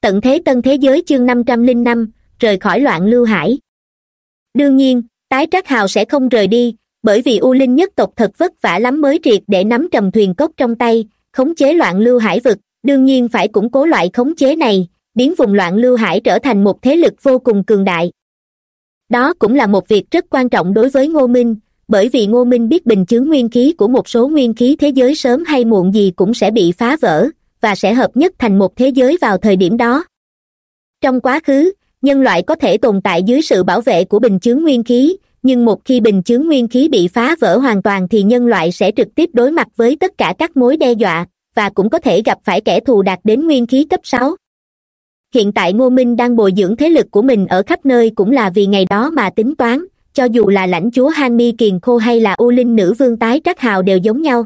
tận thế tân thế giới chương năm trăm linh năm, rời khỏi loạn lưu hải. Đương nhiên, tái trác hào sẽ không rời đi, bởi vì u linh nhất tộc thật vất vả lắm mới triệt để nắm trầm thuyền cốc trong tay, khống chế loạn lưu hải vực. Đương nhiên phải củng cố loại khống chế này, biến vùng loạn lưu hải trở thành một thế lực vô cùng cường đại. Đó cũng là một việc rất quan trọng đối với ngô minh, bởi vì ngô minh biết bình chướng nguyên khí của một số nguyên khí thế giới sớm hay muộn gì cũng sẽ bị phá vỡ và sẽ hợp nhất thành một thế giới vào thời điểm đó. Trong quá khứ, nhân loại có thể tồn tại dưới sự bảo vệ của bình chướng nguyên khí, nhưng một khi bình chướng nguyên khí bị phá vỡ hoàn toàn thì nhân loại sẽ trực tiếp đối mặt với tất cả các mối đe dọa, và cũng có thể gặp phải kẻ thù đạt đến nguyên khí cấp sáu. Hiện tại ngô minh đang bồi dưỡng thế lực của mình ở khắp nơi cũng là vì ngày đó mà tính toán, cho dù là lãnh chúa han mi kiền khô hay là u linh nữ vương tái trắc hào đều giống nhau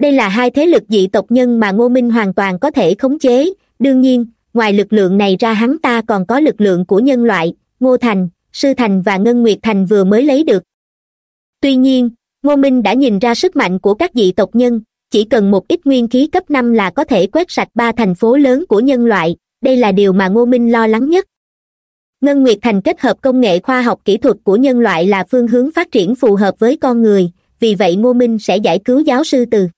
đây là hai thế lực dị tộc nhân mà ngô minh hoàn toàn có thể khống chế. Đương nhiên, ngoài lực lượng này ra hắn ta còn có lực lượng của nhân loại, ngô thành, sư thành và ngân nguyệt thành vừa mới lấy được. Tuy nhiên, ngô minh đã nhìn ra sức mạnh của các dị tộc nhân, chỉ cần một ít nguyên khí cấp năm là có thể quét sạch ba thành phố lớn của nhân loại, đây là điều mà ngô minh lo lắng nhất. Ngân nguyệt thành kết hợp công nghệ khoa học kỹ thuật của nhân loại là phương hướng phát triển phù hợp với con người, vì vậy ngô minh sẽ giải cứu giáo sư từ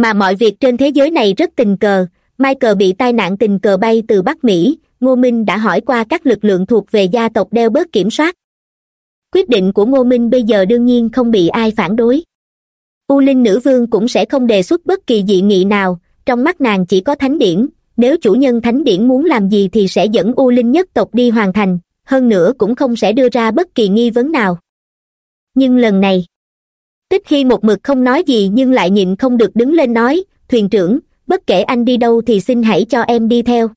mà mọi việc trên thế giới này rất tình cờ. Michael bị tai nạn tình cờ bay từ bắc mỹ. Ngô minh đã hỏi qua các lực lượng thuộc về gia tộc đeo bớt kiểm soát. Quyết định của ngô minh bây giờ đương nhiên không bị ai phản đối. U linh nữ vương cũng sẽ không đề xuất bất kỳ dị nghị nào. Trong mắt nàng chỉ có thánh điển. Nếu chủ nhân thánh điển muốn làm gì thì sẽ dẫn u linh nhất tộc đi hoàn thành. Hơn nữa cũng không sẽ đưa ra bất kỳ nghi vấn nào. Nhưng lần này tích khi một mực không nói gì nhưng lại nhịn không được đứng lên nói, thuyền trưởng, bất kể anh đi đâu thì xin hãy cho em đi theo.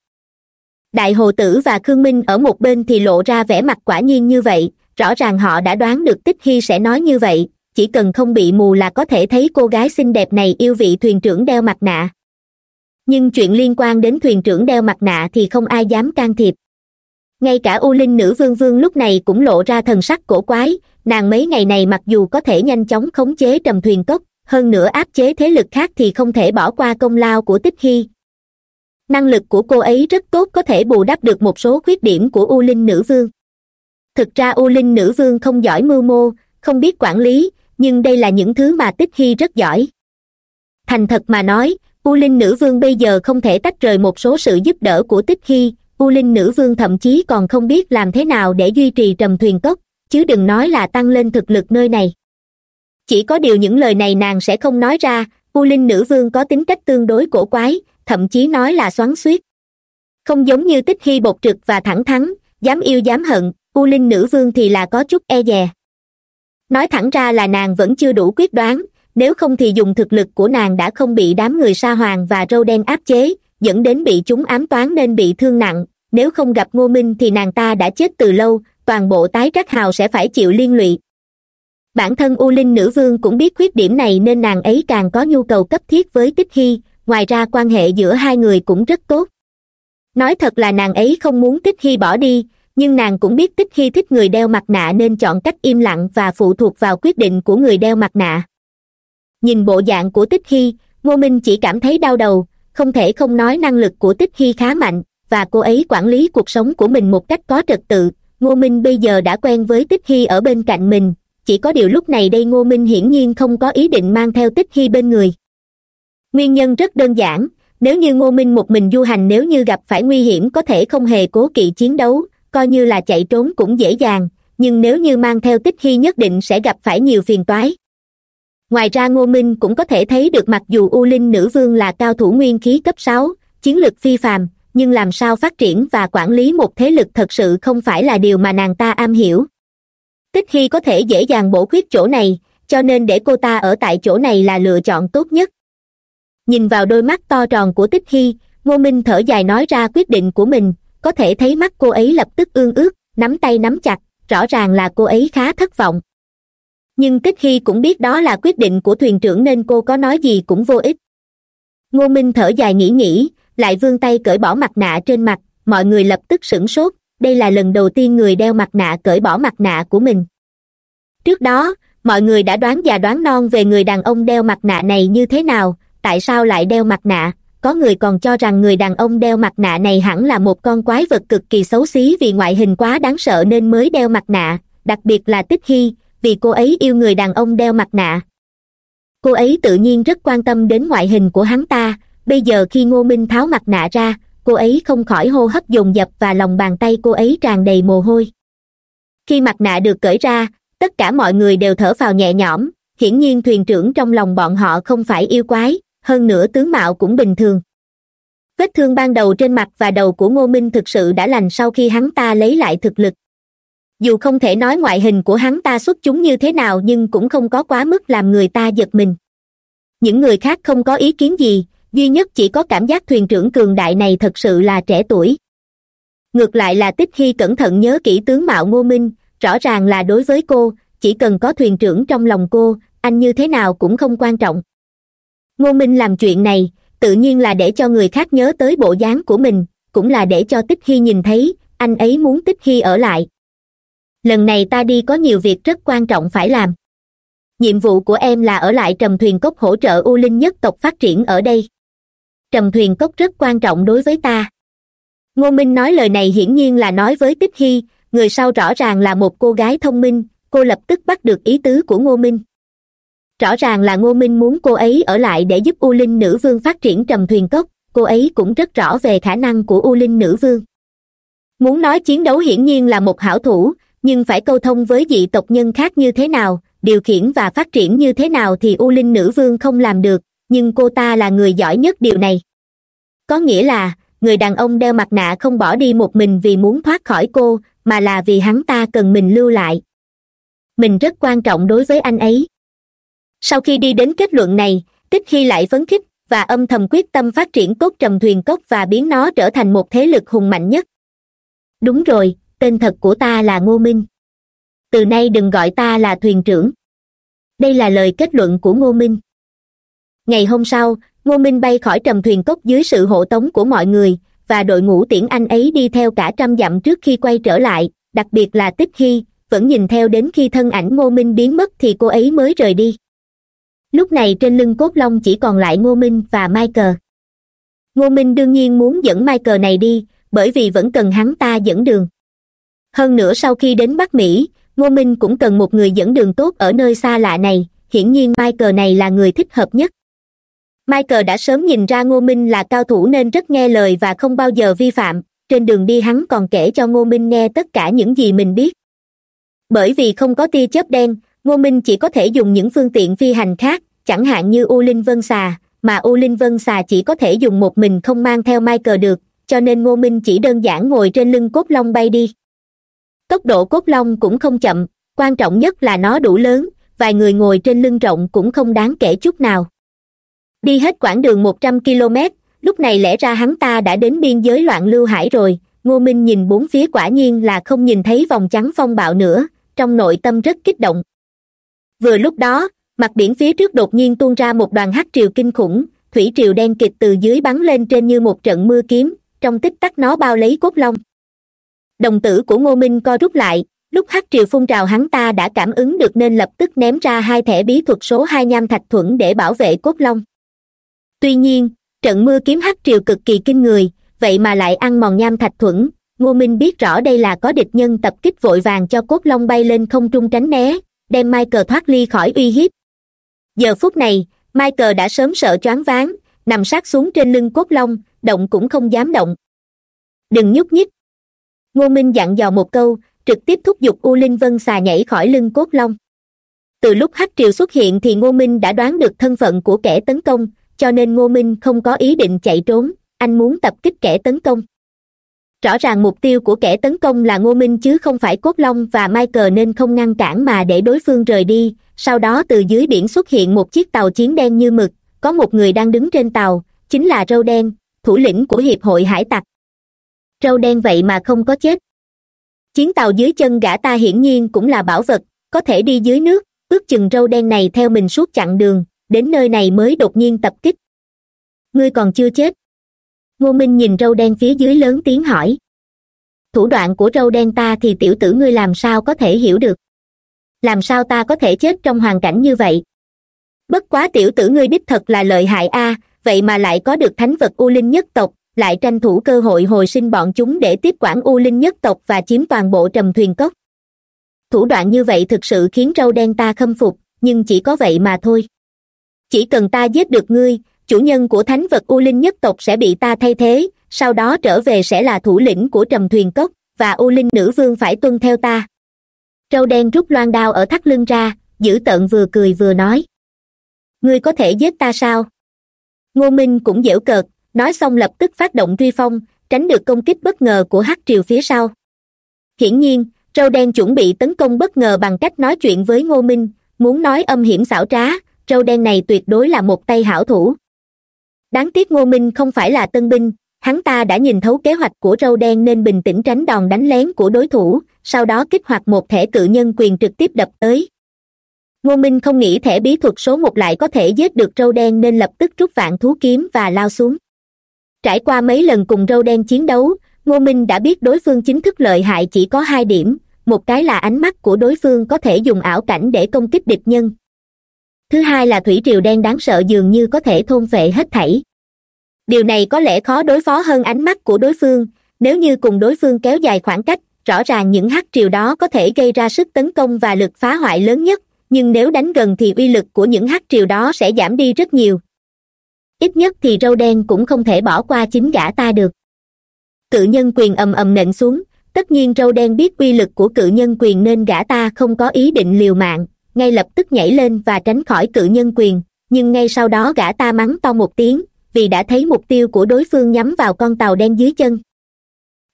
Đại hồ tử và khương minh ở một bên thì lộ ra vẻ mặt quả nhiên như vậy, rõ ràng họ đã đoán được tích khi sẽ nói như vậy, chỉ cần không bị mù là có thể thấy cô gái xinh đẹp này yêu vị thuyền trưởng đeo mặt nạ. Nhưng chuyện liên quan đến thuyền trưởng đeo mặt nạ thì không ai dám can thiệp. Ngay cả u linh nữ vương vương lúc này cũng lộ ra thần sắc cổ quái nàng mấy ngày này mặc dù có thể nhanh chóng khống chế trầm thuyền cốc, hơn nữa áp chế thế lực khác thì không thể bỏ qua công lao của tích hy. Năng lực của cô ấy rất tốt có thể bù đắp được một số khuyết điểm của u linh nữ vương. Thực ra u linh nữ vương không giỏi mưu mô, không biết quản lý, nhưng đây là những thứ mà tích hy rất giỏi. Thành thật mà nói, u linh nữ vương bây giờ không thể tách rời một số sự giúp đỡ của tích hy, u linh nữ vương thậm chí còn không biết làm thế nào để duy trì trầm thuyền cốc chứ đừng nói là tăng lên thực lực nơi này. Chỉ có điều những lời này nàng sẽ không nói ra, u linh nữ vương có tính cách tương đối cổ quái, thậm chí nói là xoắn xuýt. Không giống như tích hy bột trực và thẳng thắn dám yêu dám hận, u linh nữ vương thì là có chút e dè. Nói thẳng ra là nàng vẫn chưa đủ quyết đoán, nếu không thì dùng thực lực của nàng đã không bị đám người sa hoàng và râu đen áp chế, dẫn đến bị chúng ám toán nên bị thương nặng, nếu không gặp ngô minh thì nàng ta đã chết từ lâu toàn bộ tái trắc hào sẽ phải chịu liên lụy. Bản thân u linh nữ vương cũng biết khuyết điểm này nên nàng ấy càng có nhu cầu cấp thiết với tích hy, ngoài ra quan hệ giữa hai người cũng rất tốt. Nói thật là nàng ấy không muốn tích hy bỏ đi, nhưng nàng cũng biết tích hy thích người đeo mặt nạ nên chọn cách im lặng và phụ thuộc vào quyết định của người đeo mặt nạ. Nhìn bộ dạng của tích hy, ngô minh chỉ cảm thấy đau đầu, không thể không nói năng lực của tích hy khá mạnh, và cô ấy quản lý cuộc sống của mình một cách có trật tự ngô minh bây giờ đã quen với tích hy ở bên cạnh mình, chỉ có điều lúc này đây ngô minh hiển nhiên không có ý định mang theo tích hy bên người. Nguyên nhân rất đơn giản, nếu như ngô minh một mình du hành nếu như gặp phải nguy hiểm có thể không hề cố kỵ chiến đấu, coi như là chạy trốn cũng dễ dàng, nhưng nếu như mang theo tích hy nhất định sẽ gặp phải nhiều phiền toái. Ngoài ra ngô minh cũng có thể thấy được mặc dù u linh nữ vương là cao thủ nguyên khí cấp sáu, chiến lược phi phàm nhưng làm sao phát triển và quản lý một thế lực thật sự không phải là điều mà nàng ta am hiểu. Tích hy có thể dễ dàng bổ khuyết chỗ này cho nên để cô ta ở tại chỗ này là lựa chọn tốt nhất. Nhìn vào đôi mắt to tròn của tích hy ngô minh thở dài nói ra quyết định của mình có thể thấy mắt cô ấy lập tức ương ước, nắm tay nắm chặt rõ ràng là cô ấy khá thất vọng. Nhưng tích hy cũng biết đó là quyết định của thuyền trưởng nên cô có nói gì cũng vô ích. Ngô minh thở dài nghĩ nghĩ lại vươn tay cởi bỏ mặt nạ trên mặt, mọi người lập tức sửng sốt, đây là lần đầu tiên người đeo mặt nạ cởi bỏ mặt nạ của mình. Trước đó, mọi người đã đoán già đoán non về người đàn ông đeo mặt nạ này như thế nào, tại sao lại đeo mặt nạ? Có người còn cho rằng người đàn ông đeo mặt nạ này hẳn là một con quái vật cực kỳ xấu xí vì ngoại hình quá đáng sợ nên mới đeo mặt nạ, đặc biệt là tích hy, vì cô ấy yêu người đàn ông đeo mặt nạ. Cô ấy tự nhiên rất quan tâm đến ngoại hình của hắn ta bây giờ khi ngô minh tháo mặt nạ ra, cô ấy không khỏi hô hấp dồn dập và lòng bàn tay cô ấy tràn đầy mồ hôi. Khi mặt nạ được cởi ra, tất cả mọi người đều thở phào nhẹ nhõm, hiển nhiên thuyền trưởng trong lòng bọn họ không phải yêu quái, hơn nữa tướng mạo cũng bình thường. Vết thương ban đầu trên mặt và đầu của ngô minh thực sự đã lành sau khi hắn ta lấy lại thực lực. Dù không thể nói ngoại hình của hắn ta xuất chúng như thế nào nhưng cũng không có quá mức làm người ta giật mình. Những người khác không có ý kiến gì duy nhất chỉ có cảm giác thuyền trưởng cường đại này thật sự là trẻ tuổi. Ngược lại là tích khi cẩn thận nhớ kỹ tướng mạo ngô minh, rõ ràng là đối với cô, chỉ cần có thuyền trưởng trong lòng cô, anh như thế nào cũng không quan trọng. Ngô minh làm chuyện này, tự nhiên là để cho người khác nhớ tới bộ dáng của mình, cũng là để cho tích khi nhìn thấy, anh ấy muốn tích khi ở lại. Lần này ta đi có nhiều việc rất quan trọng phải làm. Nhiệm vụ của em là ở lại trầm thuyền cốc hỗ trợ u linh nhất tộc phát triển ở đây trầm thuyền cốc rất quan trọng đối với ta. Ngô minh nói lời này hiển nhiên là nói với tích hy, người sau rõ ràng là một cô gái thông minh, cô lập tức bắt được ý tứ của ngô minh. Rõ ràng là ngô minh muốn cô ấy ở lại để giúp u linh nữ vương phát triển trầm thuyền cốc, cô ấy cũng rất rõ về khả năng của u linh nữ vương. Muốn nói chiến đấu hiển nhiên là một hảo thủ, nhưng phải câu thông với dị tộc nhân khác như thế nào, điều khiển và phát triển như thế nào thì u linh nữ vương không làm được nhưng cô ta là người giỏi nhất điều này. Có nghĩa là, người đàn ông đeo mặt nạ không bỏ đi một mình vì muốn thoát khỏi cô, mà là vì hắn ta cần mình lưu lại. Mình rất quan trọng đối với anh ấy. Sau khi đi đến kết luận này, tích hy lại phấn khích, và âm thầm quyết tâm phát triển cốt trầm thuyền cốc và biến nó trở thành một thế lực hùng mạnh nhất. Đúng rồi, tên thật của ta là ngô minh. Từ nay đừng gọi ta là thuyền trưởng. Đây là lời kết luận của ngô minh ngày hôm sau, ngô minh bay khỏi trầm thuyền cốc dưới sự hộ tống của mọi người, và đội ngũ tiễn anh ấy đi theo cả trăm dặm trước khi quay trở lại, đặc biệt là tích khi vẫn nhìn theo đến khi thân ảnh ngô minh biến mất thì cô ấy mới rời đi. Lúc này trên lưng cốt long chỉ còn lại ngô minh và michael. Ngô minh đương nhiên muốn dẫn michael này đi, bởi vì vẫn cần hắn ta dẫn đường. Hơn nữa sau khi đến bắc mỹ, ngô minh cũng cần một người dẫn đường tốt ở nơi xa lạ này, hiển nhiên michael này là người thích hợp nhất michael đã sớm nhìn ra ngô minh là cao thủ nên rất nghe lời và không bao giờ vi phạm. Trên đường đi hắn còn kể cho ngô minh nghe tất cả những gì mình biết. Bởi vì không có tia chớp đen, ngô minh chỉ có thể dùng những phương tiện phi hành khác, chẳng hạn như u linh vân xà, mà u linh vân xà chỉ có thể dùng một mình không mang theo michael được, cho nên ngô minh chỉ đơn giản ngồi trên lưng cốt long bay đi. Tốc độ cốt long cũng không chậm, quan trọng nhất là nó đủ lớn, vài người ngồi trên lưng rộng cũng không đáng kể chút nào đi hết quãng đường một trăm km, lúc này lẽ ra hắn ta đã đến biên giới loạn lưu hải rồi. Ngô minh nhìn bốn phía quả nhiên là không nhìn thấy vòng trắng phong bạo nữa, trong nội tâm rất kích động. Vừa lúc đó, mặt biển phía trước đột nhiên tuôn ra một đoàn hắc triều kinh khủng, thủy triều đen kịt từ dưới bắn lên trên như một trận mưa kiếm, trong tích tắc nó bao lấy cốt long. Đồng tử của ngô minh co rút lại, lúc hắc triều phun trào hắn ta đã cảm ứng được nên lập tức ném ra hai thẻ bí thuật số hai nham thạch thuẫn để bảo vệ cốt long tuy nhiên, trận mưa kiếm hắc triều cực kỳ kinh người, vậy mà lại ăn mòn nham thạch thuẫn. Ngô minh biết rõ đây là có địch nhân tập kích vội vàng cho cốt long bay lên không trung tránh né, đem michael thoát ly khỏi uy hiếp. Giờ phút này, michael đã sớm sợ choáng váng, nằm sát xuống trên lưng cốt long, động cũng không dám động. Đừng nhúc nhích. Ngô minh dặn dò một câu, trực tiếp thúc giục u linh vân xà nhảy khỏi lưng cốt long. Từ lúc hắc triều xuất hiện thì ngô minh đã đoán được thân phận của kẻ tấn công cho nên ngô minh không có ý định chạy trốn, anh muốn tập kích kẻ tấn công. Rõ ràng mục tiêu của kẻ tấn công là ngô minh chứ không phải cốt long và michael nên không ngăn cản mà để đối phương rời đi. Sau đó từ dưới biển xuất hiện một chiếc tàu chiến đen như mực, có một người đang đứng trên tàu, chính là râu đen, thủ lĩnh của hiệp hội hải tặc. Râu đen vậy mà không có chết. Chiến tàu dưới chân gã ta hiển nhiên cũng là bảo vật, có thể đi dưới nước, ước chừng râu đen này theo mình suốt chặng đường đến nơi này mới đột nhiên tập kích. Ngươi còn chưa chết. Ngô minh nhìn râu đen phía dưới lớn tiếng hỏi. Thủ đoạn của râu đen ta thì tiểu tử ngươi làm sao có thể hiểu được? Làm sao ta có thể chết trong hoàn cảnh như vậy? Bất quá tiểu tử ngươi đích thật là lợi hại a, vậy mà lại có được thánh vật u linh nhất tộc, lại tranh thủ cơ hội hồi sinh bọn chúng để tiếp quản u linh nhất tộc và chiếm toàn bộ trầm thuyền cốc. Thủ đoạn như vậy thực sự khiến râu đen ta khâm phục, nhưng chỉ có vậy mà thôi chỉ cần ta giết được ngươi, chủ nhân của thánh vật u linh nhất tộc sẽ bị ta thay thế, sau đó trở về sẽ là thủ lĩnh của trầm thuyền cốc, và u linh nữ vương phải tuân theo ta. Trâu đen rút loan đao ở thắt lưng ra, giữ tợn vừa cười vừa nói. Ngươi có thể giết ta sao? Ngô minh cũng dễu cợt, nói xong lập tức phát động truy phong, tránh được công kích bất ngờ của hắc triều phía sau. Hiển nhiên trâu đen chuẩn bị tấn công bất ngờ bằng cách nói chuyện với ngô minh, muốn nói âm hiểm xảo trá râu đen này tuyệt đối là một tay hảo thủ. Đáng tiếc ngô minh không phải là tân binh, hắn ta đã nhìn thấu kế hoạch của râu đen nên bình tĩnh tránh đòn đánh lén của đối thủ, sau đó kích hoạt một thẻ cự nhân quyền trực tiếp đập tới. Ngô minh không nghĩ thẻ bí thuật số một lại có thể giết được râu đen nên lập tức rút vạn thú kiếm và lao xuống. Trải qua mấy lần cùng râu đen chiến đấu, ngô minh đã biết đối phương chính thức lợi hại chỉ có hai điểm, một cái là ánh mắt của đối phương có thể dùng ảo cảnh để công kích địch nhân thứ hai là thủy triều đen đáng sợ dường như có thể thôn vệ hết thảy. Điều này có lẽ khó đối phó hơn ánh mắt của đối phương, nếu như cùng đối phương kéo dài khoảng cách, rõ ràng những hắc triều đó có thể gây ra sức tấn công và lực phá hoại lớn nhất, nhưng nếu đánh gần thì uy lực của những hắc triều đó sẽ giảm đi rất nhiều. Ít nhất thì râu đen cũng không thể bỏ qua chính gã ta được. Cự nhân quyền ầm ầm nện xuống, tất nhiên râu đen biết uy lực của cự nhân quyền nên gã ta không có ý định liều mạng ngay lập tức nhảy lên và tránh khỏi cự nhân quyền, nhưng ngay sau đó gã ta mắng to một tiếng, vì đã thấy mục tiêu của đối phương nhắm vào con tàu đen dưới chân.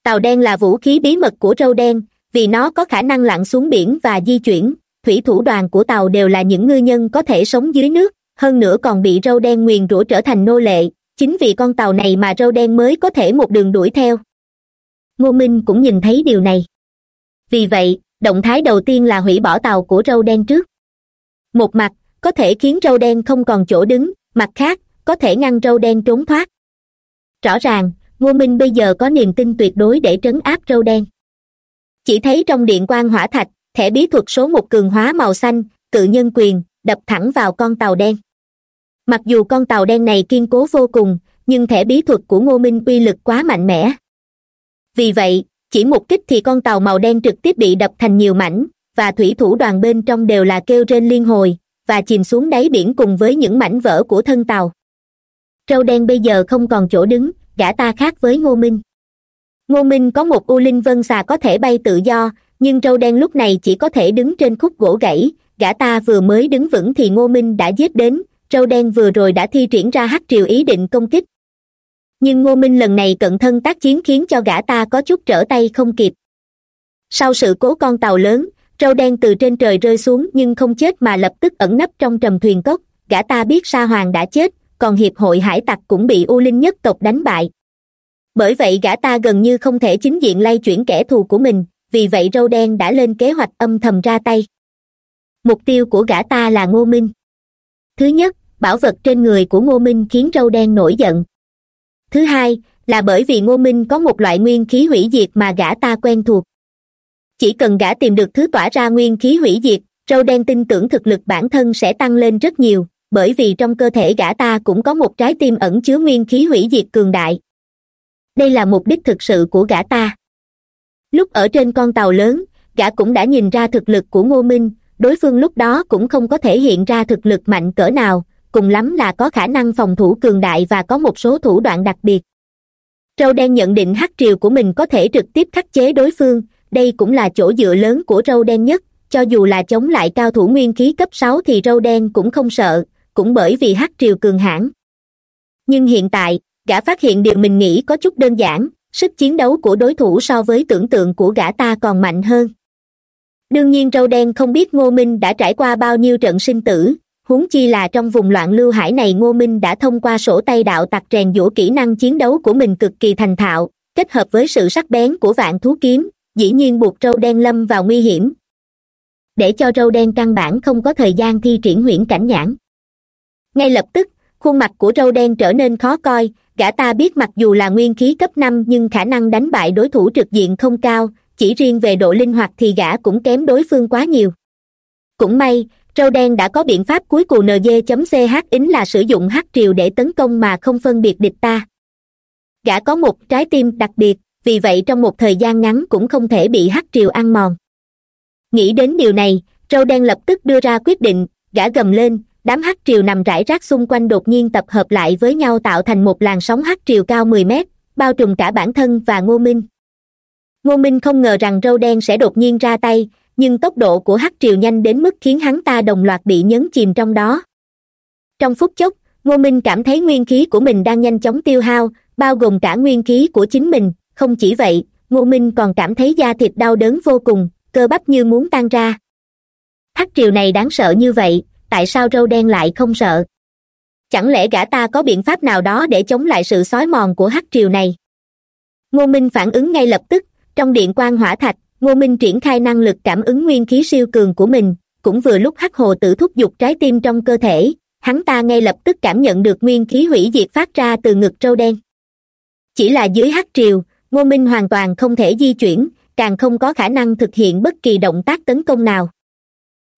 Tàu đen là vũ khí bí mật của râu đen, vì nó có khả năng lặn xuống biển và di chuyển, thủy thủ đoàn của tàu đều là những ngư nhân có thể sống dưới nước, hơn nữa còn bị râu đen nguyền rủa trở thành nô lệ, chính vì con tàu này mà râu đen mới có thể một đường đuổi theo. Ngô minh cũng nhìn thấy điều này. Vì vậy, động thái đầu tiên là hủy bỏ tàu của râu đen trước một mặt, có thể khiến râu đen không còn chỗ đứng, mặt khác, có thể ngăn râu đen trốn thoát. Rõ ràng, ngô minh bây giờ có niềm tin tuyệt đối để trấn áp râu đen. Chỉ thấy trong điện quan hỏa thạch, thẻ bí thuật số một cường hóa màu xanh, cự nhân quyền, đập thẳng vào con tàu đen. Mặc dù con tàu đen này kiên cố vô cùng, nhưng thẻ bí thuật của ngô minh uy lực quá mạnh mẽ. Vì vậy, chỉ một kích thì con tàu màu đen trực tiếp bị đập thành nhiều mảnh và thủy thủ đoàn bên trong đều là kêu trên liên hồi, và chìm xuống đáy biển cùng với những mảnh vỡ của thân tàu. Trâu đen bây giờ không còn chỗ đứng, gã ta khác với ngô minh. Ngô minh có một u linh vân xà có thể bay tự do, nhưng trâu đen lúc này chỉ có thể đứng trên khúc gỗ gãy, gã ta vừa mới đứng vững thì ngô minh đã giết đến trâu đen vừa rồi đã thi triển ra hắc triều ý định công kích. Nhưng ngô minh lần này cận thân tác chiến khiến cho gã ta có chút trở tay không kịp. Sau sự cố con tàu lớn trâu đen từ trên trời rơi xuống nhưng không chết mà lập tức ẩn nấp trong trầm thuyền cốc. Gã ta biết sa hoàng đã chết, còn hiệp hội hải tặc cũng bị u linh nhất tộc đánh bại. Bởi vậy gã ta gần như không thể chính diện lay chuyển kẻ thù của mình, vì vậy râu đen đã lên kế hoạch âm thầm ra tay. Mục tiêu của gã ta là ngô minh. Thứ nhất, bảo vật trên người của ngô minh khiến râu đen nổi giận. Thứ hai, là bởi vì ngô minh có một loại nguyên khí hủy diệt mà gã ta quen thuộc chỉ cần gã tìm được thứ tỏa ra nguyên khí hủy diệt, râu đen tin tưởng thực lực bản thân sẽ tăng lên rất nhiều, bởi vì trong cơ thể gã ta cũng có một trái tim ẩn chứa nguyên khí hủy diệt cường đại. Đây là mục đích thực sự của gã ta. Lúc ở trên con tàu lớn, gã cũng đã nhìn ra thực lực của ngô minh, đối phương lúc đó cũng không có thể hiện ra thực lực mạnh cỡ nào, cùng lắm là có khả năng phòng thủ cường đại và có một số thủ đoạn đặc biệt. Râu đen nhận định hắc triều của mình có thể trực tiếp khắc chế đối phương đây cũng là chỗ dựa lớn của râu đen nhất, cho dù là chống lại cao thủ nguyên khí cấp sáu thì râu đen cũng không sợ, cũng bởi vì hắc triều cường hãn. Nhưng hiện tại, gã phát hiện điều mình nghĩ có chút đơn giản, sức chiến đấu của đối thủ so với tưởng tượng của gã ta còn mạnh hơn. Đương nhiên râu đen không biết ngô minh đã trải qua bao nhiêu trận sinh tử, huống chi là trong vùng loạn lưu hải này ngô minh đã thông qua sổ tay đạo tặc rèn giũa kỹ năng chiến đấu của mình cực kỳ thành thạo, kết hợp với sự sắc bén của vạn thú kiếm dĩ nhiên buộc râu đen lâm vào nguy hiểm. Để cho râu đen căn bản không có thời gian thi triển huyễn cảnh nhãn. Ngay lập tức, khuôn mặt của râu đen trở nên khó coi, gã ta biết mặc dù là nguyên khí cấp năm nhưng khả năng đánh bại đối thủ trực diện không cao, chỉ riêng về độ linh hoạt thì gã cũng kém đối phương quá nhiều. Cũng may, râu đen đã có biện pháp cuối cùng nd ch ính là sử dụng h triều để tấn công mà không phân biệt địch ta. Gã có một trái tim đặc biệt vì vậy trong một thời gian ngắn cũng không thể bị hắc triều ăn mòn. Nghĩ đến điều này, râu đen lập tức đưa ra quyết định, gã gầm lên, đám hắc triều nằm rải rác xung quanh đột nhiên tập hợp lại với nhau tạo thành một làn sóng hắc triều cao mười mét, bao trùm cả bản thân và ngô minh. Ngô minh không ngờ rằng râu đen sẽ đột nhiên ra tay, nhưng tốc độ của hắc triều nhanh đến mức khiến hắn ta đồng loạt bị nhấn chìm trong đó. Trong phút chốc, ngô minh cảm thấy nguyên khí của mình đang nhanh chóng tiêu hao, bao gồm cả nguyên khí của chính mình không chỉ vậy, ngô minh còn cảm thấy da thịt đau đớn vô cùng, cơ bắp như muốn tan ra. Hắc triều này đáng sợ như vậy, tại sao râu đen lại không sợ? Chẳng lẽ gã ta có biện pháp nào đó để chống lại sự xói mòn của hắc triều này? Ngô minh phản ứng ngay lập tức, trong điện quan hỏa thạch, ngô minh triển khai năng lực cảm ứng nguyên khí siêu cường của mình, cũng vừa lúc hắc hồ tử thúc giục trái tim trong cơ thể, hắn ta ngay lập tức cảm nhận được nguyên khí hủy diệt phát ra từ ngực trâu đen. Chỉ là dưới hắc triều ngô minh hoàn toàn không thể di chuyển, càng không có khả năng thực hiện bất kỳ động tác tấn công nào.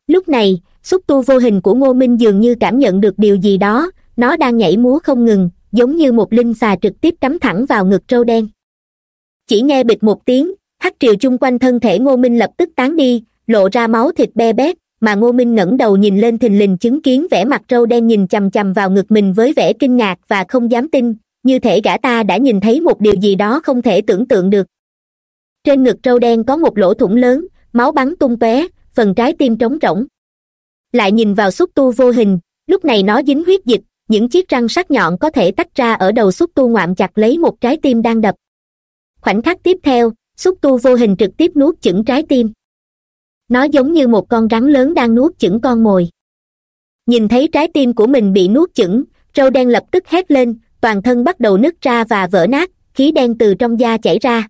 Lúc này, xúc tu vô hình của ngô minh dường như cảm nhận được điều gì đó, nó đang nhảy múa không ngừng, giống như một linh xà trực tiếp cắm thẳng vào ngực trâu đen. Chỉ nghe bịch một tiếng, hắc triều chung quanh thân thể ngô minh lập tức tán đi, lộ ra máu thịt be bét, mà ngô minh ngẩng đầu nhìn lên thình lình chứng kiến vẻ mặt trâu đen nhìn chằm chằm vào ngực mình với vẻ kinh ngạc và không dám tin như thể gã ta đã nhìn thấy một điều gì đó không thể tưởng tượng được. Trên ngực trâu đen có một lỗ thủng lớn, máu bắn tung tóe, phần trái tim trống rỗng. Lại nhìn vào xúc tu vô hình, lúc này nó dính huyết dịch, những chiếc răng sắc nhọn có thể tách ra ở đầu xúc tu ngoạm chặt lấy một trái tim đang đập. Khoảnh khắc tiếp theo, xúc tu vô hình trực tiếp nuốt chửng trái tim. Nó giống như một con rắn lớn đang nuốt chửng con mồi. Nhìn thấy trái tim của mình bị nuốt chửng râu đen lập tức hét lên toàn thân bắt đầu nứt ra và vỡ nát, khí đen từ trong da chảy ra.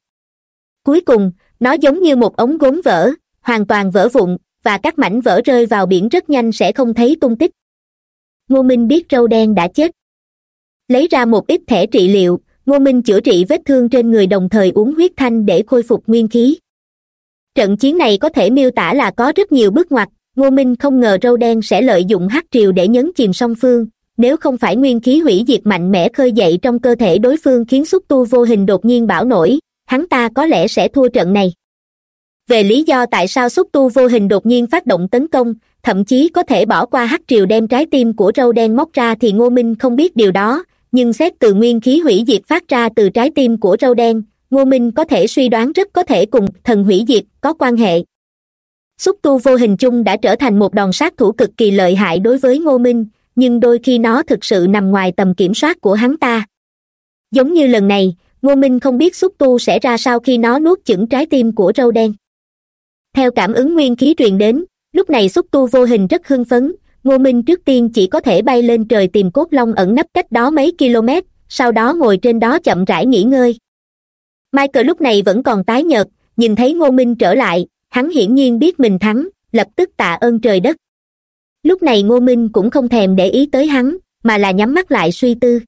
Cuối cùng, nó giống như một ống gốm vỡ, hoàn toàn vỡ vụn, và các mảnh vỡ rơi vào biển rất nhanh sẽ không thấy tung tích. Ngô minh biết râu đen đã chết. Lấy ra một ít thẻ trị liệu, ngô minh chữa trị vết thương trên người đồng thời uống huyết thanh để khôi phục nguyên khí. Trận chiến này có thể miêu tả là có rất nhiều bước ngoặt, ngô minh không ngờ râu đen sẽ lợi dụng hát triều để nhấn chìm song phương nếu không phải nguyên khí hủy diệt mạnh mẽ khơi dậy trong cơ thể đối phương khiến xúc tu vô hình đột nhiên bão nổi, hắn ta có lẽ sẽ thua trận này. Về lý do tại sao xúc tu vô hình đột nhiên phát động tấn công, thậm chí có thể bỏ qua hắc triều đem trái tim của râu đen móc ra thì ngô minh không biết điều đó, nhưng xét từ nguyên khí hủy diệt phát ra từ trái tim của râu đen, ngô minh có thể suy đoán rất có thể cùng thần hủy diệt có quan hệ. Xúc tu vô hình chung đã trở thành một đòn sát thủ cực kỳ lợi hại đối với ngô minh nhưng đôi khi nó thực sự nằm ngoài tầm kiểm soát của hắn ta. Giống như lần này, ngô minh không biết xúc tu sẽ ra sao khi nó nuốt chửng trái tim của râu đen. Theo cảm ứng nguyên khí truyền đến, lúc này xúc tu vô hình rất hưng phấn, ngô minh trước tiên chỉ có thể bay lên trời tìm cốt long ẩn nấp cách đó mấy km, sau đó ngồi trên đó chậm rãi nghỉ ngơi. Michael lúc này vẫn còn tái nhợt, nhìn thấy ngô minh trở lại, hắn hiển nhiên biết mình thắng, lập tức tạ ơn trời đất lúc này ngô minh cũng không thèm để ý tới hắn, mà là nhắm mắt lại suy tư.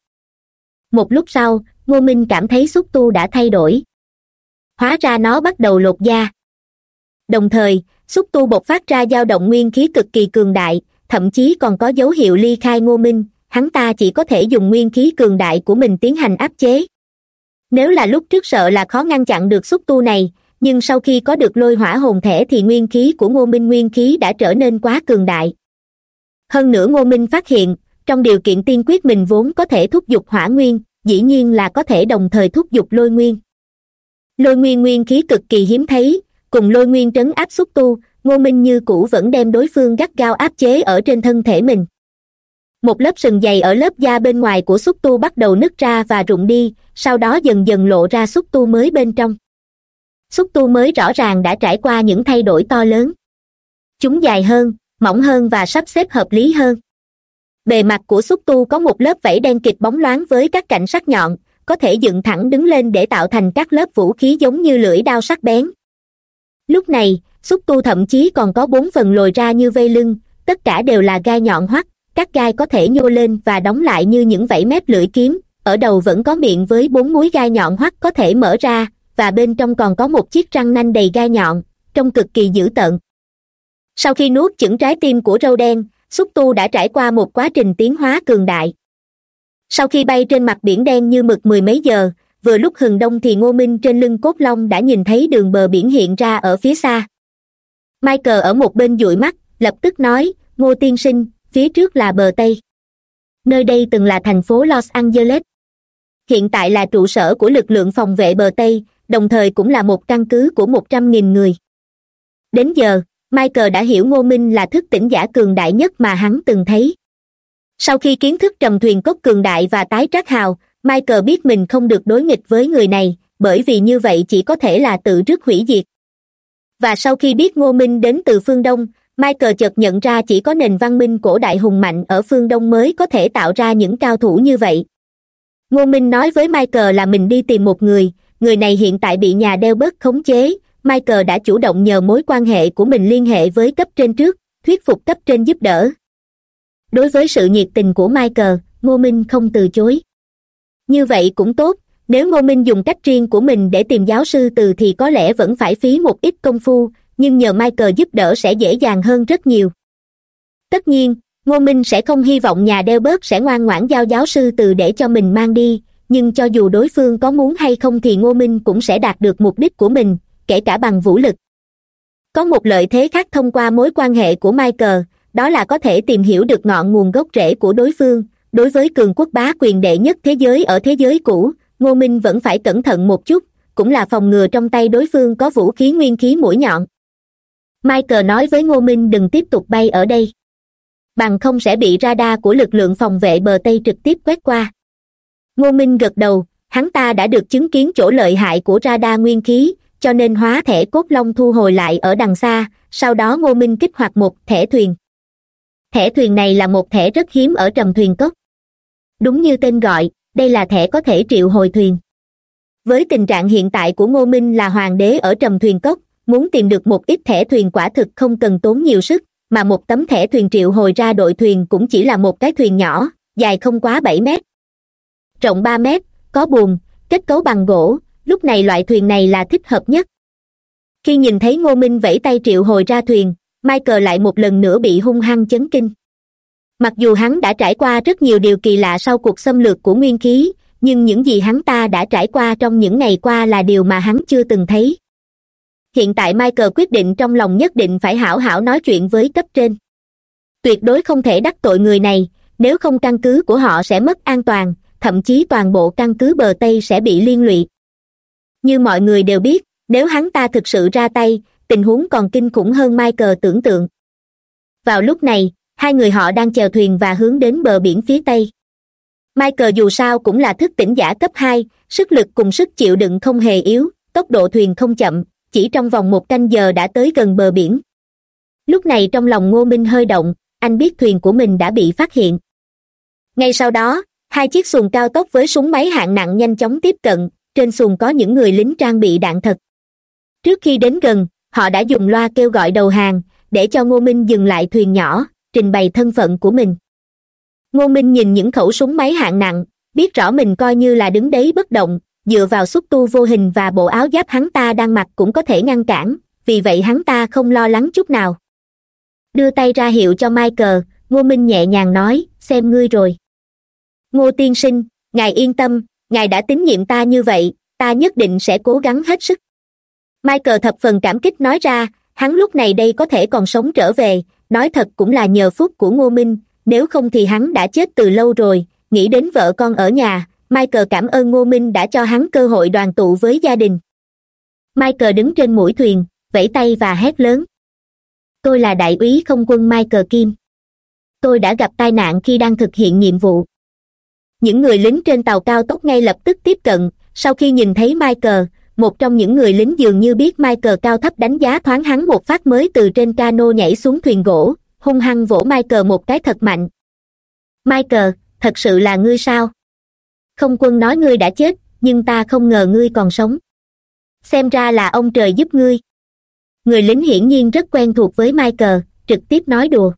Một lúc sau, ngô minh cảm thấy xúc tu đã thay đổi. Hóa ra nó bắt đầu lột da. Đồng thời, xúc tu bộc phát ra dao động nguyên khí cực kỳ cường đại, thậm chí còn có dấu hiệu ly khai ngô minh, hắn ta chỉ có thể dùng nguyên khí cường đại của mình tiến hành áp chế. Nếu là lúc trước sợ là khó ngăn chặn được xúc tu này, nhưng sau khi có được lôi hỏa hồn thể thì nguyên khí của ngô minh nguyên khí đã trở nên quá cường đại hơn nữa ngô minh phát hiện, trong điều kiện tiên quyết mình vốn có thể thúc giục hỏa nguyên, dĩ nhiên là có thể đồng thời thúc giục lôi nguyên. Lôi nguyên nguyên khí cực kỳ hiếm thấy, cùng lôi nguyên trấn áp xúc tu, ngô minh như cũ vẫn đem đối phương gắt gao áp chế ở trên thân thể mình. Một lớp sừng dày ở lớp da bên ngoài của xúc tu bắt đầu nứt ra và rụng đi, sau đó dần dần lộ ra xúc tu mới bên trong. Xúc tu mới rõ ràng đã trải qua những thay đổi to lớn. Chúng dài hơn mỏng hơn và sắp xếp hợp lý hơn. Bề mặt của xúc tu có một lớp vảy đen kịch bóng loáng với các cạnh sắc nhọn, có thể dựng thẳng đứng lên để tạo thành các lớp vũ khí giống như lưỡi đao sắc bén. Lúc này, xúc tu thậm chí còn có bốn phần lồi ra như vây lưng, tất cả đều là gai nhọn hoắt, các gai có thể nhô lên và đóng lại như những vảy mép lưỡi kiếm, ở đầu vẫn có miệng với bốn múi gai nhọn hoắt có thể mở ra, và bên trong còn có một chiếc răng nanh đầy gai nhọn, trông cực kỳ dữ tợn sau khi nuốt chửng trái tim của râu đen, xúc tu đã trải qua một quá trình tiến hóa cường đại. Sau khi bay trên mặt biển đen như mực mười mấy giờ, vừa lúc hừng đông thì ngô minh trên lưng cốt long đã nhìn thấy đường bờ biển hiện ra ở phía xa. Michael ở một bên dụi mắt, lập tức nói, ngô tiên sinh, phía trước là bờ tây. Nơi đây từng là thành phố los angeles. Hiện tại là trụ sở của lực lượng phòng vệ bờ tây, đồng thời cũng là một căn cứ của một trăm nghìn người. Đến giờ michael đã hiểu ngô minh là thức tỉnh giả cường đại nhất mà hắn từng thấy. Sau khi kiến thức trầm thuyền cốc cường đại và tái trác hào, michael biết mình không được đối nghịch với người này, bởi vì như vậy chỉ có thể là tự rước hủy diệt. Và sau khi biết ngô minh đến từ phương đông, michael chợt nhận ra chỉ có nền văn minh cổ đại hùng mạnh ở phương đông mới có thể tạo ra những cao thủ như vậy. Ngô minh nói với michael là mình đi tìm một người người này hiện tại bị nhà đeo bớt khống chế michael đã chủ động nhờ mối quan hệ của mình liên hệ với cấp trên trước, thuyết phục cấp trên giúp đỡ. Đối với sự nhiệt tình của michael, ngô minh không từ chối. Như vậy cũng tốt, nếu ngô minh dùng cách riêng của mình để tìm giáo sư từ thì có lẽ vẫn phải phí một ít công phu, nhưng nhờ michael giúp đỡ sẽ dễ dàng hơn rất nhiều. Tất nhiên, ngô minh sẽ không hy vọng nhà đeo bớt sẽ ngoan ngoãn giao giáo sư từ để cho mình mang đi, nhưng cho dù đối phương có muốn hay không thì ngô minh cũng sẽ đạt được mục đích của mình kể cả bằng vũ lực. Có một lợi thế khác thông qua mối quan hệ của michael, đó là có thể tìm hiểu được ngọn nguồn gốc rễ của đối phương. Đối với cường quốc bá quyền đệ nhất thế giới ở thế giới cũ, ngô minh vẫn phải cẩn thận một chút, cũng là phòng ngừa trong tay đối phương có vũ khí nguyên khí mũi nhọn. Michael nói với ngô minh đừng tiếp tục bay ở đây. Bằng không sẽ bị radar của lực lượng phòng vệ bờ tây trực tiếp quét qua. Ngô minh gật đầu, hắn ta đã được chứng kiến chỗ lợi hại của radar nguyên khí cho nên hóa thẻ cốt long thu hồi lại ở đằng xa, sau đó ngô minh kích hoạt một thẻ thuyền. Thẻ thuyền này là một thẻ rất hiếm ở trầm thuyền cốc. Đúng như tên gọi, đây là thẻ có thể triệu hồi thuyền. Với tình trạng hiện tại của ngô minh là hoàng đế ở trầm thuyền cốc, muốn tìm được một ít thẻ thuyền quả thực không cần tốn nhiều sức, mà một tấm thẻ thuyền triệu hồi ra đội thuyền cũng chỉ là một cái thuyền nhỏ, dài không quá bảy mét. Rộng ba mét, có buồm, kết cấu bằng gỗ lúc này loại thuyền này là thích hợp nhất. Khi nhìn thấy ngô minh vẫy tay triệu hồi ra thuyền, michael lại một lần nữa bị hung hăng chấn kinh. Mặc dù hắn đã trải qua rất nhiều điều kỳ lạ sau cuộc xâm lược của nguyên khí, nhưng những gì hắn ta đã trải qua trong những ngày qua là điều mà hắn chưa từng thấy. Hiện tại michael quyết định trong lòng nhất định phải hảo hảo nói chuyện với cấp trên. Tuyệt đối không thể đắc tội người này, nếu không căn cứ của họ sẽ mất an toàn, thậm chí toàn bộ căn cứ bờ tây sẽ bị liên lụy như mọi người đều biết, nếu hắn ta thực sự ra tay, tình huống còn kinh khủng hơn michael tưởng tượng. Vào lúc này, hai người họ đang chèo thuyền và hướng đến bờ biển phía tây. Michael dù sao cũng là thức tỉnh giả cấp hai, sức lực cùng sức chịu đựng không hề yếu, tốc độ thuyền không chậm, chỉ trong vòng một canh giờ đã tới gần bờ biển. Lúc này trong lòng ngô minh hơi động, anh biết thuyền của mình đã bị phát hiện. Ngay sau đó, hai chiếc xuồng cao tốc với súng máy hạng nặng nhanh chóng tiếp cận trên xuồng có những người lính trang bị đạn thật. Trước khi đến gần, họ đã dùng loa kêu gọi đầu hàng, để cho ngô minh dừng lại thuyền nhỏ, trình bày thân phận của mình. Ngô minh nhìn những khẩu súng máy hạng nặng, biết rõ mình coi như là đứng đấy bất động, dựa vào xúc tu vô hình và bộ áo giáp hắn ta đang mặc cũng có thể ngăn cản, vì vậy hắn ta không lo lắng chút nào. Đưa tay ra hiệu cho michael, ngô minh nhẹ nhàng nói, xem ngươi rồi. Ngô tiên sinh, ngài yên tâm ngài đã tín nhiệm ta như vậy, ta nhất định sẽ cố gắng hết sức. Michael thập phần cảm kích nói ra, hắn lúc này đây có thể còn sống trở về, nói thật cũng là nhờ phúc của ngô minh, nếu không thì hắn đã chết từ lâu rồi, nghĩ đến vợ con ở nhà, michael cảm ơn ngô minh đã cho hắn cơ hội đoàn tụ với gia đình. Michael đứng trên mũi thuyền, vẫy tay và hét lớn. Tôi là đại úy không quân michael kim. Tôi đã gặp tai nạn khi đang thực hiện nhiệm vụ những người lính trên tàu cao tốc ngay lập tức tiếp cận. Sau khi nhìn thấy michael, một trong những người lính dường như biết michael cao thấp đánh giá thoáng hắn một phát mới từ trên cano nhảy xuống thuyền gỗ, hung hăng vỗ michael một cái thật mạnh. Michael, thật sự là ngươi sao? Không quân nói ngươi đã chết, nhưng ta không ngờ ngươi còn sống. Xem ra là ông trời giúp ngươi. Người lính hiển nhiên rất quen thuộc với michael, trực tiếp nói đùa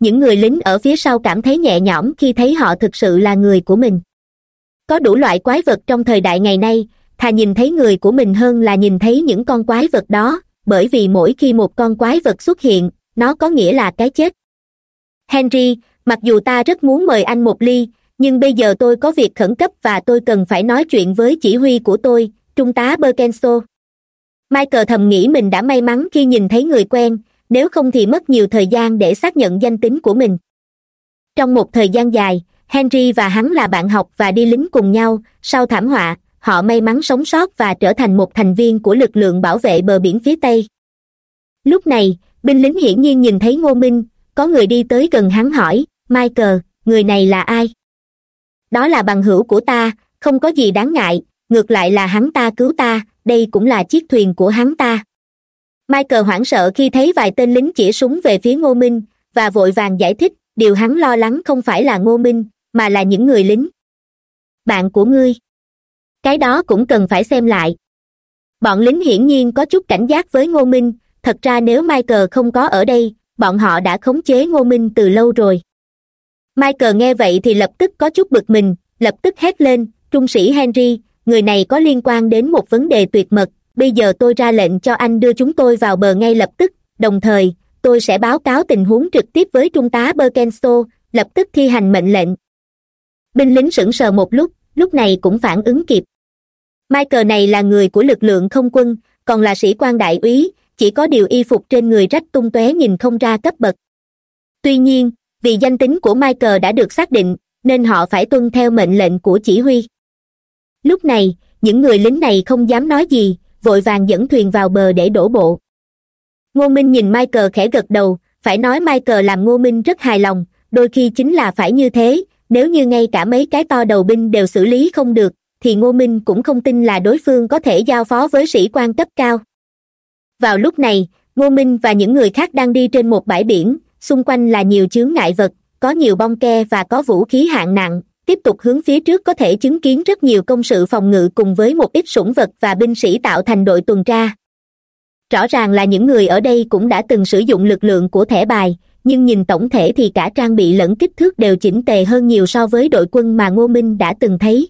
những người lính ở phía sau cảm thấy nhẹ nhõm khi thấy họ thực sự là người của mình. Có đủ loại quái vật trong thời đại ngày nay, thà nhìn thấy người của mình hơn là nhìn thấy những con quái vật đó, bởi vì mỗi khi một con quái vật xuất hiện, nó có nghĩa là cái chết. Henry, mặc dù ta rất muốn mời anh một ly, nhưng bây giờ tôi có việc khẩn cấp và tôi cần phải nói chuyện với chỉ huy của tôi, trung tá berkenso michael thầm nghĩ mình đã may mắn khi nhìn thấy người quen nếu không thì mất nhiều thời gian để xác nhận danh tính của mình. Trong một thời gian dài, henry và hắn là bạn học và đi lính cùng nhau. Sau thảm họa, họ may mắn sống sót và trở thành một thành viên của lực lượng bảo vệ bờ biển phía tây. Lúc này, binh lính hiển nhiên nhìn thấy ngô minh. Có người đi tới gần hắn hỏi, michael, người này là ai? Đó là bằng hữu của ta, không có gì đáng ngại, ngược lại là hắn ta cứu ta, đây cũng là chiếc thuyền của hắn ta michael hoảng sợ khi thấy vài tên lính chỉ súng về phía ngô minh và vội vàng giải thích, điều hắn lo lắng không phải là ngô minh, mà là những người lính. Bạn của ngươi. Cái đó cũng cần phải xem lại. Bọn lính hiển nhiên có chút cảnh giác với ngô minh, thật ra nếu michael không có ở đây, bọn họ đã khống chế ngô minh từ lâu rồi. Michael nghe vậy thì lập tức có chút bực mình, lập tức hét lên, trung sĩ henry, người này có liên quan đến một vấn đề tuyệt mật bây giờ tôi ra lệnh cho anh đưa chúng tôi vào bờ ngay lập tức, đồng thời, tôi sẽ báo cáo tình huống trực tiếp với trung tá berkenso lập tức thi hành mệnh lệnh. Binh lính sững sờ một lúc lúc này cũng phản ứng kịp. Michael này là người của lực lượng không quân, còn là sĩ quan đại úy, chỉ có điều y phục trên người rách tung tóe nhìn không ra cấp bậc. Tuy nhiên, vì danh tính của michael đã được xác định, nên họ phải tuân theo mệnh lệnh của chỉ huy. Lúc này, những người lính này không dám nói gì vội vàng dẫn thuyền vào bờ để đổ bộ. Ngô minh nhìn michael khẽ gật đầu, phải nói michael làm ngô minh rất hài lòng, đôi khi chính là phải như thế, nếu như ngay cả mấy cái to đầu binh đều xử lý không được, thì ngô minh cũng không tin là đối phương có thể giao phó với sĩ quan cấp cao. Vào lúc này, ngô minh và những người khác đang đi trên một bãi biển, xung quanh là nhiều chướng ngại vật, có nhiều bong ke và có vũ khí hạng nặng tiếp tục hướng phía trước có thể chứng kiến rất nhiều công sự phòng ngự cùng với một ít sủng vật và binh sĩ tạo thành đội tuần tra. Rõ ràng là những người ở đây cũng đã từng sử dụng lực lượng của thẻ bài, nhưng nhìn tổng thể thì cả trang bị lẫn kích thước đều chỉnh tề hơn nhiều so với đội quân mà ngô minh đã từng thấy.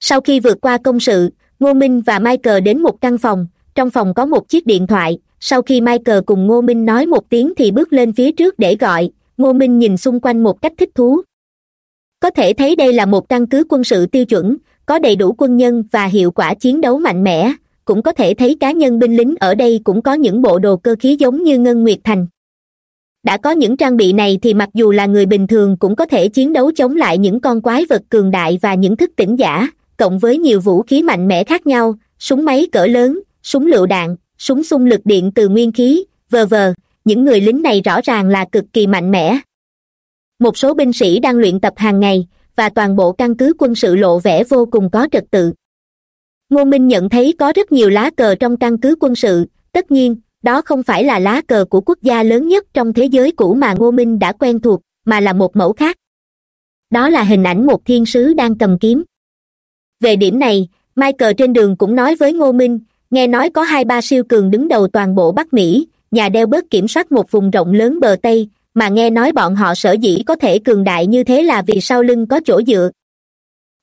Sau khi vượt qua công sự, ngô minh và michael đến một căn phòng, trong phòng có một chiếc điện thoại. Sau khi michael cùng ngô minh nói một tiếng thì bước lên phía trước để gọi, ngô minh nhìn xung quanh một cách thích thú có thể thấy đây là một căn cứ quân sự tiêu chuẩn, có đầy đủ quân nhân và hiệu quả chiến đấu mạnh mẽ. Cũng có thể thấy cá nhân binh lính ở đây cũng có những bộ đồ cơ khí giống như ngân nguyệt thành. Đã có những trang bị này thì mặc dù là người bình thường cũng có thể chiến đấu chống lại những con quái vật cường đại và những thức tỉnh giả, cộng với nhiều vũ khí mạnh mẽ khác nhau, súng máy cỡ lớn, súng lựu đạn, súng xung lực điện từ nguyên khí vờ vờ những người lính này rõ ràng là cực kỳ mạnh mẽ một số binh sĩ đang luyện tập hàng ngày, và toàn bộ căn cứ quân sự lộ vẻ vô cùng có trật tự. Ngô minh nhận thấy có rất nhiều lá cờ trong căn cứ quân sự, tất nhiên, đó không phải là lá cờ của quốc gia lớn nhất trong thế giới cũ mà ngô minh đã quen thuộc, mà là một mẫu khác. Đó là hình ảnh một thiên sứ đang cầm kiếm. Về điểm này mai cờ trên đường cũng nói với ngô minh, nghe nói có hai ba siêu cường đứng đầu toàn bộ bắc mỹ, nhà đeo bớt kiểm soát một vùng rộng lớn bờ tây mà nghe nói bọn họ sở dĩ có thể cường đại như thế là vì sau lưng có chỗ dựa.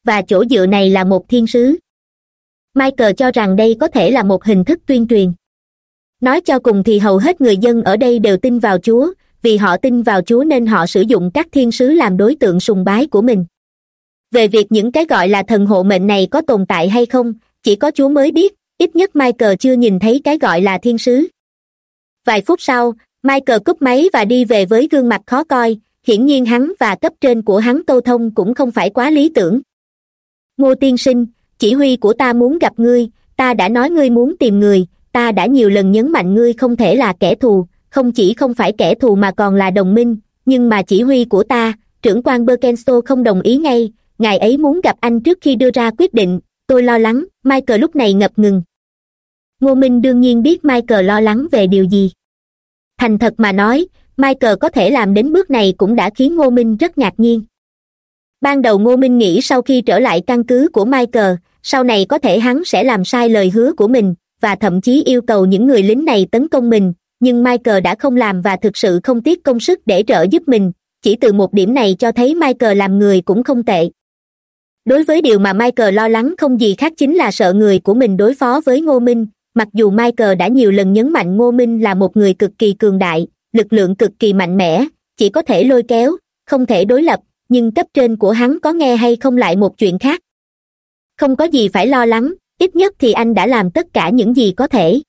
Và chỗ dựa này là một thiên sứ. Michael cho rằng đây có thể là một hình thức tuyên truyền. Nói cho cùng thì hầu hết người dân ở đây đều tin vào chúa, vì họ tin vào chúa nên họ sử dụng các thiên sứ làm đối tượng sùng bái của mình. Về việc những cái gọi là thần hộ mệnh này có tồn tại hay không, chỉ có chúa mới biết, ít nhất michael chưa nhìn thấy cái gọi là thiên sứ. Vài phút sau michael cúp máy và đi về với gương mặt khó coi, hiển nhiên hắn và cấp trên của hắn câu thông cũng không phải quá lý tưởng. Ngô tiên sinh, chỉ huy của ta muốn gặp ngươi, ta đã nói ngươi muốn tìm người, ta đã nhiều lần nhấn mạnh ngươi không thể là kẻ thù, không chỉ không phải kẻ thù mà còn là đồng minh, nhưng mà chỉ huy của ta, trưởng quan Berkenso không đồng ý ngay, ngài ấy muốn gặp anh trước khi đưa ra quyết định, tôi lo lắng, michael lúc này ngập ngừng. Ngô minh đương nhiên biết michael lo lắng về điều gì thành thật mà nói, michael có thể làm đến bước này cũng đã khiến ngô minh rất ngạc nhiên. Ban đầu ngô minh nghĩ sau khi trở lại căn cứ của michael, sau này có thể hắn sẽ làm sai lời hứa của mình, và thậm chí yêu cầu những người lính này tấn công mình, nhưng michael đã không làm và thực sự không tiếc công sức để trợ giúp mình, chỉ từ một điểm này cho thấy michael làm người cũng không tệ. Đối với điều mà michael lo lắng không gì khác chính là sợ người của mình đối phó với ngô minh mặc dù michael đã nhiều lần nhấn mạnh ngô minh là một người cực kỳ cường đại, lực lượng cực kỳ mạnh mẽ, chỉ có thể lôi kéo, không thể đối lập, nhưng cấp trên của hắn có nghe hay không lại một chuyện khác. Không có gì phải lo lắng, ít nhất thì anh đã làm tất cả những gì có thể.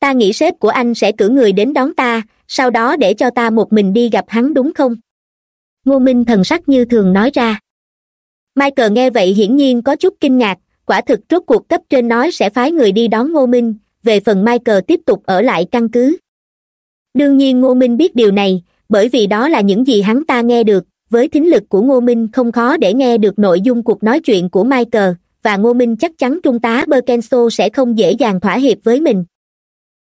Ta nghĩ sếp của anh sẽ cử người đến đón ta, sau đó để cho ta một mình đi gặp hắn đúng không? Ngô minh thần sắc như thường nói ra. Michael nghe vậy hiển nhiên có chút kinh ngạc quả thực rốt cuộc cấp trên nói sẽ phái người đi đón ngô minh, về phần michael tiếp tục ở lại căn cứ. Đương nhiên ngô minh biết điều này, bởi vì đó là những gì hắn ta nghe được, với thính lực của ngô minh không khó để nghe được nội dung cuộc nói chuyện của michael, và ngô minh chắc chắn trung tá berkenso sẽ không dễ dàng thỏa hiệp với mình.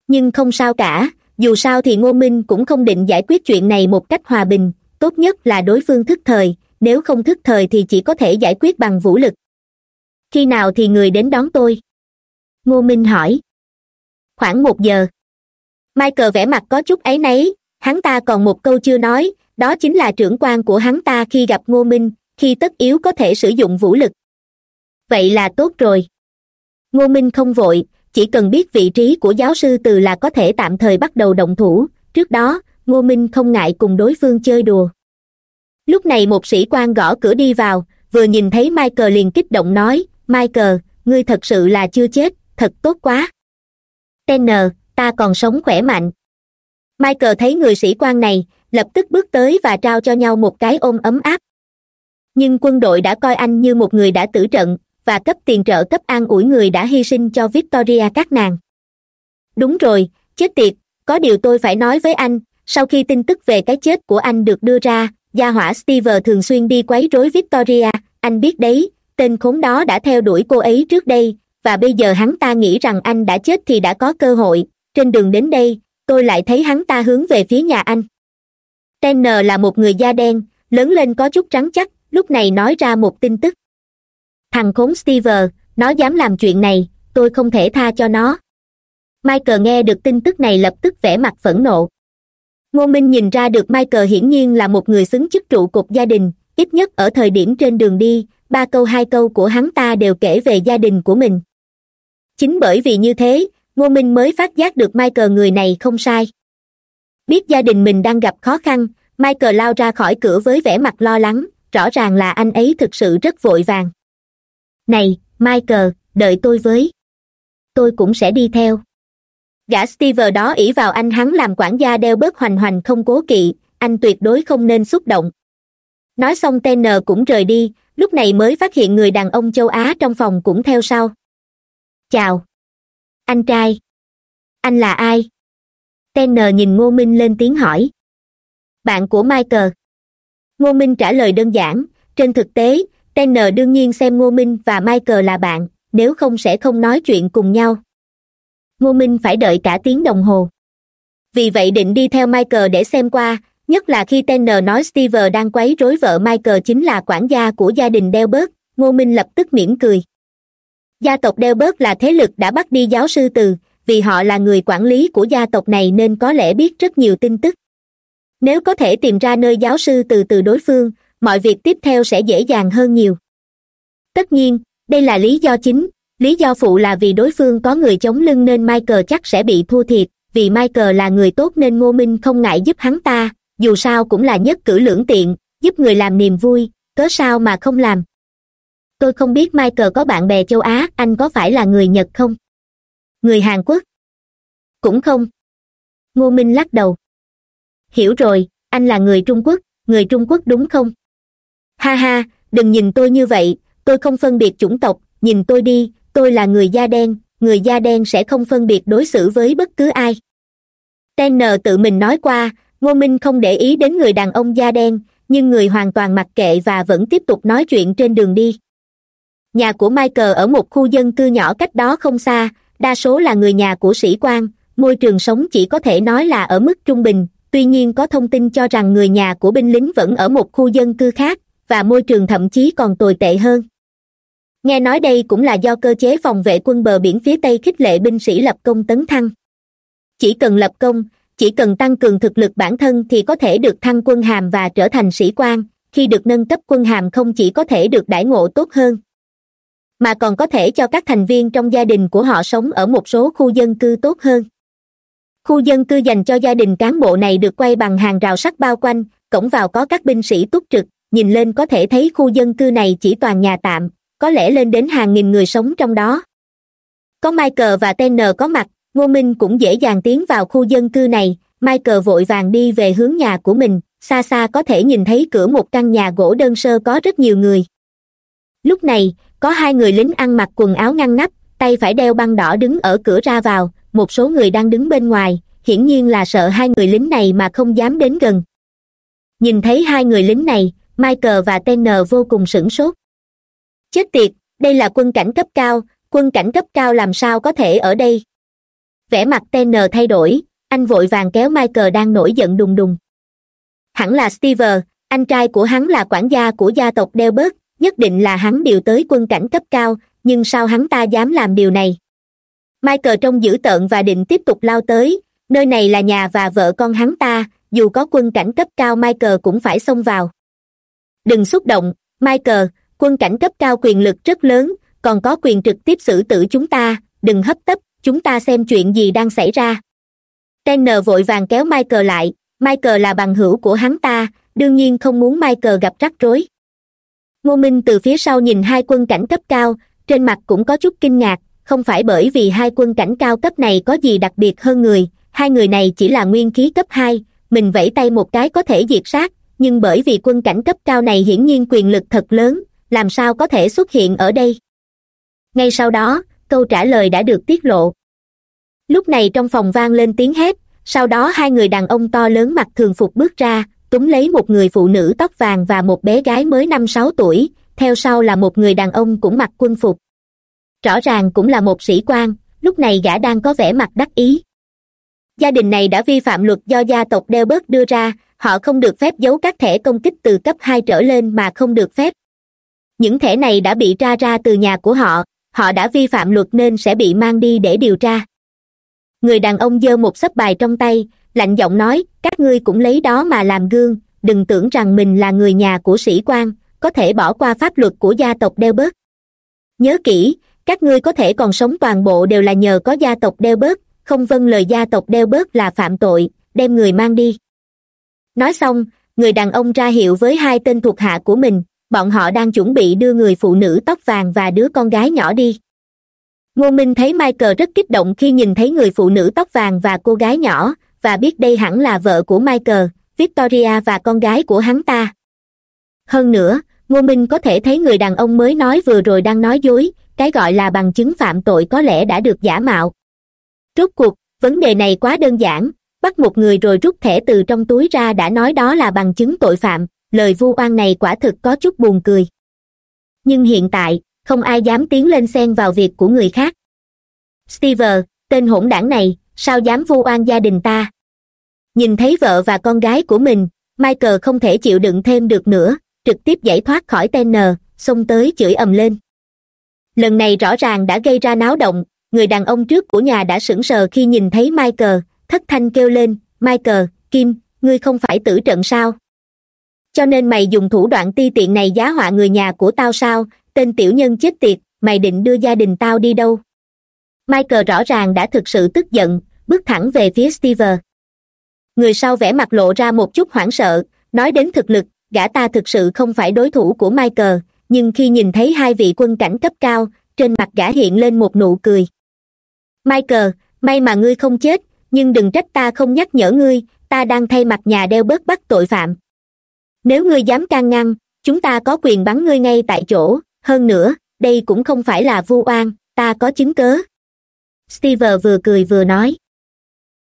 Nhưng không sao cả, dù sao thì ngô minh cũng không định giải quyết chuyện này một cách hòa bình, tốt nhất là đối phương thức thời, nếu không thức thời thì chỉ có thể giải quyết bằng vũ lực khi nào thì người đến đón tôi? Ngô minh hỏi. Khoảng một giờ. Michael vẽ mặt có chút áy náy. Hắn ta còn một câu chưa nói. Đó chính là trưởng quan của hắn ta khi gặp ngô minh, khi tất yếu có thể sử dụng vũ lực. Vậy là tốt rồi. Ngô minh không vội. Chỉ cần biết vị trí của giáo sư từ là có thể tạm thời bắt đầu động thủ. Trước đó, ngô minh không ngại cùng đối phương chơi đùa. Lúc này một sĩ quan gõ cửa đi vào, vừa nhìn thấy michael liền kích động nói michael, ngươi thật sự là chưa chết, thật tốt quá. Tenner ta còn sống khỏe mạnh. Michael thấy người sĩ quan này, lập tức bước tới và trao cho nhau một cái ôm ấm áp. Nhưng quân đội đã coi anh như một người đã tử trận, và cấp tiền trợ cấp an ủi người đã hy sinh cho victoria các nàng. Đúng rồi, chết tiệt, có điều tôi phải nói với anh, sau khi tin tức về cái chết của anh được đưa ra, gia hỏa steve thường xuyên đi quấy rối victoria, anh biết đấy tên khốn đó đã theo đuổi cô ấy trước đây, và bây giờ hắn ta nghĩ rằng anh đã chết thì đã có cơ hội. Trên đường đến đây, tôi lại thấy hắn ta hướng về phía nhà anh. Tanner là một người da đen, lớn lên có chút trắng chắc, lúc này nói ra một tin tức. Thằng khốn steve nó dám làm chuyện này, tôi không thể tha cho nó. Michael nghe được tin tức này lập tức vẻ mặt phẫn nộ. Ngô minh nhìn ra được michael hiển nhiên là một người xứng chức trụ cột gia đình, ít nhất ở thời điểm trên đường đi ba câu, hai câu của hắn ta đều kể về gia đình của mình. Chính bởi vì như thế, ngô minh mới phát giác được michael người này không sai. Biết gia đình mình đang gặp khó khăn, michael lao ra khỏi cửa với vẻ mặt lo lắng, rõ ràng là anh ấy thực sự rất vội vàng. Này, michael, đợi tôi với. Tôi cũng sẽ đi theo. Gã steve đó ỷ vào anh, hắn làm quản gia đeo bớt hoành hoành không cố kỵ, anh tuyệt đối không nên xúc động. Nói xong, tên n cũng rời đi lúc này mới phát hiện người đàn ông châu á trong phòng cũng theo sau. Chào. Anh trai. Anh là ai? Tenner nhìn ngô minh lên tiếng hỏi. Bạn của michael. Ngô minh trả lời đơn giản, trên thực tế Tenner đương nhiên xem ngô minh và michael là bạn, nếu không sẽ không nói chuyện cùng nhau. Ngô minh phải đợi cả tiếng đồng hồ. Vì vậy định đi theo michael để xem qua nhất là khi tên n nói steve đang quấy rối vợ michael chính là quản gia của gia đình đeo bớt ngô minh lập tức mỉm cười. Gia tộc đeo bớt là thế lực đã bắt đi giáo sư từ, vì họ là người quản lý của gia tộc này nên có lẽ biết rất nhiều tin tức. Nếu có thể tìm ra nơi giáo sư từ từ đối phương, mọi việc tiếp theo sẽ dễ dàng hơn nhiều. Tất nhiên, đây là lý do chính, lý do phụ là vì đối phương có người chống lưng nên michael chắc sẽ bị thua thiệt, vì michael là người tốt nên ngô minh không ngại giúp hắn ta dù sao cũng là nhất cử lưỡng tiện, giúp người làm niềm vui, cớ sao mà không làm? Tôi không biết michael có bạn bè châu á, anh có phải là người nhật không? Người hàn quốc? Cũng không. Ngô minh lắc đầu. Hiểu rồi, anh là người trung quốc, người trung quốc đúng không? Ha ha, đừng nhìn tôi như vậy, tôi không phân biệt chủng tộc, nhìn tôi đi, tôi là người da đen, người da đen sẽ không phân biệt đối xử với bất cứ ai. Ten tự mình nói qua ngô minh không để ý đến người đàn ông da đen, nhưng người hoàn toàn mặc kệ và vẫn tiếp tục nói chuyện trên đường đi. Nhà của michael ở một khu dân cư nhỏ cách đó không xa, đa số là người nhà của sĩ quan, môi trường sống chỉ có thể nói là ở mức trung bình, tuy nhiên có thông tin cho rằng người nhà của binh lính vẫn ở một khu dân cư khác, và môi trường thậm chí còn tồi tệ hơn. Nghe nói đây cũng là do cơ chế phòng vệ quân bờ biển phía tây khích lệ binh sĩ lập công tấn thăng. Chỉ cần lập công chỉ cần tăng cường thực lực bản thân thì có thể được thăng quân hàm và trở thành sĩ quan. Khi được nâng cấp quân hàm không chỉ có thể được đãi ngộ tốt hơn, mà còn có thể cho các thành viên trong gia đình của họ sống ở một số khu dân cư tốt hơn. Khu dân cư dành cho gia đình cán bộ này được quay bằng hàng rào sắt bao quanh, cổng vào có các binh sĩ túc trực. Nhìn lên có thể thấy khu dân cư này chỉ toàn nhà tạm, có lẽ lên đến hàng nghìn người sống trong đó. Có michael và N có mặt ngô minh cũng dễ dàng tiến vào khu dân cư này. Michael vội vàng đi về hướng nhà của mình. Xa xa có thể nhìn thấy cửa một căn nhà gỗ đơn sơ có rất nhiều người. Lúc này, có hai người lính ăn mặc quần áo ngăn nắp, tay phải đeo băng đỏ đứng ở cửa ra vào. Một số người đang đứng bên ngoài. Hiển nhiên là sợ hai người lính này mà không dám đến gần. Nhìn thấy hai người lính này, michael và ten vô cùng sửng sốt. Chết tiệt, đây là quân cảnh cấp cao. Quân cảnh cấp cao làm sao có thể ở đây? Vẻ mặt tn thay đổi, anh vội vàng kéo michael đang nổi giận đùng đùng. Hẳn là steve anh trai của hắn là quản gia của gia tộc delbert, nhất định là hắn điều tới quân cảnh cấp cao, nhưng sao hắn ta dám làm điều này? Michael trông dữ tợn và định tiếp tục lao tới, nơi này là nhà và vợ con hắn ta, dù có quân cảnh cấp cao michael cũng phải xông vào. Đừng xúc động, michael, quân cảnh cấp cao quyền lực rất lớn, còn có quyền trực tiếp xử tử chúng ta, đừng hấp tấp chúng ta xem chuyện gì đang xảy ra. Tanner vội vàng kéo michael lại. Michael là bằng hữu của hắn ta, đương nhiên không muốn michael gặp rắc rối. Ngô minh từ phía sau nhìn hai quân cảnh cấp cao, trên mặt cũng có chút kinh ngạc, không phải bởi vì hai quân cảnh cao cấp này có gì đặc biệt hơn người, hai người này chỉ là nguyên khí cấp hai, mình vẫy tay một cái có thể diệt sát, nhưng bởi vì quân cảnh cấp cao này hiển nhiên quyền lực thật lớn, làm sao có thể xuất hiện ở đây? Ngay sau đó câu trả lời đã được tiết lộ. Lúc này trong phòng vang lên tiếng hét, sau đó hai người đàn ông to lớn mặc thường phục bước ra, túm lấy một người phụ nữ tóc vàng và một bé gái mới năm sáu tuổi, theo sau là một người đàn ông cũng mặc quân phục. Rõ ràng cũng là một sĩ quan, lúc này gã đang có vẻ mặt đắc ý. Gia đình này đã vi phạm luật do gia tộc delbert đưa ra, họ không được phép giấu các thẻ công kích từ cấp hai trở lên mà không được phép. Những thẻ này đã bị tra ra từ nhà của họ họ đã vi phạm luật nên sẽ bị mang đi để điều tra. Người đàn ông giơ một sấp bài trong tay, lạnh giọng nói, các ngươi cũng lấy đó mà làm gương, đừng tưởng rằng mình là người nhà của sĩ quan, có thể bỏ qua pháp luật của gia tộc delbert. Nhớ kỹ, các ngươi có thể còn sống toàn bộ đều là nhờ có gia tộc delbert, không vâng lời gia tộc delbert là phạm tội, đem người mang đi. Nói xong, người đàn ông ra hiệu với hai tên thuộc hạ của mình bọn họ đang chuẩn bị đưa người phụ nữ tóc vàng và đứa con gái nhỏ đi. Ngô minh thấy michael rất kích động khi nhìn thấy người phụ nữ tóc vàng và cô gái nhỏ, và biết đây hẳn là vợ của michael, victoria và con gái của hắn ta. Hơn nữa, ngô minh có thể thấy người đàn ông mới nói vừa rồi đang nói dối, cái gọi là bằng chứng phạm tội có lẽ đã được giả mạo. Rốt cuộc, vấn đề này quá đơn giản, bắt một người rồi rút thẻ từ trong túi ra đã nói đó là bằng chứng tội phạm lời vu oan này quả thực có chút buồn cười. Nhưng hiện tại, không ai dám tiến lên xen vào việc của người khác. Steve tên hỗn đảng này, sao dám vu oan gia đình ta? Nhìn thấy vợ và con gái của mình, michael không thể chịu đựng thêm được nữa, trực tiếp giải thoát khỏi tên n, xông tới chửi ầm lên. Lần này rõ ràng đã gây ra náo động, người đàn ông trước của nhà đã sững sờ khi nhìn thấy michael, thất thanh kêu lên, michael, kim, ngươi không phải tử trận sao? Cho nên mày dùng thủ đoạn ti tiện này giá họa người nhà của tao sao? Tên tiểu nhân chết tiệt, mày định đưa gia đình tao đi đâu? Michael rõ ràng đã thực sự tức giận, bước thẳng về phía steve người sau vẻ mặt lộ ra một chút hoảng sợ, nói đến thực lực, gã ta thực sự không phải đối thủ của michael, nhưng khi nhìn thấy hai vị quân cảnh cấp cao, trên mặt gã hiện lên một nụ cười. Michael, may mà ngươi không chết, nhưng đừng trách ta không nhắc nhở ngươi, ta đang thay mặt nhà đeo bớt bắt tội phạm nếu ngươi dám can ngăn, chúng ta có quyền bắn ngươi ngay tại chỗ. Hơn nữa, đây cũng không phải là vu oan, ta có chứng cớ. Steve vừa cười vừa nói.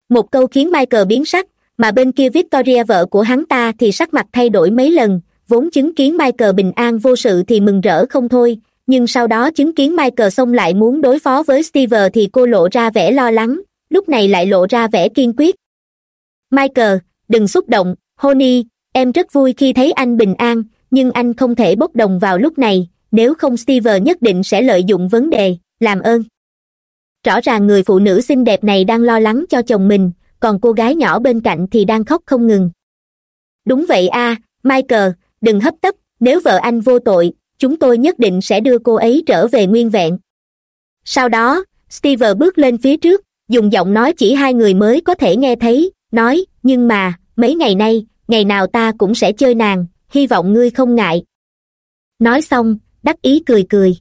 Một câu khiến michael biến sắc, mà bên kia victoria vợ của hắn ta thì sắc mặt thay đổi mấy lần. Vốn chứng kiến michael bình an vô sự thì mừng rỡ không thôi, nhưng sau đó chứng kiến michael xông lại muốn đối phó với steve thì cô lộ ra vẻ lo lắng, lúc này lại lộ ra vẻ kiên quyết. Michael, đừng xúc động, honey em rất vui khi thấy anh bình an, nhưng anh không thể bốc đồng vào lúc này, nếu không steve nhất định sẽ lợi dụng vấn đề, làm ơn. Rõ ràng người phụ nữ xinh đẹp này đang lo lắng cho chồng mình, còn cô gái nhỏ bên cạnh thì đang khóc không ngừng. Đúng vậy a, michael, đừng hấp tấp, nếu vợ anh vô tội, chúng tôi nhất định sẽ đưa cô ấy trở về nguyên vẹn. Sau đó steve bước lên phía trước, dùng giọng nói chỉ hai người mới có thể nghe thấy, nói, nhưng mà, mấy ngày nay ngày nào ta cũng sẽ chơi nàng, hy vọng ngươi không ngại. Nói xong, đắc ý cười cười.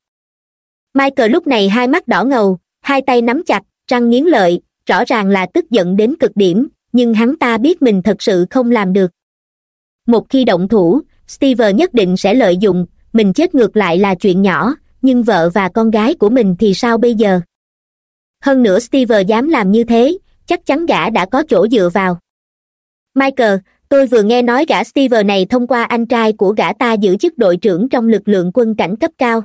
Michael lúc này hai mắt đỏ ngầu, hai tay nắm chặt, răng nghiến lợi, rõ ràng là tức giận đến cực điểm, nhưng hắn ta biết mình thật sự không làm được. Một khi động thủ steve nhất định sẽ lợi dụng, mình chết ngược lại là chuyện nhỏ, nhưng vợ và con gái của mình thì sao bây giờ? Hơn nữa steve dám làm như thế, chắc chắn gã đã có chỗ dựa vào. Michael tôi vừa nghe nói gã steve này thông qua anh trai của gã ta giữ chức đội trưởng trong lực lượng quân cảnh cấp cao.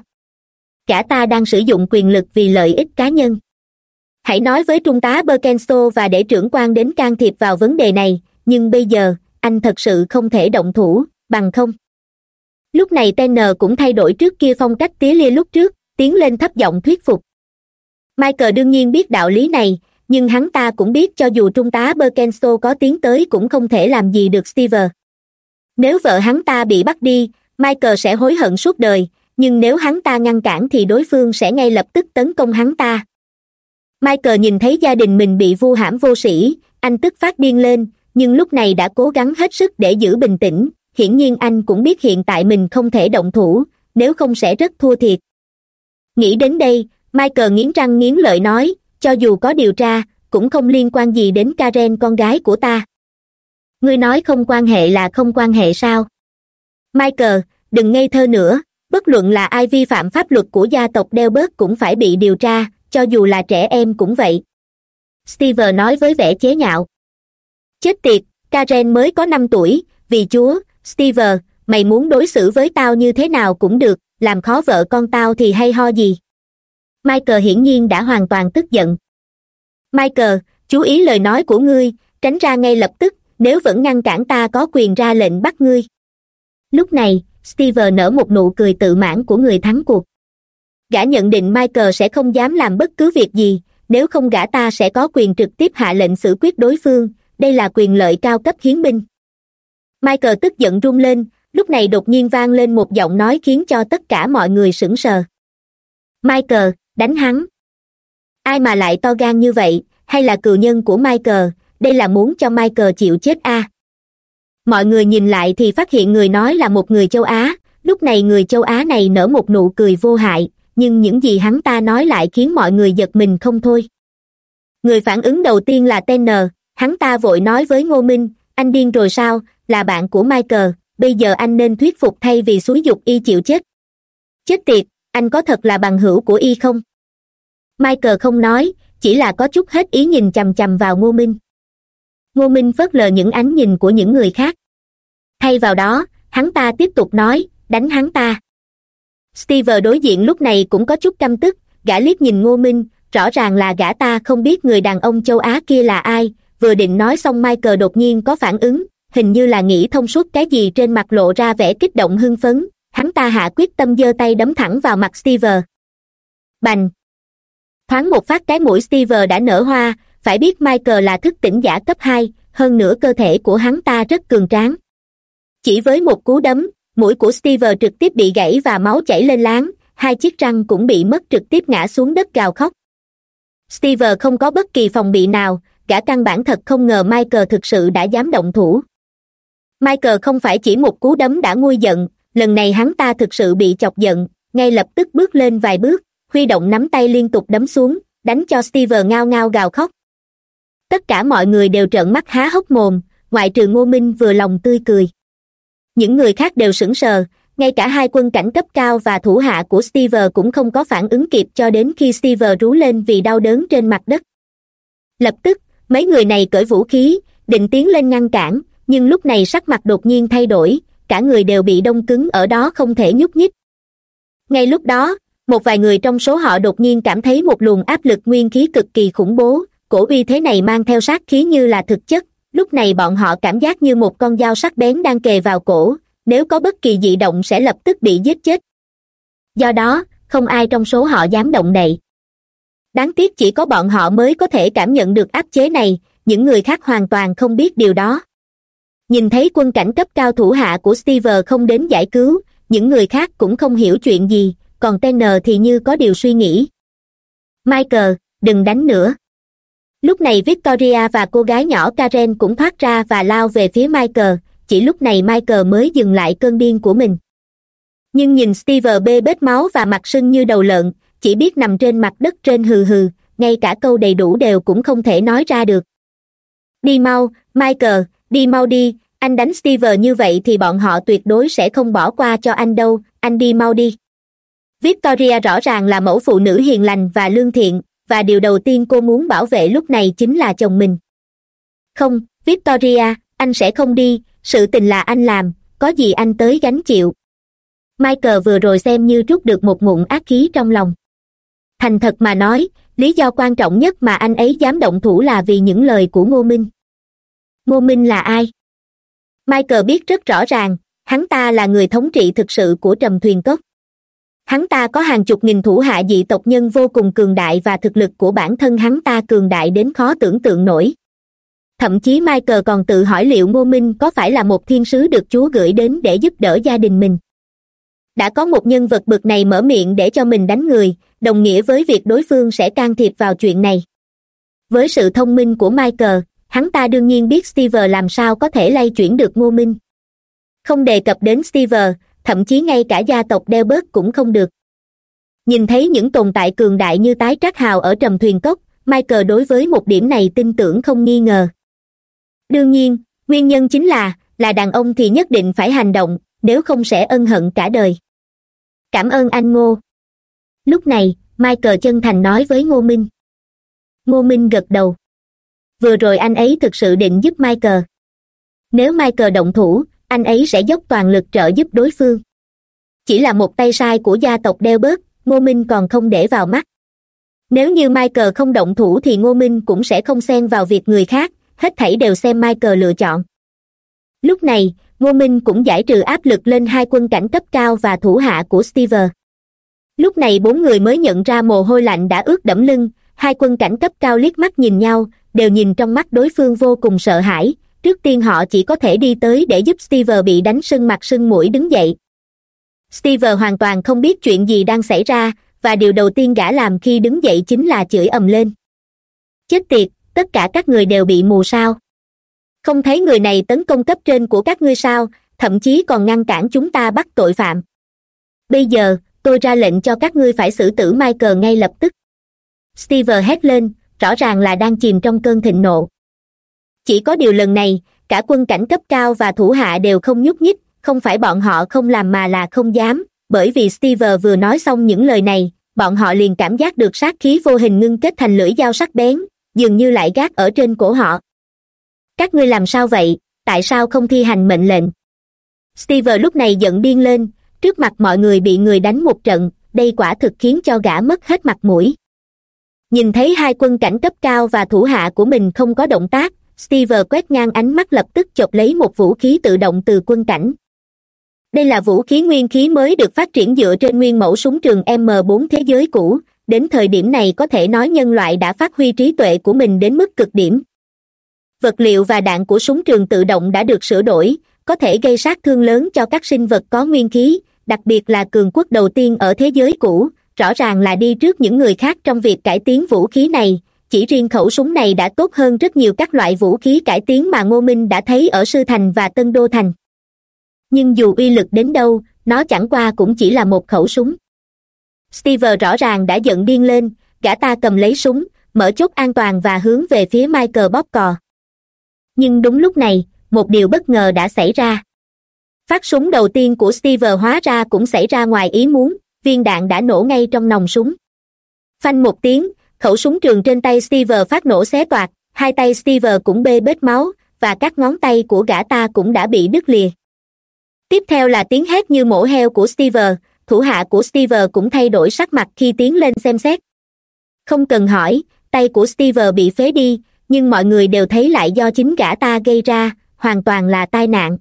Gã ta đang sử dụng quyền lực vì lợi ích cá nhân. Hãy nói với trung tá berkensto và để trưởng quan đến can thiệp vào vấn đề này, nhưng bây giờ, anh thật sự không thể động thủ, bằng không? Lúc này tên cũng thay đổi trước kia phong cách tía lia lúc trước, tiến lên thấp giọng thuyết phục. Michael đương nhiên biết đạo lý này nhưng hắn ta cũng biết cho dù trung tá Berkenso có tiến tới cũng không thể làm gì được steve nếu vợ hắn ta bị bắt đi, michael sẽ hối hận suốt đời, nhưng nếu hắn ta ngăn cản thì đối phương sẽ ngay lập tức tấn công hắn ta. Michael nhìn thấy gia đình mình bị vu hãm vô sĩ anh tức phát điên lên, nhưng lúc này đã cố gắng hết sức để giữ bình tĩnh. Hiển nhiên anh cũng biết hiện tại mình không thể động thủ, nếu không sẽ rất thua thiệt. Nghĩ đến đây, michael nghiến răng nghiến lợi nói cho dù có điều tra, cũng không liên quan gì đến karen, con gái của ta. Ngươi nói không quan hệ là không quan hệ sao? Michael, đừng ngây thơ nữa, bất luận là ai vi phạm pháp luật của gia tộc đeo bớt cũng phải bị điều tra, cho dù là trẻ em cũng vậy. Steve nói với vẻ chế nhạo. Chết tiệt, karen mới có năm tuổi, vì chúa steve mày muốn đối xử với tao như thế nào cũng được, làm khó vợ con tao thì hay ho gì? Michael hiển nhiên đã hoàn toàn tức giận. Michael, chú ý lời nói của ngươi, tránh ra ngay lập tức, nếu vẫn ngăn cản ta có quyền ra lệnh bắt ngươi. Lúc này steve nở một nụ cười tự mãn của người thắng cuộc. Gã nhận định michael sẽ không dám làm bất cứ việc gì, nếu không gã ta sẽ có quyền trực tiếp hạ lệnh xử quyết đối phương, đây là quyền lợi cao cấp hiến binh. Michael tức giận run lên, lúc này đột nhiên vang lên một giọng nói khiến cho tất cả mọi người sững sờ. Michael đánh hắn ai mà lại to gan như vậy, hay là cựu nhân của michael, đây là muốn cho michael chịu chết a à? mọi người nhìn lại thì phát hiện người nói là một người châu á, lúc này người châu á này nở một nụ cười vô hại, nhưng những gì hắn ta nói lại khiến mọi người giật mình không thôi người phản ứng đầu tiên là Tenner. hắn ta vội nói với ngô minh, anh điên rồi sao, là bạn của michael, bây giờ anh nên thuyết phục thay vì xúi dục y chịu chết chết tiệt anh có thật là bằng hữu của y không? Michael không nói, chỉ là có chút hết ý nhìn chằm chằm vào ngô minh. Ngô minh phớt lờ những ánh nhìn của những người khác. Thay vào đó, hắn ta tiếp tục nói, đánh hắn ta. Steve đối diện lúc này cũng có chút căm tức, gã liếc nhìn ngô minh, rõ ràng là gã ta không biết người đàn ông châu á kia là ai, vừa định nói xong michael đột nhiên có phản ứng, hình như là nghĩ thông suốt cái gì trên mặt lộ ra vẻ kích động hưng phấn hắn ta hạ quyết tâm giơ tay đấm thẳng vào mặt steve. Bành! Thoáng một phát cái mũi steve đã nở hoa, phải biết michael là thức tỉnh giả cấp hai, hơn nữa cơ thể của hắn ta rất cường tráng. Chỉ với một cú đấm, mũi của steve trực tiếp bị gãy và máu chảy lên láng, hai chiếc răng cũng bị mất trực tiếp ngã xuống đất gào khóc. Steve không có bất kỳ phòng bị nào, gã căn bản thật không ngờ michael thực sự đã dám động thủ. Michael không phải chỉ một cú đấm đã nguôi giận lần này hắn ta thực sự bị chọc giận, ngay lập tức bước lên vài bước, huy động nắm tay liên tục đấm xuống, đánh cho steve ngao ngao gào khóc. Tất cả mọi người đều trợn mắt há hốc mồm, ngoại trừ ngô minh vừa lòng tươi cười. Những người khác đều sững sờ, ngay cả hai quân cảnh cấp cao và thủ hạ của steve cũng không có phản ứng kịp cho đến khi steve rú lên vì đau đớn trên mặt đất. Lập tức, mấy người này cởi vũ khí, định tiến lên ngăn cản, nhưng lúc này sắc mặt đột nhiên thay đổi cả người đều bị đông cứng, ở đó không thể nhúc nhích. Ngay lúc đó, một vài người trong số họ đột nhiên cảm thấy một luồng áp lực nguyên khí cực kỳ khủng bố. Cổ uy thế này mang theo sát khí như là thực chất. Lúc này bọn họ cảm giác như một con dao sắc bén đang kề vào cổ. Nếu có bất kỳ dị động sẽ lập tức bị giết chết. Do đó, không ai trong số họ dám động đậy. Đáng tiếc chỉ có bọn họ mới có thể cảm nhận được áp chế này. Những người khác hoàn toàn không biết điều đó nhìn thấy quân cảnh cấp cao thủ hạ của steve không đến giải cứu, những người khác cũng không hiểu chuyện gì, còn tên n thì như có điều suy nghĩ. Michael, đừng đánh nữa. Lúc này victoria và cô gái nhỏ karen cũng thoát ra và lao về phía michael, chỉ lúc này michael mới dừng lại cơn điên của mình. Nhưng nhìn steve bê bết máu và mặt sưng như đầu lợn, chỉ biết nằm trên mặt đất trên hừ hừ, ngay cả câu đầy đủ đều cũng không thể nói ra được. Đi mau, michael đi mau đi, anh đánh steve như vậy thì bọn họ tuyệt đối sẽ không bỏ qua cho anh đâu, anh đi mau đi. Victoria rõ ràng là mẫu phụ nữ hiền lành và lương thiện, và điều đầu tiên cô muốn bảo vệ lúc này chính là chồng mình. Không, victoria, anh sẽ không đi, sự tình là anh làm, có gì anh tới gánh chịu. Michael vừa rồi xem như rút được một ngụm ác khí trong lòng. Thành thật mà nói, lý do quan trọng nhất mà anh ấy dám động thủ là vì những lời của ngô minh ngô minh là ai? Michael biết rất rõ ràng, hắn ta là người thống trị thực sự của trầm thuyền cốc. Hắn ta có hàng chục nghìn thủ hạ dị tộc nhân vô cùng cường đại và thực lực của bản thân hắn ta cường đại đến khó tưởng tượng nổi. Thậm chí michael còn tự hỏi liệu ngô minh có phải là một thiên sứ được chúa gửi đến để giúp đỡ gia đình mình. Đã có một nhân vật bực này mở miệng để cho mình đánh người, đồng nghĩa với việc đối phương sẽ can thiệp vào chuyện này. Với sự thông minh của michael hắn ta đương nhiên biết steve làm sao có thể lay chuyển được ngô minh. Không đề cập đến steve, thậm chí ngay cả gia tộc đeo bớt cũng không được. Nhìn thấy những tồn tại cường đại như tái trác hào ở trầm thuyền cốc, michael đối với một điểm này tin tưởng không nghi ngờ. Đương nhiên, nguyên nhân chính là là đàn ông thì nhất định phải hành động, nếu không sẽ ân hận cả đời. Cảm ơn anh ngô. Lúc này, michael chân thành nói với ngô minh. Ngô minh gật đầu vừa rồi anh ấy thực sự định giúp michael. Nếu michael động thủ, anh ấy sẽ dốc toàn lực trợ giúp đối phương. Chỉ là một tay sai của gia tộc đeo bớt ngô minh còn không để vào mắt. Nếu như michael không động thủ thì ngô minh cũng sẽ không xen vào việc người khác, hết thảy đều xem michael lựa chọn. Lúc này, ngô minh cũng giải trừ áp lực lên hai quân cảnh cấp cao và thủ hạ của steve lúc này bốn người mới nhận ra mồ hôi lạnh đã ướt đẫm lưng, hai quân cảnh cấp cao liếc mắt nhìn nhau đều nhìn trong mắt đối phương vô cùng sợ hãi. Trước tiên họ chỉ có thể đi tới để giúp steve bị đánh sưng mặt sưng mũi đứng dậy. Steve hoàn toàn không biết chuyện gì đang xảy ra, và điều đầu tiên gã làm khi đứng dậy chính là chửi ầm lên. Chết tiệt, tất cả các người đều bị mù sao? Không thấy người này tấn công cấp trên của các ngươi sao, thậm chí còn ngăn cản chúng ta bắt tội phạm. Bây giờ, tôi ra lệnh cho các ngươi phải xử tử michael ngay lập tức. Steve hét lên rõ ràng là đang chìm trong cơn thịnh nộ. Chỉ có điều lần này, cả quân cảnh cấp cao và thủ hạ đều không nhúc nhích, không phải bọn họ không làm mà là không dám, bởi vì steve vừa nói xong những lời này, bọn họ liền cảm giác được sát khí vô hình ngưng kết thành lưỡi dao sắc bén, dường như lại gác ở trên cổ họ. Các ngươi làm sao vậy? Tại sao không thi hành mệnh lệnh? Steve lúc này giận điên lên, trước mặt mọi người bị người đánh một trận, đây quả thực khiến cho gã mất hết mặt mũi nhìn thấy hai quân cảnh cấp cao và thủ hạ của mình không có động tác steve quét ngang ánh mắt lập tức chộp lấy một vũ khí tự động từ quân cảnh. Đây là vũ khí nguyên khí mới được phát triển dựa trên nguyên mẫu súng trường m 4 thế giới cũ, đến thời điểm này có thể nói nhân loại đã phát huy trí tuệ của mình đến mức cực điểm. Vật liệu và đạn của súng trường tự động đã được sửa đổi, có thể gây sát thương lớn cho các sinh vật có nguyên khí, đặc biệt là cường quốc đầu tiên ở thế giới cũ rõ ràng là đi trước những người khác trong việc cải tiến vũ khí này, chỉ riêng khẩu súng này đã tốt hơn rất nhiều các loại vũ khí cải tiến mà ngô minh đã thấy ở sư thành và tân đô thành. Nhưng dù uy lực đến đâu, nó chẳng qua cũng chỉ là một khẩu súng. Steve rõ ràng đã giận điên lên, gã ta cầm lấy súng, mở chốt an toàn và hướng về phía michael bóp cò. Nhưng đúng lúc này, một điều bất ngờ đã xảy ra. Phát súng đầu tiên của steve hóa ra cũng xảy ra ngoài ý muốn viên đạn đã nổ ngay trong nòng súng. Phanh một tiếng, khẩu súng trường trên tay steve phát nổ xé toạc, hai tay steve cũng bê bết máu, và các ngón tay của gã ta cũng đã bị đứt lìa. Tiếp theo là tiếng hét như mổ heo của steve thủ hạ của steve cũng thay đổi sắc mặt khi tiến lên xem xét. Không cần hỏi, tay của steve bị phế đi, nhưng mọi người đều thấy lại do chính gã ta gây ra, hoàn toàn là tai nạn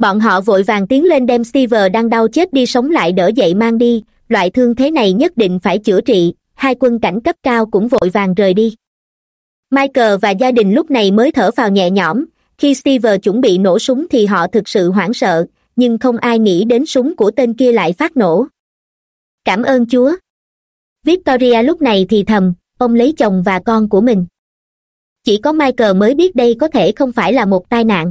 bọn họ vội vàng tiến lên đem steve đang đau chết đi sống lại đỡ dậy mang đi. Loại thương thế này nhất định phải chữa trị. Hai quân cảnh cấp cao cũng vội vàng rời đi. Michael và gia đình lúc này mới thở phào nhẹ nhõm. Khi steve chuẩn bị nổ súng thì họ thực sự hoảng sợ, nhưng không ai nghĩ đến súng của tên kia lại phát nổ. Cảm ơn chúa. Victoria lúc này thì thầm, ông lấy chồng và con của mình. Chỉ có michael mới biết đây có thể không phải là một tai nạn.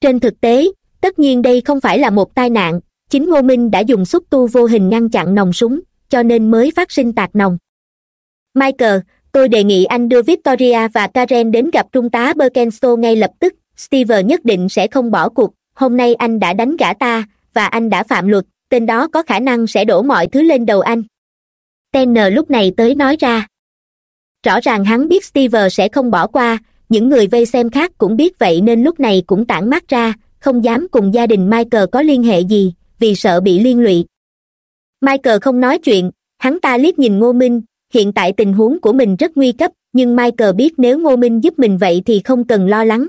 Trên thực tế tất nhiên đây không phải là một tai nạn, chính ngô minh đã dùng xúc tu vô hình ngăn chặn nòng súng, cho nên mới phát sinh tạc nòng. Michael, tôi đề nghị anh đưa victoria và karen đến gặp trung tá berkensto ngay lập tức steve nhất định sẽ không bỏ cuộc, hôm nay anh đã đánh gã ta, và anh đã phạm luật, tên đó có khả năng sẽ đổ mọi thứ lên đầu anh. Tenner lúc này tới nói ra. Rõ ràng hắn biết steve sẽ không bỏ qua, những người vây xem khác cũng biết vậy nên lúc này cũng tản mắt ra không dám cùng gia đình michael có liên hệ gì, vì sợ bị liên lụy. Michael không nói chuyện, hắn ta liếc nhìn ngô minh, hiện tại tình huống của mình rất nguy cấp, nhưng michael biết nếu ngô minh giúp mình vậy thì không cần lo lắng.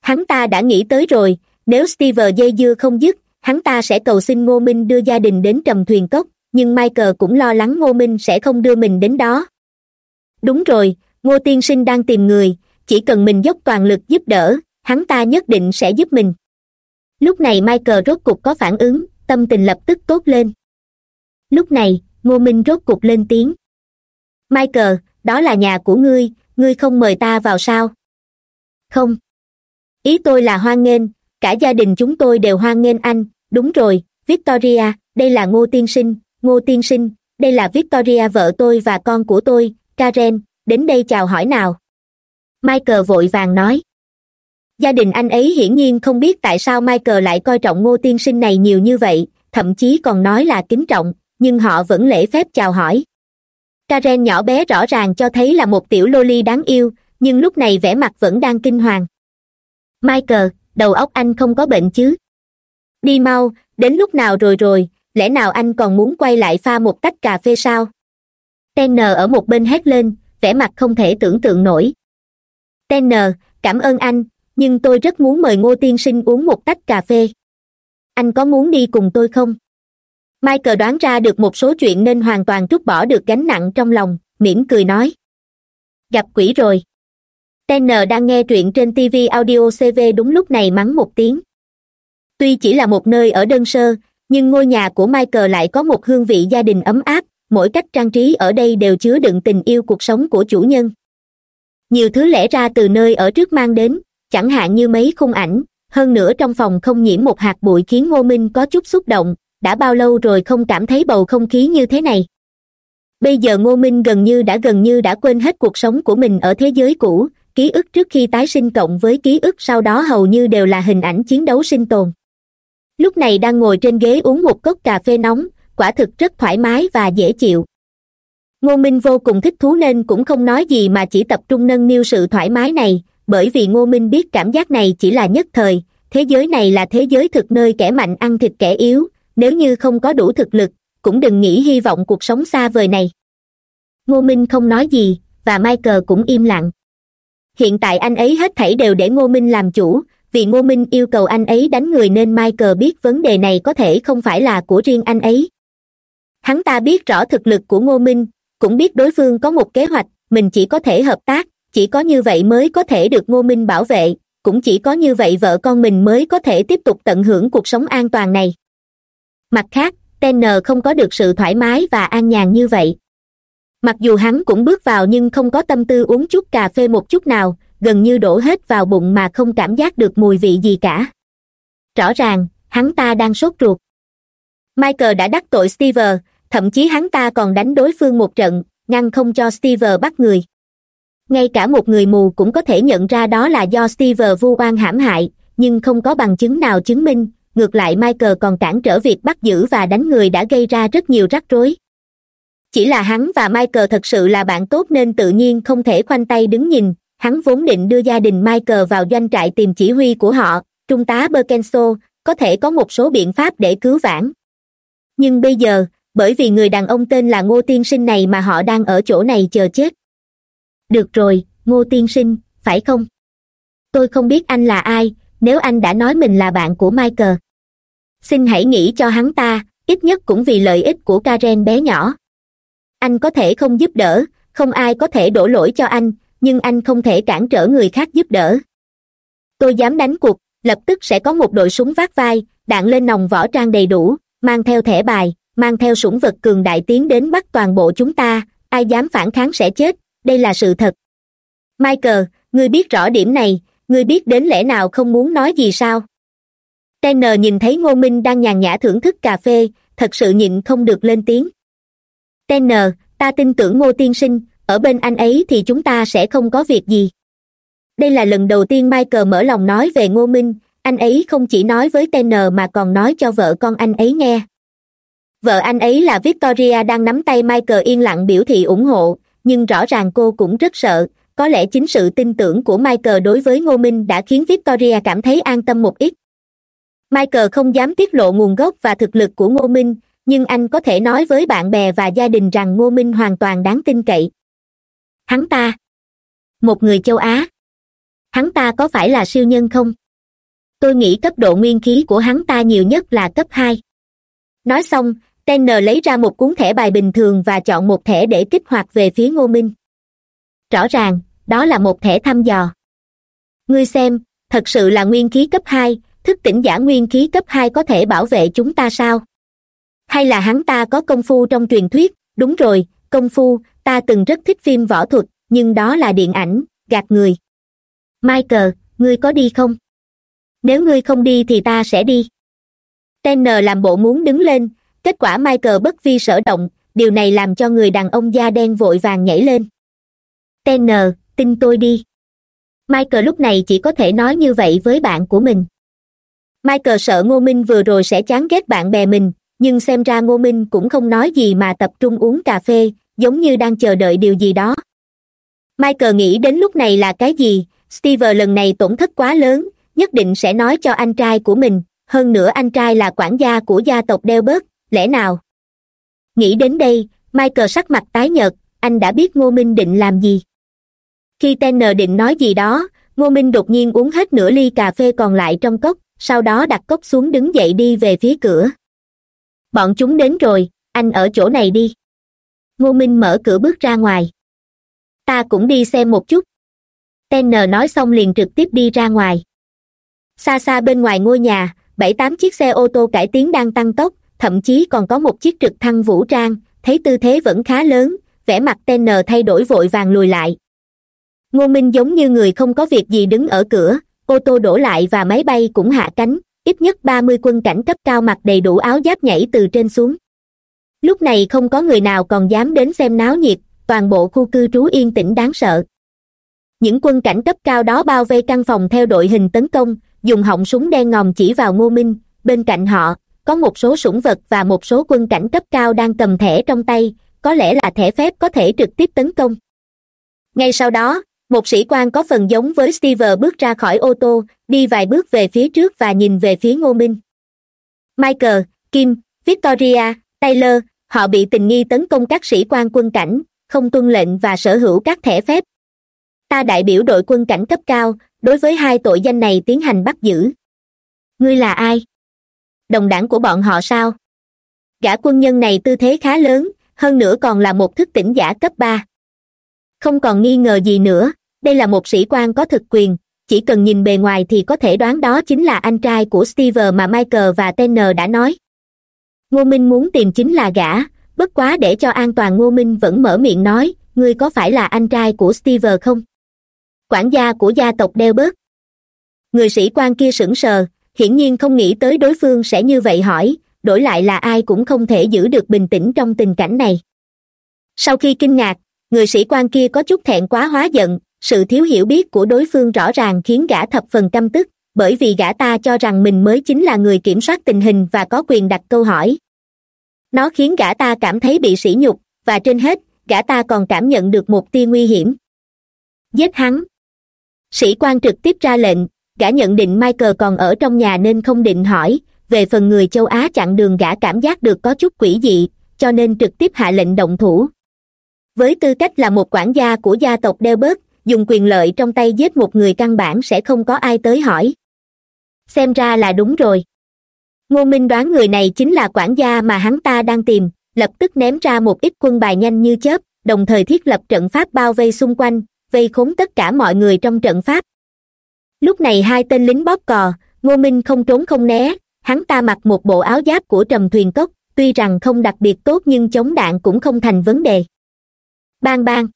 Hắn ta đã nghĩ tới rồi, nếu steve dây dưa không dứt, hắn ta sẽ cầu xin ngô minh đưa gia đình đến trầm thuyền cốc, nhưng michael cũng lo lắng ngô minh sẽ không đưa mình đến đó. Đúng rồi, ngô tiên sinh đang tìm người, chỉ cần mình dốc toàn lực giúp đỡ, hắn ta nhất định sẽ giúp mình lúc này michael rốt cục có phản ứng, tâm tình lập tức tốt lên. Lúc này, ngô minh rốt cục lên tiếng. Michael, đó là nhà của ngươi ngươi không mời ta vào sao? Không. Ý tôi là hoan nghênh, cả gia đình chúng tôi đều hoan nghênh anh, đúng rồi, victoria, đây là ngô tiên sinh, ngô tiên sinh, đây là victoria vợ tôi và con của tôi, karen, đến đây chào hỏi nào. Michael vội vàng nói gia đình anh ấy hiển nhiên không biết tại sao michael lại coi trọng ngô tiên sinh này nhiều như vậy, thậm chí còn nói là kính trọng, nhưng họ vẫn lễ phép chào hỏi. Karen nhỏ bé rõ ràng cho thấy là một tiểu loli đáng yêu, nhưng lúc này vẻ mặt vẫn đang kinh hoàng. Michael, đầu óc anh không có bệnh chứ? Đi mau, đến lúc nào rồi rồi, lẽ nào anh còn muốn quay lại pha một tách cà phê sao? Tenner ở một bên hét lên, vẻ mặt không thể tưởng tượng nổi. Tenner cảm ơn anh nhưng tôi rất muốn mời ngô tiên sinh uống một tách cà phê. Anh có muốn đi cùng tôi không? Michael đoán ra được một số chuyện nên hoàn toàn trút bỏ được gánh nặng trong lòng, mỉm cười nói. Gặp quỷ rồi. Tanner đang nghe truyện trên tv audio cv đúng lúc này mắng một tiếng. Tuy chỉ là một nơi ở đơn sơ, nhưng ngôi nhà của michael lại có một hương vị gia đình ấm áp, mỗi cách trang trí ở đây đều chứa đựng tình yêu cuộc sống của chủ nhân. Nhiều thứ lẽ ra từ nơi ở trước mang đến chẳng hạn như mấy khung ảnh, hơn nữa trong phòng không nhiễm một hạt bụi khiến ngô minh có chút xúc động, đã bao lâu rồi không cảm thấy bầu không khí như thế này? Bây giờ ngô minh gần như đã gần như đã quên hết cuộc sống của mình ở thế giới cũ, ký ức trước khi tái sinh cộng với ký ức sau đó hầu như đều là hình ảnh chiến đấu sinh tồn. Lúc này đang ngồi trên ghế uống một cốc cà phê nóng, quả thực rất thoải mái và dễ chịu. Ngô minh vô cùng thích thú nên cũng không nói gì mà chỉ tập trung nâng niu sự thoải mái này bởi vì ngô minh biết cảm giác này chỉ là nhất thời, thế giới này là thế giới thực nơi kẻ mạnh ăn thịt kẻ yếu, nếu như không có đủ thực lực, cũng đừng nghĩ hy vọng cuộc sống xa vời này. Ngô minh không nói gì, và michael cũng im lặng. Hiện tại anh ấy hết thảy đều để ngô minh làm chủ, vì ngô minh yêu cầu anh ấy đánh người nên michael biết vấn đề này có thể không phải là của riêng anh ấy. Hắn ta biết rõ thực lực của ngô minh, cũng biết đối phương có một kế hoạch, mình chỉ có thể hợp tác chỉ có như vậy mới có thể được ngô minh bảo vệ, cũng chỉ có như vậy vợ con mình mới có thể tiếp tục tận hưởng cuộc sống an toàn này. Mặt khác tenner không có được sự thoải mái và an nhàn như vậy. Mặc dù hắn cũng bước vào nhưng không có tâm tư uống chút cà phê một chút nào, gần như đổ hết vào bụng mà không cảm giác được mùi vị gì cả. Rõ ràng, hắn ta đang sốt ruột. Michael đã đắc tội steve, thậm chí hắn ta còn đánh đối phương một trận, ngăn không cho steve bắt người ngay cả một người mù cũng có thể nhận ra đó là do steve vu oan hãm hại, nhưng không có bằng chứng nào chứng minh, ngược lại michael còn cản trở việc bắt giữ và đánh người đã gây ra rất nhiều rắc rối. Chỉ là hắn và michael thật sự là bạn tốt nên tự nhiên không thể khoanh tay đứng nhìn, hắn vốn định đưa gia đình michael vào doanh trại tìm chỉ huy của họ, trung tá berkenso, có thể có một số biện pháp để cứu vãn. Nhưng bây giờ, bởi vì người đàn ông tên là ngô tiên sinh này mà họ đang ở chỗ này chờ chết được rồi, ngô tiên sinh, phải không? Tôi không biết anh là ai, nếu anh đã nói mình là bạn của michael. Xin hãy nghĩ cho hắn ta, ít nhất cũng vì lợi ích của karen bé nhỏ. Anh có thể không giúp đỡ, không ai có thể đổ lỗi cho anh, nhưng anh không thể cản trở người khác giúp đỡ. Tôi dám đánh cuộc, lập tức sẽ có một đội súng vác vai, đạn lên nòng võ trang đầy đủ, mang theo thẻ bài, mang theo sủng vật cường đại tiến đến bắt toàn bộ chúng ta, ai dám phản kháng sẽ chết đây là sự thật. Michael, ngươi biết rõ điểm này, ngươi biết đến lẽ nào không muốn nói gì sao? Tanner nhìn thấy ngô minh đang nhàn nhã thưởng thức cà phê, thật sự nhịn không được lên tiếng. Tanner, ta tin tưởng ngô tiên sinh, ở bên anh ấy thì chúng ta sẽ không có việc gì. Đây là lần đầu tiên michael mở lòng nói về ngô minh, anh ấy không chỉ nói với Tanner mà còn nói cho vợ con anh ấy nghe. Vợ anh ấy là victoria đang nắm tay michael yên lặng biểu thị ủng hộ nhưng rõ ràng cô cũng rất sợ. Có lẽ chính sự tin tưởng của michael đối với ngô minh đã khiến victoria cảm thấy an tâm một ít. Michael không dám tiết lộ nguồn gốc và thực lực của ngô minh, nhưng anh có thể nói với bạn bè và gia đình rằng ngô minh hoàn toàn đáng tin cậy. Hắn ta. Một người châu á. Hắn ta có phải là siêu nhân không? Tôi nghĩ cấp độ nguyên khí của hắn ta nhiều nhất là cấp hai. Nói xong Tanner lấy ra một cuốn thẻ bài bình thường và chọn một thẻ để kích hoạt về phía ngô minh. Rõ ràng, đó là một thẻ thăm dò. Ngươi xem, thật sự là nguyên khí cấp hai, thức tỉnh giả nguyên khí cấp hai có thể bảo vệ chúng ta sao? Hay là hắn ta có công phu trong truyền thuyết? Đúng rồi, công phu, ta từng rất thích phim võ thuật, nhưng đó là điện ảnh, gạt người. Michael, ngươi có đi không? Nếu ngươi không đi thì ta sẽ đi. Tanner làm bộ muốn đứng lên kết quả michael bất vi sở động, điều này làm cho người đàn ông da đen vội vàng nhảy lên. Tn tin tôi đi. Michael lúc này chỉ có thể nói như vậy với bạn của mình. Michael sợ ngô minh vừa rồi sẽ chán ghét bạn bè mình, nhưng xem ra ngô minh cũng không nói gì mà tập trung uống cà phê, giống như đang chờ đợi điều gì đó. Michael nghĩ đến lúc này là cái gì? Steve lần này tổn thất quá lớn, nhất định sẽ nói cho anh trai của mình. Hơn nữa anh trai là quản gia của gia tộc đeo bớt lẽ nào? Nghĩ đến đây, michael sắc mặt tái nhợt, anh đã biết ngô minh định làm gì. Khi Tenner định nói gì đó, ngô minh đột nhiên uống hết nửa ly cà phê còn lại trong cốc, sau đó đặt cốc xuống đứng dậy đi về phía cửa. Bọn chúng đến rồi, anh ở chỗ này đi. Ngô minh mở cửa bước ra ngoài. Ta cũng đi xem một chút. Tenner nói xong liền trực tiếp đi ra ngoài. Xa xa bên ngoài ngôi nhà, bảy tám chiếc xe ô tô cải tiến đang tăng tốc thậm chí còn có một chiếc trực thăng vũ trang, thấy tư thế vẫn khá lớn, vẻ mặt tên n thay đổi vội vàng lùi lại. Ngô minh giống như người không có việc gì đứng ở cửa, ô tô đổ lại và máy bay cũng hạ cánh, ít nhất ba mươi quân cảnh cấp cao mặc đầy đủ áo giáp nhảy từ trên xuống. Lúc này không có người nào còn dám đến xem náo nhiệt, toàn bộ khu cư trú yên tĩnh đáng sợ. Những quân cảnh cấp cao đó bao vây căn phòng theo đội hình tấn công, dùng họng súng đen ngòm chỉ vào ngô minh, bên cạnh họ có một số sủng vật và một số quân cảnh cấp cao đang cầm thẻ trong tay, có lẽ là thẻ phép có thể trực tiếp tấn công. Ngay sau đó, một sĩ quan có phần giống với steve bước ra khỏi ô tô, đi vài bước về phía trước và nhìn về phía ngô minh. Michael, kim, victoria, taylor, họ bị tình nghi tấn công các sĩ quan quân cảnh, không tuân lệnh và sở hữu các thẻ phép. Ta đại biểu đội quân cảnh cấp cao, đối với hai tội danh này tiến hành bắt giữ. Ngươi là ai? Đồng đảng của bọn họ sao? Gã quân nhân này tư thế khá lớn, hơn nữa còn là một thức tỉnh giả cấp ba. Không còn nghi ngờ gì nữa, đây là một sĩ quan có thực quyền, chỉ cần nhìn bề ngoài thì có thể đoán đó chính là anh trai của steve mà michael và Tanner đã nói. Ngô minh muốn tìm chính là gã, bất quá để cho an toàn ngô minh vẫn mở miệng nói, ngươi có phải là anh trai của steve không? Quản gia của gia tộc đeo bớt người sĩ quan kia sững sờ hiển nhiên không nghĩ tới đối phương sẽ như vậy hỏi, đổi lại là ai cũng không thể giữ được bình tĩnh trong tình cảnh này. Sau khi kinh ngạc, người sĩ quan kia có chút thẹn quá hóa giận, sự thiếu hiểu biết của đối phương rõ ràng khiến gã thập phần căm tức, bởi vì gã ta cho rằng mình mới chính là người kiểm soát tình hình và có quyền đặt câu hỏi. Nó khiến gã ta cảm thấy bị sỉ nhục, và trên hết, gã ta còn cảm nhận được một tia nguy hiểm. Giết hắn. Sĩ quan trực tiếp ra lệnh gã nhận định michael còn ở trong nhà nên không định hỏi. Về phần người châu á chặn đường gã cảm giác được có chút quỷ dị, cho nên trực tiếp hạ lệnh động thủ. Với tư cách là một quản gia của gia tộc đeo bớt dùng quyền lợi trong tay giết một người căn bản sẽ không có ai tới hỏi. Xem ra là đúng rồi. Ngô minh đoán người này chính là quản gia mà hắn ta đang tìm, lập tức ném ra một ít quân bài nhanh như chớp, đồng thời thiết lập trận pháp bao vây xung quanh, vây khốn tất cả mọi người trong trận pháp lúc này hai tên lính bóp cò, ngô minh không trốn không né, hắn ta mặc một bộ áo giáp của trầm thuyền cốc, tuy rằng không đặc biệt tốt nhưng chống đạn cũng không thành vấn đề. Bang bang.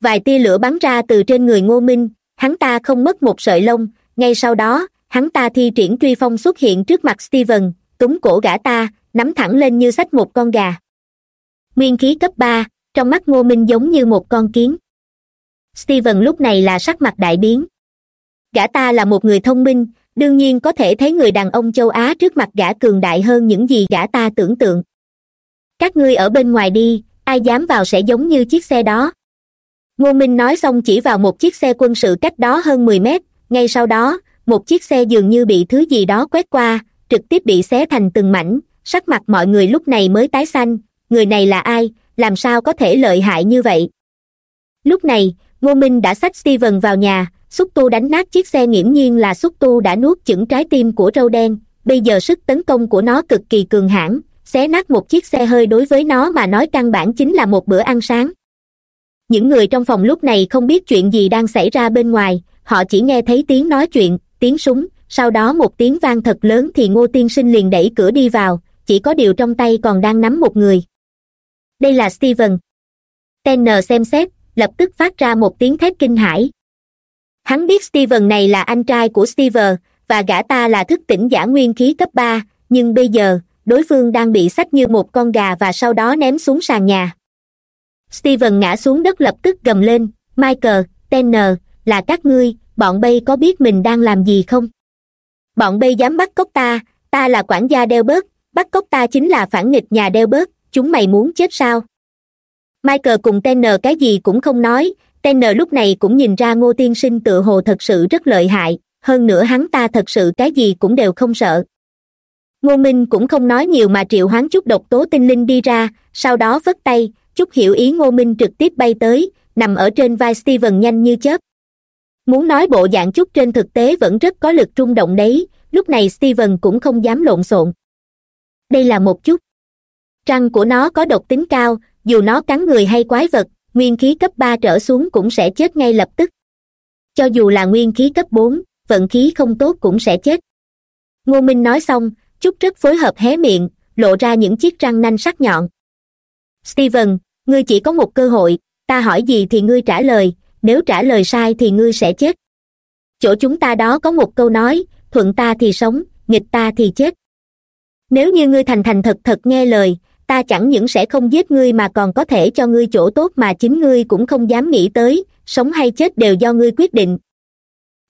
Vài tia lửa bắn ra từ trên người ngô minh, hắn ta không mất một sợi lông, ngay sau đó, hắn ta thi triển truy phong xuất hiện trước mặt steven túng cổ gã ta, nắm thẳng lên như sách một con gà. Nguyên khí cấp ba, trong mắt ngô minh giống như một con kiến. Steven lúc này là sắc mặt đại biến gã ta là một người thông minh, đương nhiên có thể thấy người đàn ông châu á trước mặt gã cường đại hơn những gì gã ta tưởng tượng. Các ngươi ở bên ngoài đi, ai dám vào sẽ giống như chiếc xe đó. Ngô minh nói xong chỉ vào một chiếc xe quân sự cách đó hơn mười mét, ngay sau đó, một chiếc xe dường như bị thứ gì đó quét qua, trực tiếp bị xé thành từng mảnh, sắc mặt mọi người lúc này mới tái xanh, người này là ai, làm sao có thể lợi hại như vậy? Lúc này, ngô minh đã xách steven vào nhà xúc tu đánh nát chiếc xe nghiễm nhiên là xúc tu đã nuốt chửng trái tim của râu đen. Bây giờ sức tấn công của nó cực kỳ cường hãn, xé nát một chiếc xe hơi đối với nó mà nói căn bản chính là một bữa ăn sáng. Những người trong phòng lúc này không biết chuyện gì đang xảy ra bên ngoài, họ chỉ nghe thấy tiếng nói chuyện, tiếng súng, sau đó một tiếng vang thật lớn thì ngô tiên sinh liền đẩy cửa đi vào, chỉ có điều trong tay còn đang nắm một người. Đây là steven. Tenner xem xét, lập tức phát ra một tiếng thét kinh hãi hắn biết steven này là anh trai của steve và gã ta là thức tỉnh giả nguyên khí cấp ba, nhưng bây giờ, đối phương đang bị sách như một con gà và sau đó ném xuống sàn nhà. Steven ngã xuống đất lập tức gầm lên, michael tenner là các ngươi, bọn bay có biết mình đang làm gì không? Bọn bay dám bắt cóc ta ta là quản gia đeo bớt bắt cóc ta chính là phản nghịch nhà đeo bớt chúng mày muốn chết sao? Michael cùng tenner cái gì cũng không nói tenner lúc này cũng nhìn ra ngô tiên sinh tựa hồ thật sự rất lợi hại, hơn nữa hắn ta thật sự cái gì cũng đều không sợ. Ngô minh cũng không nói nhiều mà triệu hoán chút độc tố tinh linh đi ra, sau đó vất tay, chút hiểu ý ngô minh trực tiếp bay tới, nằm ở trên vai steven nhanh như chớp. Muốn nói bộ dạng chút trên thực tế vẫn rất có lực rung động đấy, lúc này steven cũng không dám lộn xộn. Đây là một chút. Răng của nó có độc tính cao, dù nó cắn người hay quái vật nguyên khí cấp ba trở xuống cũng sẽ chết ngay lập tức. Cho dù là nguyên khí cấp bốn, vận khí không tốt cũng sẽ chết. Ngô minh nói xong chút rất phối hợp hé miệng, lộ ra những chiếc răng nanh sắc nhọn. Steven, ngươi chỉ có một cơ hội, ta hỏi gì thì ngươi trả lời, nếu trả lời sai thì ngươi sẽ chết. Chỗ chúng ta đó có một câu nói, thuận ta thì sống, nghịch ta thì chết. Nếu như ngươi thành thành thật thật nghe lời ta chẳng những sẽ không giết ngươi mà còn có thể cho ngươi chỗ tốt mà chính ngươi cũng không dám nghĩ tới, sống hay chết đều do ngươi quyết định.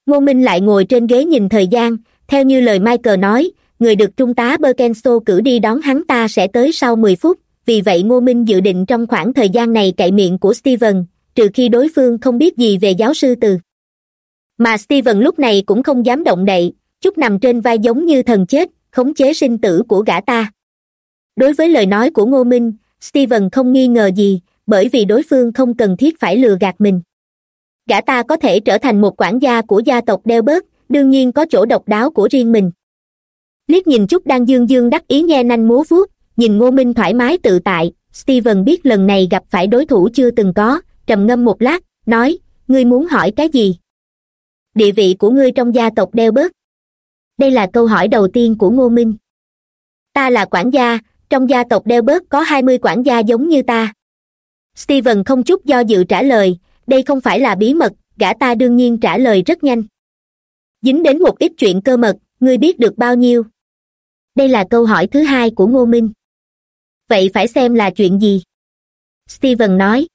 Ngô minh lại ngồi trên ghế nhìn thời gian, theo như lời michael nói, người được trung tá Berkenso cử đi đón hắn ta sẽ tới sau mười phút, vì vậy ngô minh dự định trong khoảng thời gian này cậy miệng của steven, trừ khi đối phương không biết gì về giáo sư từ. Mà steven lúc này cũng không dám động đậy, chút nằm trên vai giống như thần chết, khống chế sinh tử của gã ta đối với lời nói của ngô minh steven không nghi ngờ gì, bởi vì đối phương không cần thiết phải lừa gạt mình. Gã ta có thể trở thành một quản gia của gia tộc đeo bớt đương nhiên có chỗ độc đáo của riêng mình. Liếc nhìn chút đang dương dương đắc ý nghe nanh múa vuốt, nhìn ngô minh thoải mái tự tại steven biết lần này gặp phải đối thủ chưa từng có, trầm ngâm một lát, nói, ngươi muốn hỏi cái gì? Địa vị của ngươi trong gia tộc đeo bớt đây là câu hỏi đầu tiên của ngô minh. Ta là quản gia trong gia tộc đeo bớt có hai mươi quản gia giống như ta. Steven không chút do dự trả lời, đây không phải là bí mật, gã ta đương nhiên trả lời rất nhanh. Dính đến một ít chuyện cơ mật, ngươi biết được bao nhiêu? Đây là câu hỏi thứ hai của ngô minh. Vậy phải xem là chuyện gì? Steven nói.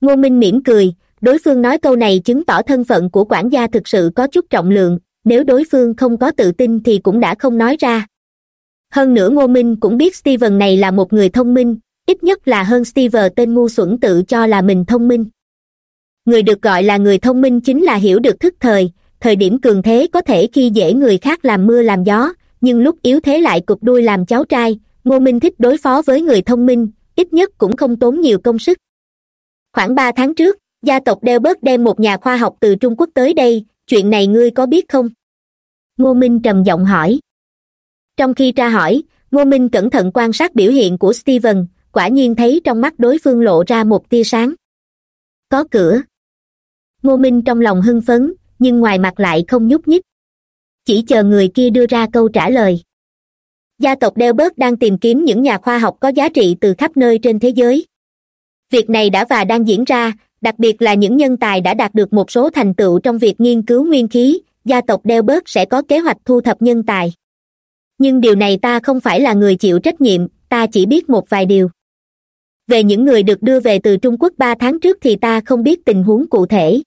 Ngô minh mỉm cười, đối phương nói câu này chứng tỏ thân phận của quản gia thực sự có chút trọng lượng, nếu đối phương không có tự tin thì cũng đã không nói ra hơn nữa ngô minh cũng biết steven này là một người thông minh, ít nhất là hơn steve tên ngu xuẩn tự cho là mình thông minh. Người được gọi là người thông minh chính là hiểu được thức thời thời điểm cường thế có thể khi dễ người khác làm mưa làm gió, nhưng lúc yếu thế lại cụp đuôi làm cháu trai, ngô minh thích đối phó với người thông minh, ít nhất cũng không tốn nhiều công sức. Khoảng ba tháng trước, gia tộc đeo bớt đem một nhà khoa học từ trung quốc tới đây, chuyện này ngươi có biết không? Ngô minh trầm giọng hỏi trong khi tra hỏi, ngô minh cẩn thận quan sát biểu hiện của steven, quả nhiên thấy trong mắt đối phương lộ ra một tia sáng. Có cửa. Ngô minh trong lòng hưng phấn, nhưng ngoài mặt lại không nhúc nhích. Chỉ chờ người kia đưa ra câu trả lời. Gia tộc Delbert đang tìm kiếm những nhà khoa học có giá trị từ khắp nơi trên thế giới. Việc này đã và đang diễn ra, đặc biệt là những nhân tài đã đạt được một số thành tựu trong việc nghiên cứu nguyên khí, gia tộc Delbert sẽ có kế hoạch thu thập nhân tài nhưng điều này ta không phải là người chịu trách nhiệm, ta chỉ biết một vài điều. Về những người được đưa về từ trung quốc ba tháng trước thì ta không biết tình huống cụ thể.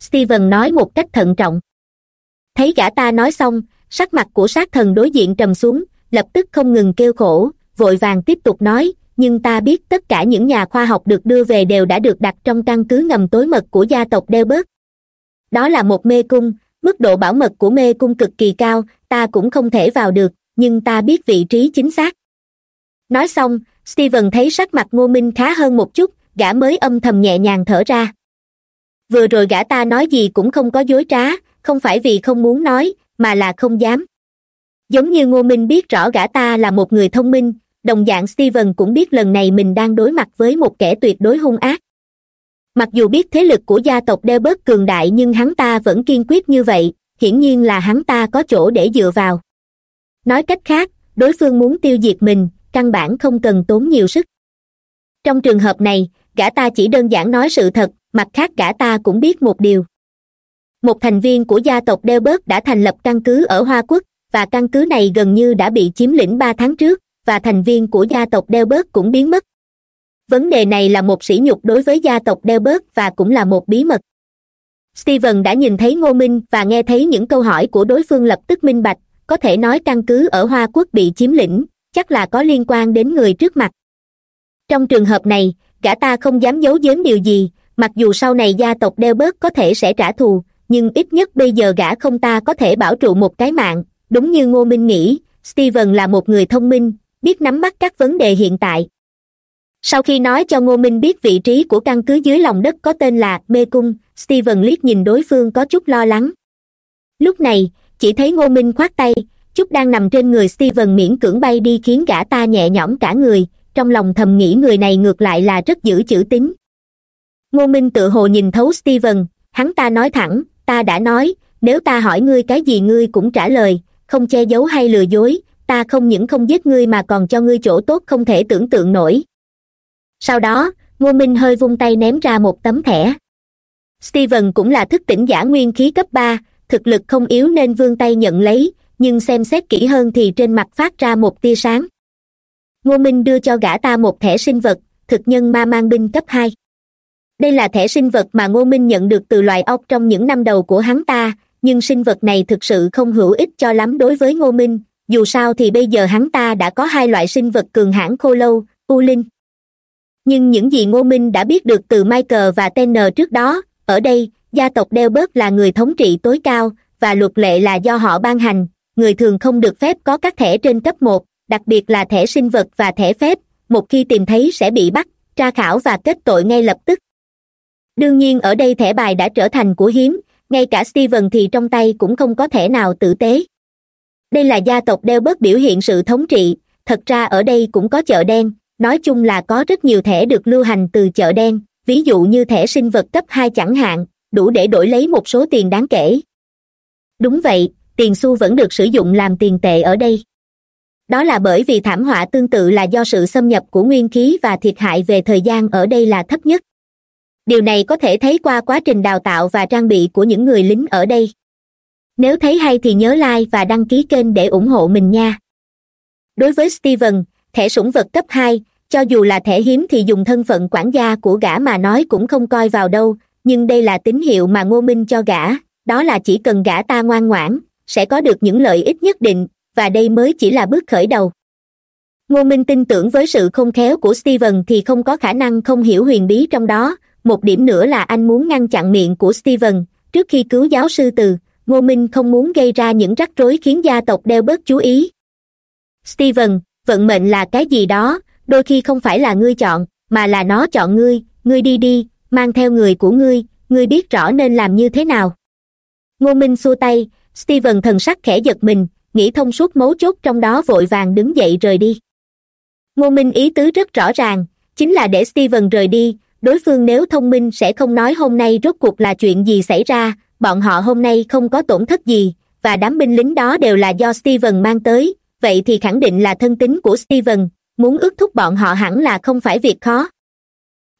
Steven nói một cách thận trọng. Thấy gã ta nói xong, sắc mặt của sát thần đối diện trầm xuống, lập tức không ngừng kêu khổ, vội vàng tiếp tục nói, nhưng ta biết tất cả những nhà khoa học được đưa về đều đã được đặt trong căn cứ ngầm tối mật của gia tộc Delbert. đó là một mê cung mức độ bảo mật của mê cung cực kỳ cao, ta cũng không thể vào được, nhưng ta biết vị trí chính xác. Nói xong, steven thấy sắc mặt ngô minh khá hơn một chút, gã mới âm thầm nhẹ nhàng thở ra. Vừa rồi gã ta nói gì cũng không có dối trá, không phải vì không muốn nói, mà là không dám. Giống như ngô minh biết rõ gã ta là một người thông minh, đồng dạng steven cũng biết lần này mình đang đối mặt với một kẻ tuyệt đối hung ác mặc dù biết thế lực của gia tộc đeo bớt cường đại nhưng hắn ta vẫn kiên quyết như vậy, hiển nhiên là hắn ta có chỗ để dựa vào. Nói cách khác, đối phương muốn tiêu diệt mình, căn bản không cần tốn nhiều sức. Trong trường hợp này, gã ta chỉ đơn giản nói sự thật, mặt khác gã ta cũng biết một điều. Một thành viên của gia tộc đeo bớt đã thành lập căn cứ ở hoa quốc, và căn cứ này gần như đã bị chiếm lĩnh ba tháng trước, và thành viên của gia tộc đeo bớt cũng biến mất vấn đề này là một sỉ nhục đối với gia tộc đeo bớt và cũng là một bí mật. Steven đã nhìn thấy ngô minh và nghe thấy những câu hỏi của đối phương lập tức minh bạch, có thể nói căn cứ ở hoa quốc bị chiếm lĩnh, chắc là có liên quan đến người trước mặt. Trong trường hợp này, gã ta không dám giấu giếm điều gì, mặc dù sau này gia tộc đeo bớt có thể sẽ trả thù, nhưng ít nhất bây giờ gã không ta có thể bảo trụ một cái mạng. Đúng như ngô minh nghĩ, steven là một người thông minh, biết nắm bắt các vấn đề hiện tại sau khi nói cho ngô minh biết vị trí của căn cứ dưới lòng đất có tên là mê cung, steven liếc nhìn đối phương có chút lo lắng. Lúc này, chỉ thấy ngô minh khoát tay, chút đang nằm trên người steven miễn cưỡng bay đi khiến gã ta nhẹ nhõm cả người, trong lòng thầm nghĩ người này ngược lại là rất giữ chữ tín ngô minh tự hồ nhìn thấu steven, hắn ta nói thẳng, ta đã nói, nếu ta hỏi ngươi cái gì ngươi cũng trả lời, không che giấu hay lừa dối, ta không những không giết ngươi mà còn cho ngươi chỗ tốt không thể tưởng tượng nổi sau đó, ngô minh hơi vung tay ném ra một tấm thẻ. Steven cũng là thức tỉnh giả nguyên khí cấp ba, thực lực không yếu nên vươn tay nhận lấy, nhưng xem xét kỹ hơn thì trên mặt phát ra một tia sáng. Ngô minh đưa cho gã ta một thẻ sinh vật, thực nhân ma mang binh cấp hai. Đây là thẻ sinh vật mà ngô minh nhận được từ loài ốc trong những năm đầu của hắn ta, nhưng sinh vật này thực sự không hữu ích cho lắm đối với ngô minh, dù sao thì bây giờ hắn ta đã có hai loại sinh vật cường hãn khô lâu, u linh nhưng những gì ngô minh đã biết được từ michael và N trước đó, ở đây, gia tộc đeo bớt là người thống trị tối cao, và luật lệ là do họ ban hành. Người thường không được phép có các thẻ trên cấp một, đặc biệt là thẻ sinh vật và thẻ phép, một khi tìm thấy sẽ bị bắt, tra khảo và kết tội ngay lập tức. Đương nhiên ở đây thẻ bài đã trở thành của hiếm, ngay cả steven thì trong tay cũng không có thẻ nào tử tế. Đây là gia tộc đeo bớt biểu hiện sự thống trị, thật ra ở đây cũng có chợ đen nói chung là có rất nhiều thẻ được lưu hành từ chợ đen, ví dụ như thẻ sinh vật cấp hai chẳng hạn, đủ để đổi lấy một số tiền đáng kể. Đúng vậy, tiền xu vẫn được sử dụng làm tiền tệ ở đây. Đó là bởi vì thảm họa tương tự là do sự xâm nhập của nguyên khí và thiệt hại về thời gian ở đây là thấp nhất. Điều này có thể thấy qua quá trình đào tạo và trang bị của những người lính ở đây. Nếu thấy hay thì nhớ like và đăng ký kênh để ủng hộ mình nha. Đối với steven thẻ sủng vật cấp hai, cho dù là thẻ hiếm thì dùng thân phận quản gia của gã mà nói cũng không coi vào đâu, nhưng đây là tín hiệu mà ngô minh cho gã, đó là chỉ cần gã ta ngoan ngoãn, sẽ có được những lợi ích nhất định, và đây mới chỉ là bước khởi đầu. Ngô minh tin tưởng với sự khôn khéo của steven thì không có khả năng không hiểu huyền bí trong đó, một điểm nữa là anh muốn ngăn chặn miệng của steven. Trước khi cứu giáo sư từ, ngô minh không muốn gây ra những rắc rối khiến gia tộc đeo bớt chú ý. Steven vận mệnh là cái gì đó, đôi khi không phải là ngươi chọn, mà là nó chọn ngươi ngươi đi đi, mang theo người của ngươi ngươi biết rõ nên làm như thế nào. Ngô minh xua tay, steven thần sắc khẽ giật mình, nghĩ thông suốt mấu chốt trong đó vội vàng đứng dậy rời đi. Ngô minh ý tứ rất rõ ràng, chính là để steven rời đi, đối phương nếu thông minh sẽ không nói hôm nay rốt cuộc là chuyện gì xảy ra, bọn họ hôm nay không có tổn thất gì, và đám binh lính đó đều là do steven mang tới vậy thì khẳng định là thân tín của steven, muốn ước thúc bọn họ hẳn là không phải việc khó.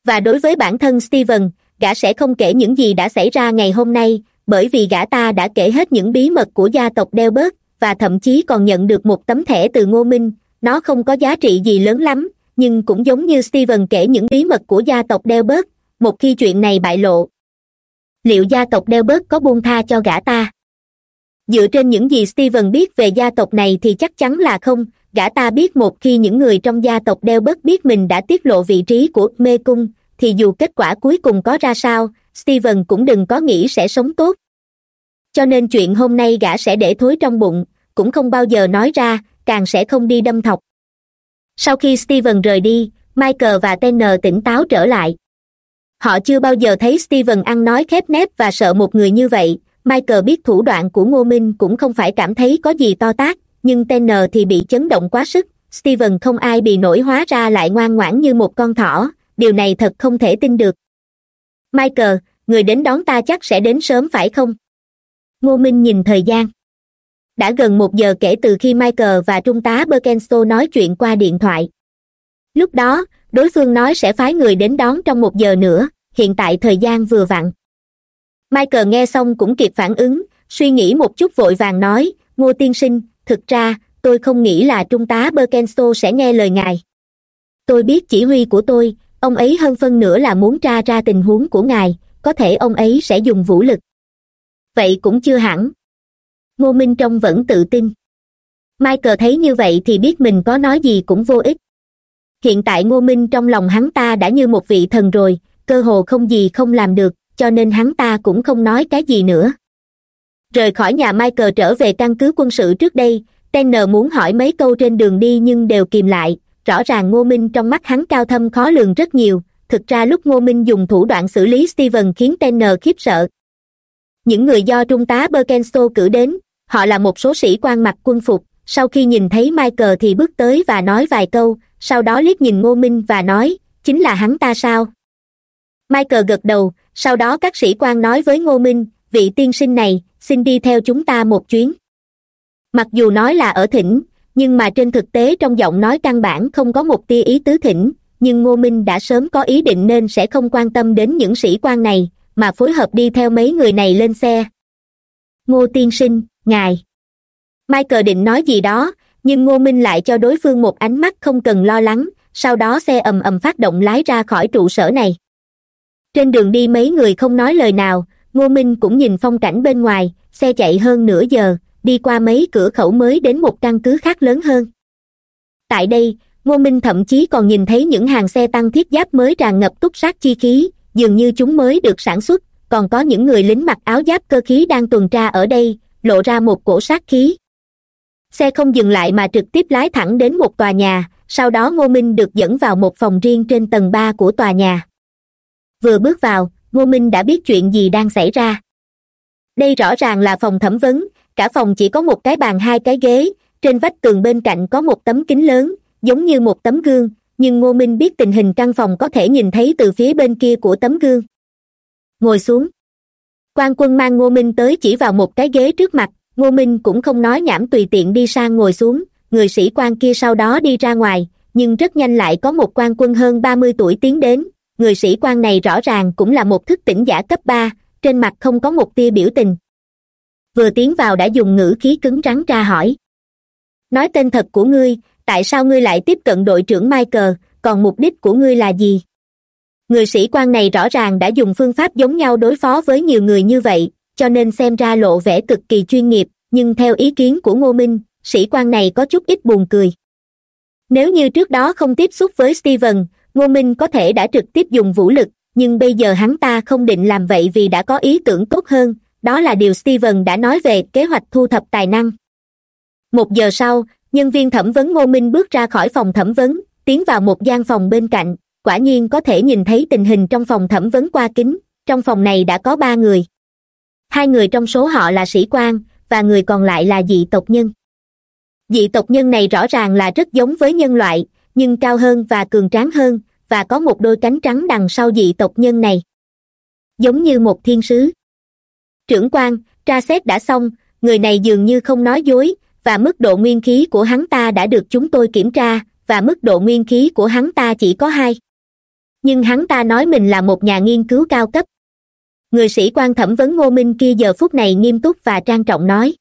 Và đối với bản thân steven, gã sẽ không kể những gì đã xảy ra ngày hôm nay, bởi vì gã ta đã kể hết những bí mật của gia tộc đeo bớt và thậm chí còn nhận được một tấm thẻ từ ngô minh. Nó không có giá trị gì lớn lắm, nhưng cũng giống như steven kể những bí mật của gia tộc đeo bớt một khi chuyện này bại lộ. Liệu gia tộc đeo bớt có buông tha cho gã ta? Dựa trên những gì steven biết về gia tộc này thì chắc chắn là không. Gã ta biết một khi những người trong gia tộc đeo bớt biết mình đã tiết lộ vị trí của mê cung, thì dù kết quả cuối cùng có ra sao, steven cũng đừng có nghĩ sẽ sống tốt. Cho nên chuyện hôm nay gã sẽ để thối trong bụng, cũng không bao giờ nói ra, càng sẽ không đi đâm thọc. Sau khi steven rời đi, michael và Tanner tỉnh táo trở lại. Họ chưa bao giờ thấy steven ăn nói khép nép và sợ một người như vậy michael biết thủ đoạn của ngô minh cũng không phải cảm thấy có gì to tát, nhưng Tanner thì bị chấn động quá sức. Steven không ai bị nổi hóa ra lại ngoan ngoãn như một con thỏ, điều này thật không thể tin được. Michael, người đến đón ta chắc sẽ đến sớm phải không? Ngô minh nhìn thời gian. Đã gần một giờ kể từ khi michael và trung tá berkensto nói chuyện qua điện thoại. Lúc đó, đối phương nói sẽ phái người đến đón trong một giờ nữa, hiện tại thời gian vừa vặn michael nghe xong cũng kịp phản ứng, suy nghĩ một chút vội vàng nói, ngô tiên sinh, thực ra, tôi không nghĩ là trung tá berkensto sẽ nghe lời ngài. Tôi biết chỉ huy của tôi, ông ấy hơn phân nửa là muốn tra ra tình huống của ngài, có thể ông ấy sẽ dùng vũ lực. Vậy cũng chưa hẳn. Ngô minh trông vẫn tự tin. Michael thấy như vậy thì biết mình có nói gì cũng vô ích. Hiện tại ngô minh trong lòng hắn ta đã như một vị thần rồi, cơ hồ không gì không làm được cho nên hắn ta cũng không nói cái gì nữa. Rời khỏi nhà michael trở về căn cứ quân sự trước đây, tanner muốn hỏi mấy câu trên đường đi nhưng đều kìm lại, rõ ràng ngô minh trong mắt hắn cao thâm khó lường rất nhiều, thực ra lúc ngô minh dùng thủ đoạn xử lý steven khiến tanner khiếp sợ. Những người do trung tá Berkenso cử đến, họ là một số sĩ quan mặc quân phục, sau khi nhìn thấy michael thì bước tới và nói vài câu, sau đó liếc nhìn ngô minh và nói, chính là hắn ta sao? Michael gật đầu, sau đó các sĩ quan nói với ngô minh, vị tiên sinh này, xin đi theo chúng ta một chuyến. Mặc dù nói là ở thỉnh, nhưng mà trên thực tế trong giọng nói căn bản không có một tia ý tứ thỉnh, nhưng ngô minh đã sớm có ý định nên sẽ không quan tâm đến những sĩ quan này, mà phối hợp đi theo mấy người này lên xe. Ngô tiên sinh, ngài. Michael định nói gì đó, nhưng ngô minh lại cho đối phương một ánh mắt không cần lo lắng, sau đó xe ầm ầm phát động lái ra khỏi trụ sở này trên đường đi mấy người không nói lời nào, ngô minh cũng nhìn phong cảnh bên ngoài, xe chạy hơn nửa giờ, đi qua mấy cửa khẩu mới đến một căn cứ khác lớn hơn. Tại đây, ngô minh thậm chí còn nhìn thấy những hàng xe tăng thiết giáp mới tràn ngập túc sát chi khí, dường như chúng mới được sản xuất, còn có những người lính mặc áo giáp cơ khí đang tuần tra ở đây, lộ ra một cổ sát khí. Xe không dừng lại mà trực tiếp lái thẳng đến một tòa nhà, sau đó ngô minh được dẫn vào một phòng riêng trên tầng ba của tòa nhà vừa bước vào, ngô minh đã biết chuyện gì đang xảy ra. Đây rõ ràng là phòng thẩm vấn, cả phòng chỉ có một cái bàn, hai cái ghế, trên vách tường bên cạnh có một tấm kính lớn, giống như một tấm gương, nhưng ngô minh biết tình hình căn phòng có thể nhìn thấy từ phía bên kia của tấm gương. Ngồi xuống. Quan quân mang ngô minh tới chỉ vào một cái ghế trước mặt, ngô minh cũng không nói nhảm tùy tiện đi sang ngồi xuống, người sĩ quan kia sau đó đi ra ngoài, nhưng rất nhanh lại có một quan quân hơn ba mươi tuổi tiến đến người sĩ quan này rõ ràng cũng là một thức tỉnh giả cấp ba, trên mặt không có một tia biểu tình. Vừa tiến vào đã dùng ngữ khí cứng rắn ra hỏi. Nói tên thật của ngươi, tại sao ngươi lại tiếp cận đội trưởng michael, còn mục đích của ngươi là gì? Người sĩ quan này rõ ràng đã dùng phương pháp giống nhau đối phó với nhiều người như vậy, cho nên xem ra lộ vẻ cực kỳ chuyên nghiệp, nhưng theo ý kiến của ngô minh, sĩ quan này có chút ít buồn cười. Nếu như trước đó không tiếp xúc với steven ngô minh có thể đã trực tiếp dùng vũ lực, nhưng bây giờ hắn ta không định làm vậy vì đã có ý tưởng tốt hơn, đó là điều steven đã nói về kế hoạch thu thập tài năng. Một giờ sau, nhân viên thẩm vấn ngô minh bước ra khỏi phòng thẩm vấn, tiến vào một gian phòng bên cạnh, quả nhiên có thể nhìn thấy tình hình trong phòng thẩm vấn qua kính, trong phòng này đã có ba người. Hai người trong số họ là sĩ quan, và người còn lại là dị tộc nhân. Dị tộc nhân này rõ ràng là rất giống với nhân loại, nhưng cao hơn và cường tráng hơn và có một đôi cánh trắng đằng sau dị tộc nhân này. Giống như một thiên sứ. Trưởng quan, tra xét đã xong, người này dường như không nói dối, và mức độ nguyên khí của hắn ta đã được chúng tôi kiểm tra, và mức độ nguyên khí của hắn ta chỉ có hai. Nhưng hắn ta nói mình là một nhà nghiên cứu cao cấp. Người sĩ quan thẩm vấn ngô minh kia giờ phút này nghiêm túc và trang trọng nói.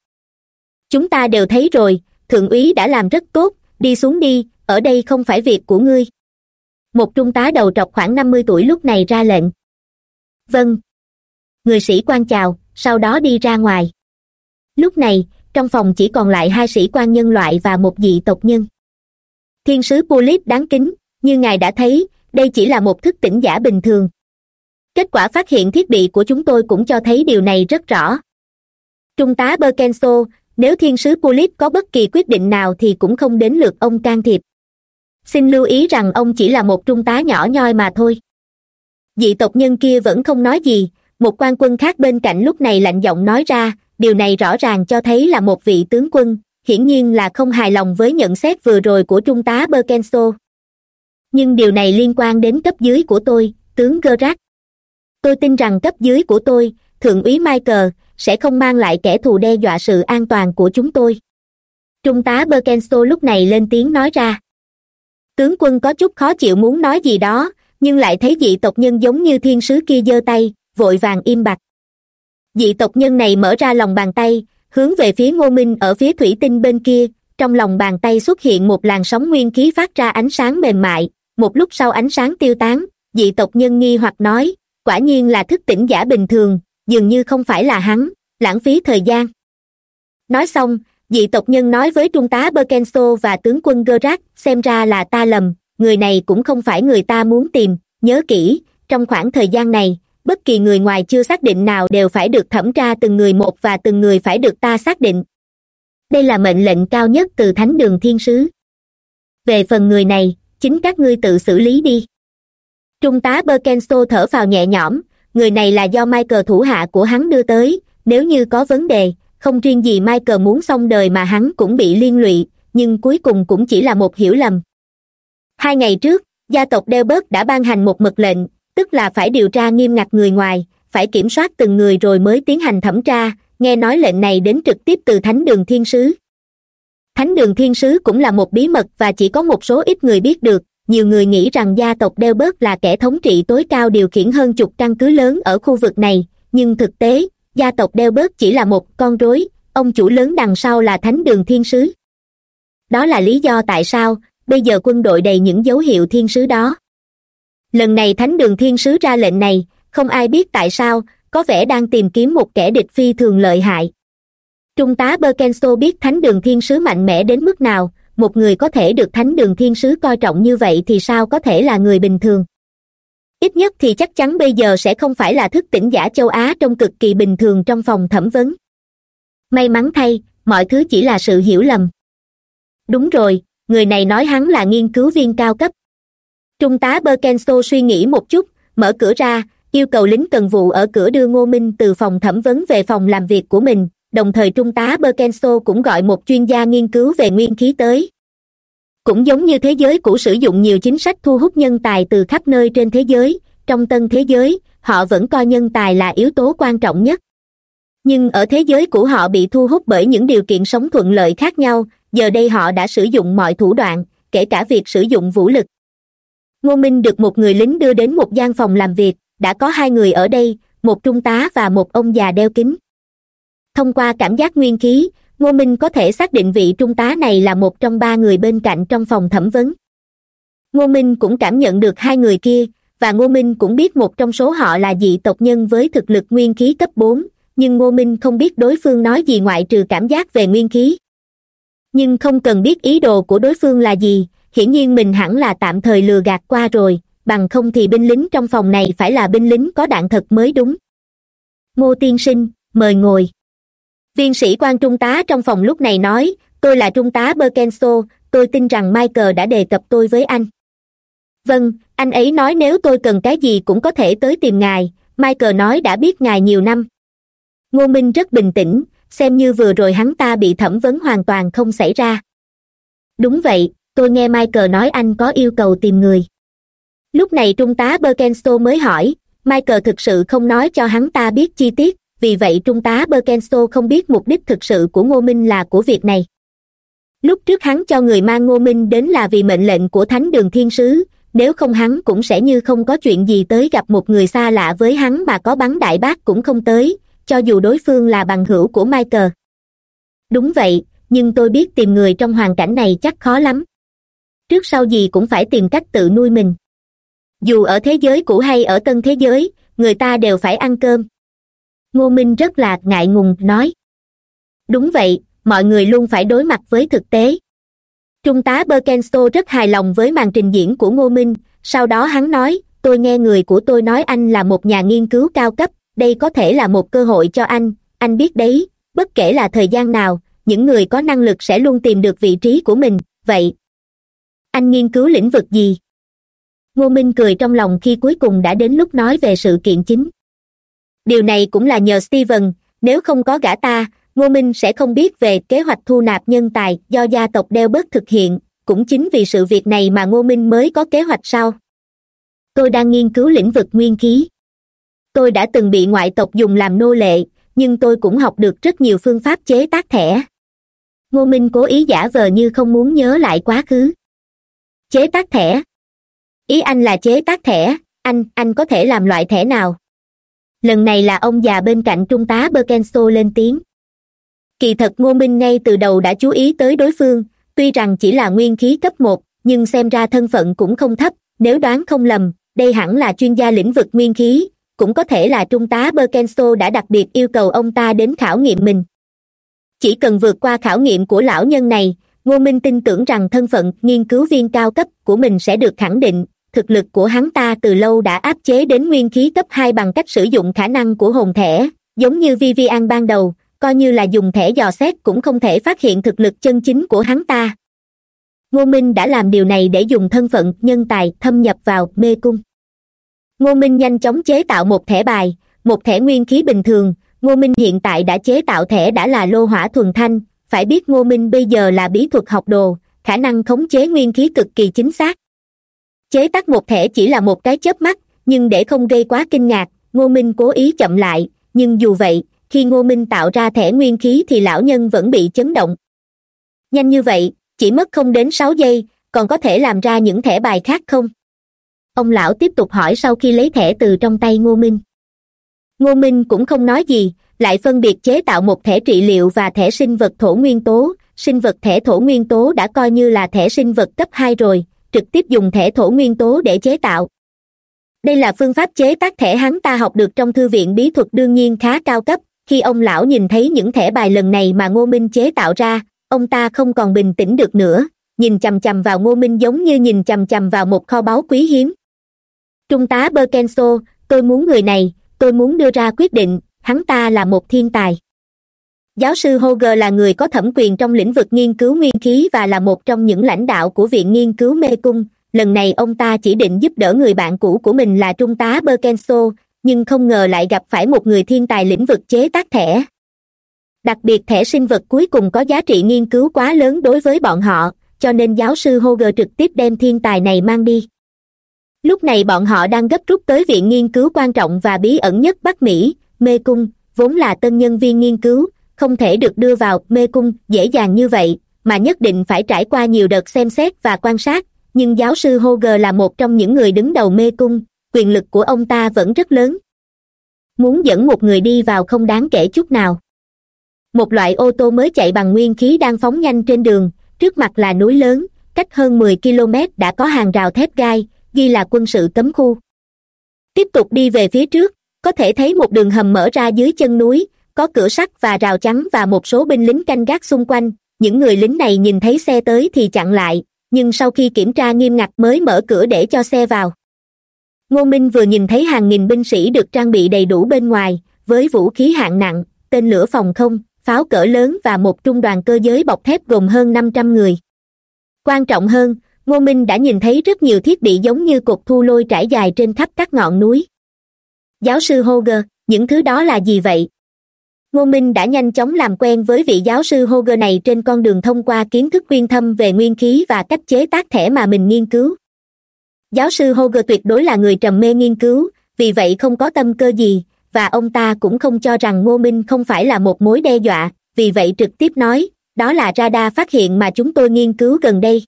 Chúng ta đều thấy rồi, thượng úy đã làm rất tốt, đi xuống đi, ở đây không phải việc của ngươi một trung tá đầu trọc khoảng năm mươi tuổi lúc này ra lệnh. Vâng. Người sĩ quan chào, sau đó đi ra ngoài. Lúc này, trong phòng chỉ còn lại hai sĩ quan nhân loại và một dị tộc nhân. Thiên sứ polyp đáng kính, như ngài đã thấy, đây chỉ là một thức tỉnh giả bình thường. Kết quả phát hiện thiết bị của chúng tôi cũng cho thấy điều này rất rõ. Trung tá berkenso, nếu thiên sứ polyp có bất kỳ quyết định nào thì cũng không đến lượt ông can thiệp xin lưu ý rằng ông chỉ là một trung tá nhỏ nhoi mà thôi. Dị tộc nhân kia vẫn không nói gì, một quan quân khác bên cạnh lúc này lạnh giọng nói ra, điều này rõ ràng cho thấy là một vị tướng quân, hiển nhiên là không hài lòng với nhận xét vừa rồi của trung tá berkenso. Nhưng điều này liên quan đến cấp dưới của tôi, tướng gerard. Tôi tin rằng cấp dưới của tôi, thượng úy michael, sẽ không mang lại kẻ thù đe dọa sự an toàn của chúng tôi. Trung tá berkenso lúc này lên tiếng nói ra tướng quân có chút khó chịu muốn nói gì đó, nhưng lại thấy dị tộc nhân giống như thiên sứ kia giơ tay, vội vàng im bặt. Dị tộc nhân này mở ra lòng bàn tay, hướng về phía ngô minh ở phía thủy tinh bên kia, trong lòng bàn tay xuất hiện một làn sóng nguyên khí phát ra ánh sáng mềm mại. Một lúc sau ánh sáng tiêu tán, dị tộc nhân nghi hoặc nói, quả nhiên là thức tỉnh giả bình thường, dường như không phải là hắn, lãng phí thời gian. Nói xong dị tộc nhân nói với trung tá berkenso và tướng quân gerard, xem ra là ta lầm, người này cũng không phải người ta muốn tìm, nhớ kỹ, trong khoảng thời gian này, bất kỳ người ngoài chưa xác định nào đều phải được thẩm tra từng người một và từng người phải được ta xác định. Đây là mệnh lệnh cao nhất từ thánh đường thiên sứ. Về phần người này, chính các ngươi tự xử lý đi. Trung tá berkenso thở phào nhẹ nhõm, người này là do michael thủ hạ của hắn đưa tới, nếu như có vấn đề không riêng gì michael muốn xong đời mà hắn cũng bị liên lụy, nhưng cuối cùng cũng chỉ là một hiểu lầm. Hai ngày trước, gia tộc delbert đã ban hành một mật lệnh, tức là phải điều tra nghiêm ngặt người ngoài, phải kiểm soát từng người rồi mới tiến hành thẩm tra, nghe nói lệnh này đến trực tiếp từ thánh đường thiên sứ. Thánh đường thiên sứ cũng là một bí mật và chỉ có một số ít người biết được, nhiều người nghĩ rằng gia tộc delbert là kẻ thống trị tối cao điều khiển hơn chục căn cứ lớn ở khu vực này, nhưng thực tế gia tộc đeo bớt chỉ là một con rối, ông chủ lớn đằng sau là thánh đường thiên sứ. Đó là lý do tại sao, bây giờ quân đội đầy những dấu hiệu thiên sứ đó. Lần này thánh đường thiên sứ ra lệnh này, không ai biết tại sao, có vẻ đang tìm kiếm một kẻ địch phi thường lợi hại. Trung tá berkenso biết thánh đường thiên sứ mạnh mẽ đến mức nào, một người có thể được thánh đường thiên sứ coi trọng như vậy thì sao có thể là người bình thường ít nhất thì chắc chắn bây giờ sẽ không phải là thức tỉnh giả châu á trong cực kỳ bình thường trong phòng thẩm vấn. May mắn thay, mọi thứ chỉ là sự hiểu lầm. Đúng rồi, người này nói hắn là nghiên cứu viên cao cấp. Trung tá berkenso suy nghĩ một chút, mở cửa ra, yêu cầu lính cần vụ ở cửa đưa ngô minh từ phòng thẩm vấn về phòng làm việc của mình. Đồng thời trung tá berkenso cũng gọi một chuyên gia nghiên cứu về nguyên khí tới cũng giống như thế giới cũ sử dụng nhiều chính sách thu hút nhân tài từ khắp nơi trên thế giới, trong tân thế giới, họ vẫn coi nhân tài là yếu tố quan trọng nhất. Nhưng ở thế giới cũ họ bị thu hút bởi những điều kiện sống thuận lợi khác nhau, giờ đây họ đã sử dụng mọi thủ đoạn, kể cả việc sử dụng vũ lực. Ngô minh được một người lính đưa đến một gian phòng làm việc, đã có hai người ở đây, một trung tá và một ông già đeo kính. Thông qua cảm giác nguyên khí ngô minh có thể xác định vị trung tá này là một trong ba người bên cạnh trong phòng thẩm vấn. Ngô minh cũng cảm nhận được hai người kia, và ngô minh cũng biết một trong số họ là dị tộc nhân với thực lực nguyên khí cấp bốn, nhưng ngô minh không biết đối phương nói gì ngoại trừ cảm giác về nguyên khí. Nhưng không cần biết ý đồ của đối phương là gì, hiển nhiên mình hẳn là tạm thời lừa gạt qua rồi, bằng không thì binh lính trong phòng này phải là binh lính có đạn thật mới đúng. Ngô tiên sinh, mời ngồi viên sĩ quan trung tá trong phòng lúc này nói, tôi là trung tá berkenso, tôi tin rằng michael đã đề cập tôi với anh. Vâng anh ấy nói nếu tôi cần cái gì cũng có thể tới tìm ngài, michael nói đã biết ngài nhiều năm. Ngô minh rất bình tĩnh, xem như vừa rồi hắn ta bị thẩm vấn hoàn toàn không xảy ra. Đúng vậy, tôi nghe michael nói anh có yêu cầu tìm người. Lúc này trung tá Berkenso mới hỏi, michael thực sự không nói cho hắn ta biết chi tiết vì vậy trung tá berkenso không biết mục đích thực sự của ngô minh là của việc này. Lúc trước hắn cho người mang ngô minh đến là vì mệnh lệnh của thánh đường thiên sứ, nếu không hắn cũng sẽ như không có chuyện gì tới gặp một người xa lạ với hắn mà có bắn đại bác cũng không tới, cho dù đối phương là bằng hữu của michael. Đúng vậy, nhưng tôi biết tìm người trong hoàn cảnh này chắc khó lắm. Trước sau gì cũng phải tìm cách tự nuôi mình. Dù ở thế giới cũ hay ở tân thế giới, người ta đều phải ăn cơm ngô minh rất là ngại ngùng, nói. Đúng vậy, mọi người luôn phải đối mặt với thực tế. Trung tá berkensto rất hài lòng với màn trình diễn của ngô minh, sau đó hắn nói, tôi nghe người của tôi nói anh là một nhà nghiên cứu cao cấp, đây có thể là một cơ hội cho anh anh biết đấy, bất kể là thời gian nào, những người có năng lực sẽ luôn tìm được vị trí của mình, vậy anh nghiên cứu lĩnh vực gì? Ngô minh cười trong lòng khi cuối cùng đã đến lúc nói về sự kiện chính điều này cũng là nhờ steven, nếu không có gã ta, ngô minh sẽ không biết về kế hoạch thu nạp nhân tài do gia tộc đeo bớt thực hiện, cũng chính vì sự việc này mà ngô minh mới có kế hoạch sau. Tôi đang nghiên cứu lĩnh vực nguyên khí. Tôi đã từng bị ngoại tộc dùng làm nô lệ, nhưng tôi cũng học được rất nhiều phương pháp chế tác thẻ. Ngô minh cố ý giả vờ như không muốn nhớ lại quá khứ. Chế tác thẻ. Ý anh là chế tác thẻ. Anh anh có thể làm loại thẻ nào? Lần này là ông già bên cạnh trung tá berkensto lên tiếng. Kỳ thật ngô minh ngay từ đầu đã chú ý tới đối phương, tuy rằng chỉ là nguyên khí cấp một, nhưng xem ra thân phận cũng không thấp, nếu đoán không lầm, đây hẳn là chuyên gia lĩnh vực nguyên khí, cũng có thể là trung tá berkensto đã đặc biệt yêu cầu ông ta đến khảo nghiệm mình. Chỉ cần vượt qua khảo nghiệm của lão nhân này ngô minh tin tưởng rằng thân phận nghiên cứu viên cao cấp của mình sẽ được khẳng định thực lực của hắn ta từ lâu đã áp chế đến nguyên khí cấp hai bằng cách sử dụng khả năng của hồn thẻ giống như vivian ban đầu, coi như là dùng thẻ dò xét cũng không thể phát hiện thực lực chân chính của hắn ta. Ngô minh đã làm điều này để dùng thân phận, nhân tài, thâm nhập vào mê cung. Ngô minh nhanh chóng chế tạo một thẻ bài, một thẻ nguyên khí bình thường. Ngô minh hiện tại đã chế tạo thẻ đã là lô hỏa thuần thanh. Phải biết ngô minh bây giờ là bí thuật học đồ, khả năng khống chế nguyên khí cực kỳ chính xác chế tác một thẻ chỉ là một cái chớp mắt, nhưng để không gây quá kinh ngạc, ngô minh cố ý chậm lại. Nhưng dù vậy, khi ngô minh tạo ra thẻ nguyên khí thì lão nhân vẫn bị chấn động. Nhanh như vậy, chỉ mất không đến sáu giây, còn có thể làm ra những thẻ bài khác không? Ông lão tiếp tục hỏi sau khi lấy thẻ từ trong tay ngô minh. Ngô minh cũng không nói gì, lại phân biệt chế tạo một thẻ trị liệu và thẻ sinh vật thổ nguyên tố. Sinh vật thẻ thổ nguyên tố đã coi như là thẻ sinh vật cấp hai rồi trực tiếp dùng thẻ thổ nguyên tố để chế tạo. Đây là phương pháp chế tác thẻ hắn ta học được trong thư viện bí thuật đương nhiên khá cao cấp. Khi ông lão nhìn thấy những thẻ bài lần này mà ngô minh chế tạo ra, ông ta không còn bình tĩnh được nữa, nhìn chằm chằm vào ngô minh giống như nhìn chằm chằm vào một kho báu quý hiếm. Trung tá berkenso, tôi muốn người này, tôi muốn đưa ra quyết định, hắn ta là một thiên tài giáo sư hoger là người có thẩm quyền trong lĩnh vực nghiên cứu nguyên khí và là một trong những lãnh đạo của viện nghiên cứu mê cung. Lần này ông ta chỉ định giúp đỡ người bạn cũ của mình là trung tá berkenso nhưng không ngờ lại gặp phải một người thiên tài lĩnh vực chế tác thẻ. Đặc biệt thẻ sinh vật cuối cùng có giá trị nghiên cứu quá lớn đối với bọn họ, cho nên giáo sư hoger trực tiếp đem thiên tài này mang đi. Lúc này bọn họ đang gấp rút tới viện nghiên cứu quan trọng và bí ẩn nhất bắc mỹ, mê cung, vốn là tân nhân viên nghiên cứu không thể được đưa vào mê cung dễ dàng như vậy, mà nhất định phải trải qua nhiều đợt xem xét và quan sát, nhưng giáo sư hoger là một trong những người đứng đầu mê cung, quyền lực của ông ta vẫn rất lớn. Muốn dẫn một người đi vào không đáng kể chút nào. Một loại ô tô mới chạy bằng nguyên khí đang phóng nhanh trên đường, trước mặt là núi lớn, cách hơn mười km đã có hàng rào thép gai, ghi là quân sự cấm khu. Tiếp tục đi về phía trước, có thể thấy một đường hầm mở ra dưới chân núi có cửa sắt và rào chắn và một số binh lính canh gác xung quanh. Những người lính này nhìn thấy xe tới thì chặn lại. Nhưng sau khi kiểm tra nghiêm ngặt mới mở cửa để cho xe vào. Ngô minh vừa nhìn thấy hàng nghìn binh sĩ được trang bị đầy đủ bên ngoài, với vũ khí hạng nặng, tên lửa phòng không, pháo cỡ lớn và một trung đoàn cơ giới bọc thép gồm hơn năm trăm người. Quan trọng hơn, ngô minh đã nhìn thấy rất nhiều thiết bị giống như cột thu lôi trải dài trên khắp các ngọn núi. Giáo sư hoger những thứ đó là gì vậy? Ngô minh đã nhanh chóng làm quen với vị giáo sư hoger này trên con đường thông qua kiến thức uyên thâm về nguyên khí và cách chế tác thẻ mà mình nghiên cứu. Giáo sư hoger tuyệt đối là người trầm mê nghiên cứu, vì vậy không có tâm cơ gì, và ông ta cũng không cho rằng ngô minh không phải là một mối đe dọa, vì vậy trực tiếp nói, đó là radar phát hiện mà chúng tôi nghiên cứu gần đây.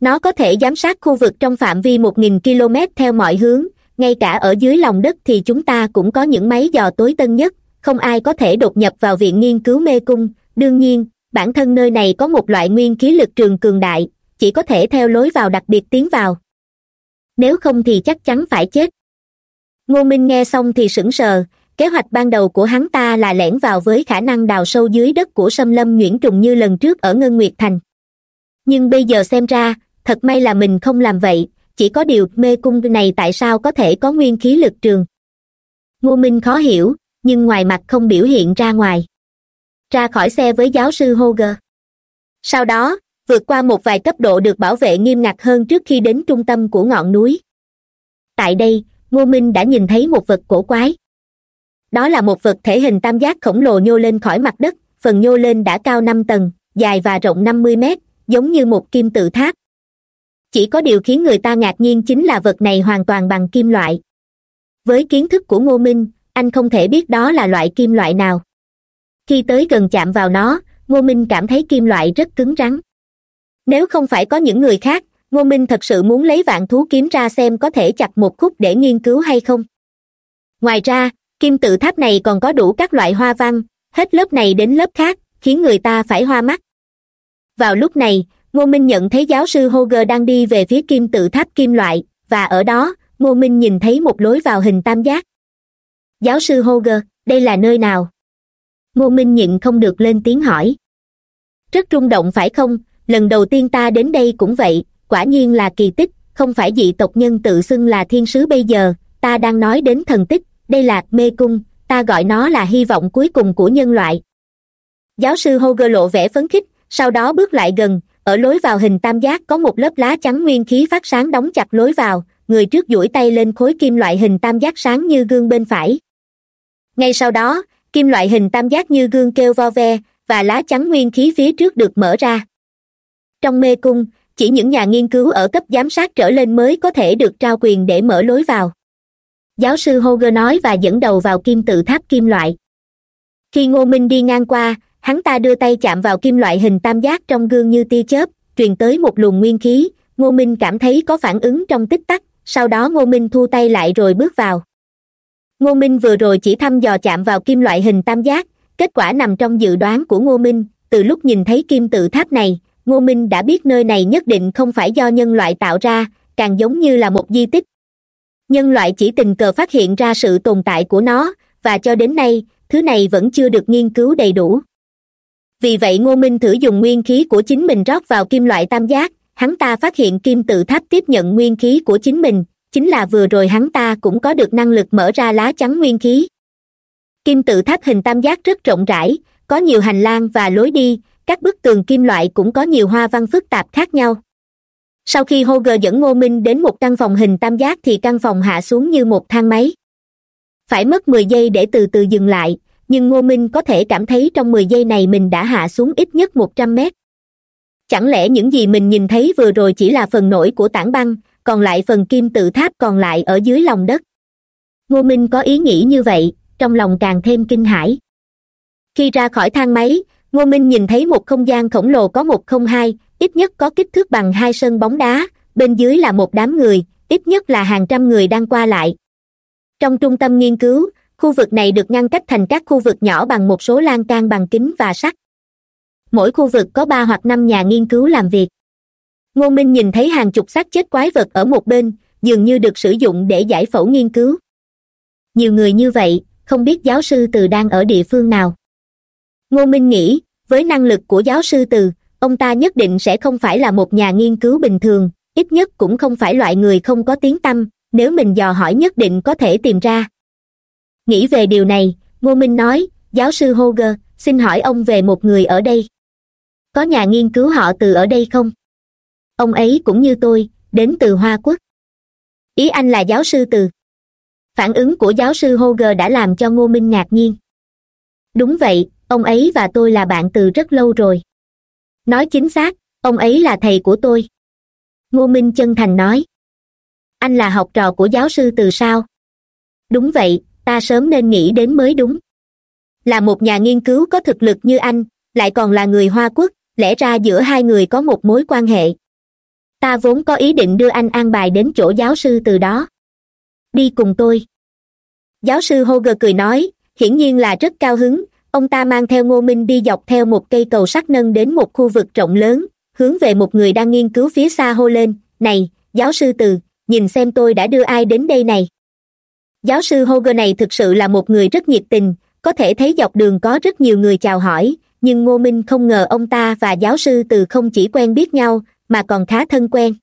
Nó có thể giám sát khu vực trong phạm vi một nghìn km theo mọi hướng, ngay cả ở dưới lòng đất thì chúng ta cũng có những máy dò tối tân nhất không ai có thể đột nhập vào viện nghiên cứu mê cung. Đương nhiên, bản thân nơi này có một loại nguyên khí lực trường cường đại, chỉ có thể theo lối vào đặc biệt tiến vào. Nếu không thì chắc chắn phải chết. Ngô minh nghe xong thì sững sờ, kế hoạch ban đầu của hắn ta là lẻn vào với khả năng đào sâu dưới đất của sâm lâm nhuyễn trùng như lần trước ở ngân nguyệt thành. Nhưng bây giờ xem ra, thật may là mình không làm vậy, chỉ có điều mê cung này tại sao có thể có nguyên khí lực trường? Ngô minh khó hiểu nhưng ngoài mặt không biểu hiện ra ngoài. Ra khỏi xe với giáo sư hoger. Sau đó, vượt qua một vài cấp độ được bảo vệ nghiêm ngặt hơn trước khi đến trung tâm của ngọn núi. Tại đây, ngô minh đã nhìn thấy một vật cổ quái. Đó là một vật thể hình tam giác khổng lồ nhô lên khỏi mặt đất, phần nhô lên đã cao năm tầng, dài và rộng năm mươi mét, giống như một kim tự tháp. Chỉ có điều khiến người ta ngạc nhiên chính là vật này hoàn toàn bằng kim loại. Với kiến thức của ngô minh anh không thể biết đó là loại kim loại nào. Khi tới gần chạm vào nó, ngô minh cảm thấy kim loại rất cứng rắn. Nếu không phải có những người khác, ngô minh thật sự muốn lấy vạn thú kiếm ra xem có thể chặt một khúc để nghiên cứu hay không. Ngoài ra, kim tự tháp này còn có đủ các loại hoa văn, hết lớp này đến lớp khác, khiến người ta phải hoa mắt. Vào lúc này, ngô minh nhận thấy giáo sư hoger đang đi về phía kim tự tháp kim loại, và ở đó, ngô minh nhìn thấy một lối vào hình tam giác giáo sư hoger, đây là nơi nào? Ngô minh nhịn không được lên tiếng hỏi. Rất rung động phải không? Lần đầu tiên ta đến đây cũng vậy, quả nhiên là kỳ tích, không phải dị tộc nhân tự xưng là thiên sứ bây giờ, ta đang nói đến thần tích, đây là mê cung, ta gọi nó là hy vọng cuối cùng của nhân loại. Giáo sư hoger lộ vẻ phấn khích, sau đó bước lại gần, ở lối vào hình tam giác có một lớp lá chắn nguyên khí phát sáng đóng chặt lối vào, người trước duỗi tay lên khối kim loại hình tam giác sáng như gương bên phải ngay sau đó, kim loại hình tam giác như gương kêu vo ve và lá chắn nguyên khí phía trước được mở ra. Trong mê cung, chỉ những nhà nghiên cứu ở cấp giám sát trở lên mới có thể được trao quyền để mở lối vào. Giáo sư hoger nói và dẫn đầu vào kim tự tháp kim loại. Khi ngô minh đi ngang qua, hắn ta đưa tay chạm vào kim loại hình tam giác trong gương như tia chớp, truyền tới một luồng nguyên khí, ngô minh cảm thấy có phản ứng trong tích tắc, sau đó ngô minh thu tay lại rồi bước vào ngô minh vừa rồi chỉ thăm dò chạm vào kim loại hình tam giác, kết quả nằm trong dự đoán của ngô minh. Từ lúc nhìn thấy kim tự tháp này, ngô minh đã biết nơi này nhất định không phải do nhân loại tạo ra, càng giống như là một di tích. Nhân loại chỉ tình cờ phát hiện ra sự tồn tại của nó, và cho đến nay, thứ này vẫn chưa được nghiên cứu đầy đủ. Vì vậy ngô minh thử dùng nguyên khí của chính mình rót vào kim loại tam giác, hắn ta phát hiện kim tự tháp tiếp nhận nguyên khí của chính mình chính là vừa rồi hắn ta cũng có được năng lực mở ra lá chắn nguyên khí. Kim tự tháp hình tam giác rất rộng rãi, có nhiều hành lang và lối đi, các bức tường kim loại cũng có nhiều hoa văn phức tạp khác nhau. Sau khi hoger dẫn ngô minh đến một căn phòng hình tam giác thì căn phòng hạ xuống như một thang máy. Phải mất mười giây để từ từ dừng lại, nhưng ngô minh có thể cảm thấy trong mười giây này mình đã hạ xuống ít nhất một trăm mét. Chẳng lẽ những gì mình nhìn thấy vừa rồi chỉ là phần nổi của tảng băng còn lại phần kim tự tháp còn lại ở dưới lòng đất. Ngô minh có ý nghĩ như vậy, trong lòng càng thêm kinh hãi. Khi ra khỏi thang máy, ngô minh nhìn thấy một không gian khổng lồ có một không hai, ít nhất có kích thước bằng hai sân bóng đá, bên dưới là một đám người, ít nhất là hàng trăm người đang qua lại. Trong trung tâm nghiên cứu, khu vực này được ngăn cách thành các khu vực nhỏ bằng một số lan can bằng kính và sắt. Mỗi khu vực có ba hoặc năm nhà nghiên cứu làm việc ngô minh nhìn thấy hàng chục xác chết quái vật ở một bên, dường như được sử dụng để giải phẫu nghiên cứu. Nhiều người như vậy, không biết giáo sư từ đang ở địa phương nào. Ngô minh nghĩ, với năng lực của giáo sư từ, ông ta nhất định sẽ không phải là một nhà nghiên cứu bình thường, ít nhất cũng không phải loại người không có tiếng tăm, nếu mình dò hỏi nhất định có thể tìm ra. Nghĩ về điều này, ngô minh nói, giáo sư hoger, xin hỏi ông về một người ở đây. Có nhà nghiên cứu họ từ ở đây không? Ông ấy cũng như tôi, đến từ hoa quốc. Ý anh là giáo sư từ. Phản ứng của giáo sư hoger đã làm cho ngô minh ngạc nhiên. Đúng vậy, ông ấy và tôi là bạn từ rất lâu rồi. Nói chính xác, ông ấy là thầy của tôi. Ngô minh chân thành nói. Anh là học trò của giáo sư từ sao? Đúng vậy, ta sớm nên nghĩ đến mới đúng. Là một nhà nghiên cứu có thực lực như anh, lại còn là người hoa quốc, lẽ ra giữa hai người có một mối quan hệ ta vốn có ý định đưa anh an bài đến chỗ giáo sư từ đó. Đi cùng tôi. Giáo sư hoger cười nói, hiển nhiên là rất cao hứng. Ông ta mang theo ngô minh đi dọc theo một cây cầu sắt nâng đến một khu vực rộng lớn, hướng về một người đang nghiên cứu phía xa hô lên, này, giáo sư từ, nhìn xem tôi đã đưa ai đến đây này. Giáo sư hoger này thực sự là một người rất nhiệt tình, có thể thấy dọc đường có rất nhiều người chào hỏi, nhưng ngô minh không ngờ ông ta và giáo sư từ không chỉ quen biết nhau mà còn khá thân quen.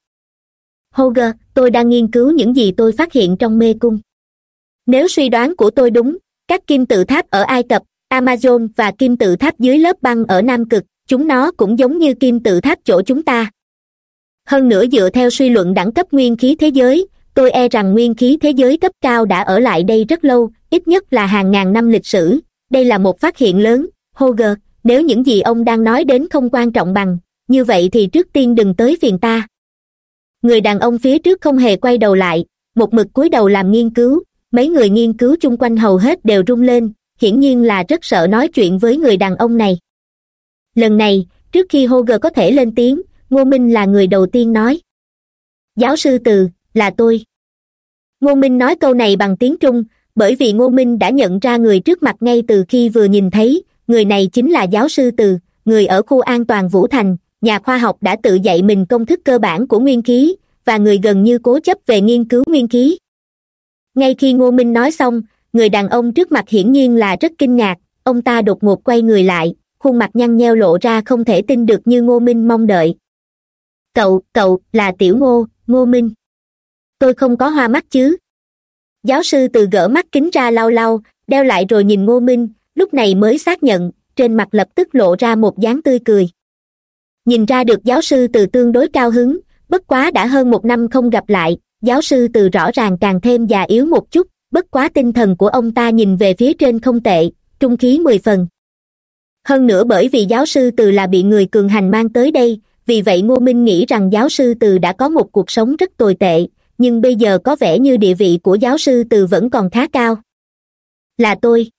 Hoger tôi đang nghiên cứu những gì tôi phát hiện trong mê cung. Nếu suy đoán của tôi đúng, các kim tự tháp ở ai cập, amazon và kim tự tháp dưới lớp băng ở nam cực, chúng nó cũng giống như kim tự tháp chỗ chúng ta. Hơn nữa dựa theo suy luận đẳng cấp nguyên khí thế giới, tôi e rằng nguyên khí thế giới cấp cao đã ở lại đây rất lâu, ít nhất là hàng ngàn năm lịch sử. Đây là một phát hiện lớn. Hoger nếu những gì ông đang nói đến không quan trọng bằng như vậy thì trước tiên đừng tới phiền ta. Người đàn ông phía trước không hề quay đầu lại, một mực cúi đầu làm nghiên cứu, mấy người nghiên cứu chung quanh hầu hết đều rung lên, hiển nhiên là rất sợ nói chuyện với người đàn ông này. Lần này, trước khi hoger có thể lên tiếng, ngô minh là người đầu tiên nói. Giáo sư từ, là tôi. Ngô minh nói câu này bằng tiếng trung, bởi vì ngô minh đã nhận ra người trước mặt ngay từ khi vừa nhìn thấy, người này chính là giáo sư từ, người ở khu an toàn vũ thành nhà khoa học đã tự dạy mình công thức cơ bản của nguyên khí, và người gần như cố chấp về nghiên cứu nguyên khí. Ngay khi ngô minh nói xong, người đàn ông trước mặt hiển nhiên là rất kinh ngạc, ông ta đột ngột quay người lại, khuôn mặt nhăn nheo lộ ra không thể tin được như ngô minh mong đợi. Cậu cậu là tiểu ngô ngô minh. Tôi không có hoa mắt chứ? Giáo sư từ gỡ mắt kính ra lau lau, đeo lại rồi nhìn ngô minh, lúc này mới xác nhận, trên mặt lập tức lộ ra một dáng tươi cười nhìn ra được giáo sư từ tương đối cao hứng, bất quá đã hơn một năm không gặp lại, giáo sư từ rõ ràng càng thêm già yếu một chút, bất quá tinh thần của ông ta nhìn về phía trên không tệ, trung khí mười phần. Hơn nữa bởi vì giáo sư từ là bị người cường hành mang tới đây, vì vậy ngô minh nghĩ rằng giáo sư từ đã có một cuộc sống rất tồi tệ, nhưng bây giờ có vẻ như địa vị của giáo sư từ vẫn còn khá cao. Là tôi.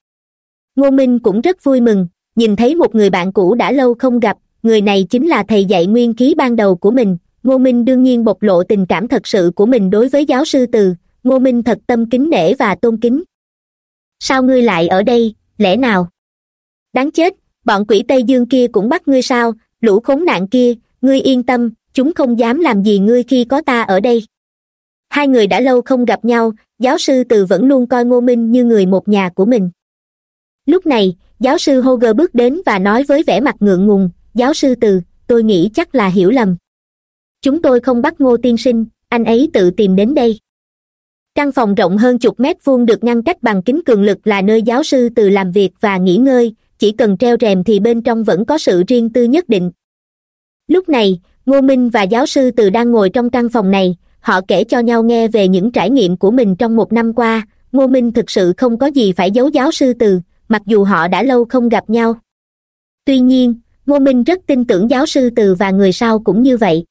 Ngô minh cũng rất vui mừng, nhìn thấy một người bạn cũ đã lâu không gặp người này chính là thầy dạy nguyên khí ban đầu của mình. Ngô minh đương nhiên bộc lộ tình cảm thật sự của mình đối với giáo sư từ. Ngô minh thật tâm kính nể và tôn kính. Sao ngươi lại ở đây? Lẽ nào? Đáng chết, bọn quỷ tây dương kia cũng bắt ngươi sao? Lũ khốn nạn kia, ngươi yên tâm, chúng không dám làm gì ngươi khi có ta ở đây. Hai người đã lâu không gặp nhau, giáo sư từ vẫn luôn coi ngô minh như người một nhà của mình. Lúc này, giáo sư hoger bước đến và nói với vẻ mặt ngượng ngùng giáo sư từ, tôi nghĩ chắc là hiểu lầm. Chúng tôi không bắt ngô tiên sinh, anh ấy tự tìm đến đây. Căn phòng rộng hơn chục mét vuông được ngăn cách bằng kính cường lực là nơi giáo sư từ làm việc và nghỉ ngơi, chỉ cần treo rèm thì bên trong vẫn có sự riêng tư nhất định. Lúc này, ngô minh và giáo sư từ đang ngồi trong căn phòng này, họ kể cho nhau nghe về những trải nghiệm của mình trong một năm qua. Ngô minh thực sự không có gì phải giấu giáo sư từ, mặc dù họ đã lâu không gặp nhau. Tuy nhiên ngô minh rất tin tưởng giáo sư từ và người sau cũng như vậy.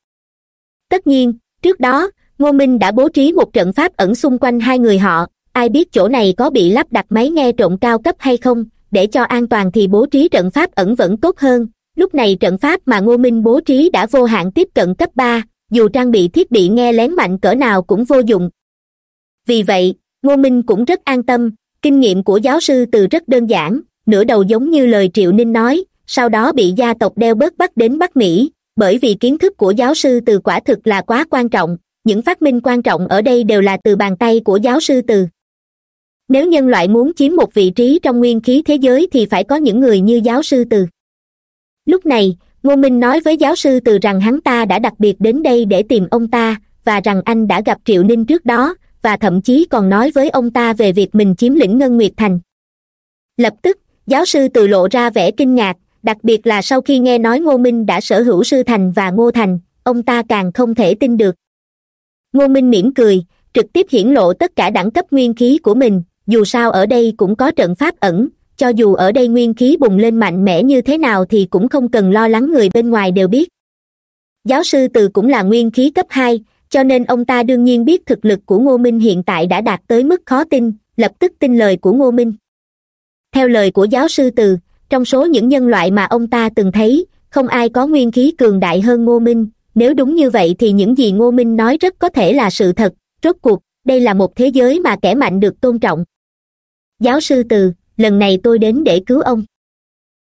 Tất nhiên, trước đó, ngô minh đã bố trí một trận pháp ẩn xung quanh hai người họ. Ai biết chỗ này có bị lắp đặt máy nghe trộm cao cấp hay không, để cho an toàn thì bố trí trận pháp ẩn vẫn tốt hơn. Lúc này trận pháp mà ngô minh bố trí đã vô hạn tiếp cận cấp ba, dù trang bị thiết bị nghe lén mạnh cỡ nào cũng vô dụng. Vì vậy, ngô minh cũng rất an tâm, kinh nghiệm của giáo sư từ rất đơn giản, nửa đầu giống như lời triệu ninh nói sau đó bị gia tộc đeo bớt bắt đến bắc mỹ, bởi vì kiến thức của giáo sư từ quả thực là quá quan trọng, những phát minh quan trọng ở đây đều là từ bàn tay của giáo sư từ. Nếu nhân loại muốn chiếm một vị trí trong nguyên khí thế giới thì phải có những người như giáo sư từ. Lúc này, ngô minh nói với giáo sư từ rằng hắn ta đã đặc biệt đến đây để tìm ông ta, và rằng anh đã gặp triệu ninh trước đó, và thậm chí còn nói với ông ta về việc mình chiếm lĩnh ngân nguyệt thành. Lập tức, giáo sư từ lộ ra vẻ kinh ngạc đặc biệt là sau khi nghe nói ngô minh đã sở hữu sư thành và ngô thành, ông ta càng không thể tin được. Ngô minh mỉm cười, trực tiếp hiển lộ tất cả đẳng cấp nguyên khí của mình, dù sao ở đây cũng có trận pháp ẩn, cho dù ở đây nguyên khí bùng lên mạnh mẽ như thế nào thì cũng không cần lo lắng người bên ngoài đều biết. Giáo sư từ cũng là nguyên khí cấp hai, cho nên ông ta đương nhiên biết thực lực của ngô minh hiện tại đã đạt tới mức khó tin, lập tức tin lời của ngô minh. Theo lời của giáo sư từ trong số những nhân loại mà ông ta từng thấy, không ai có nguyên khí cường đại hơn ngô minh. Nếu đúng như vậy thì những gì ngô minh nói rất có thể là sự thật. Rốt cuộc, đây là một thế giới mà kẻ mạnh được tôn trọng. Giáo sư từ, lần này tôi đến để cứu ông.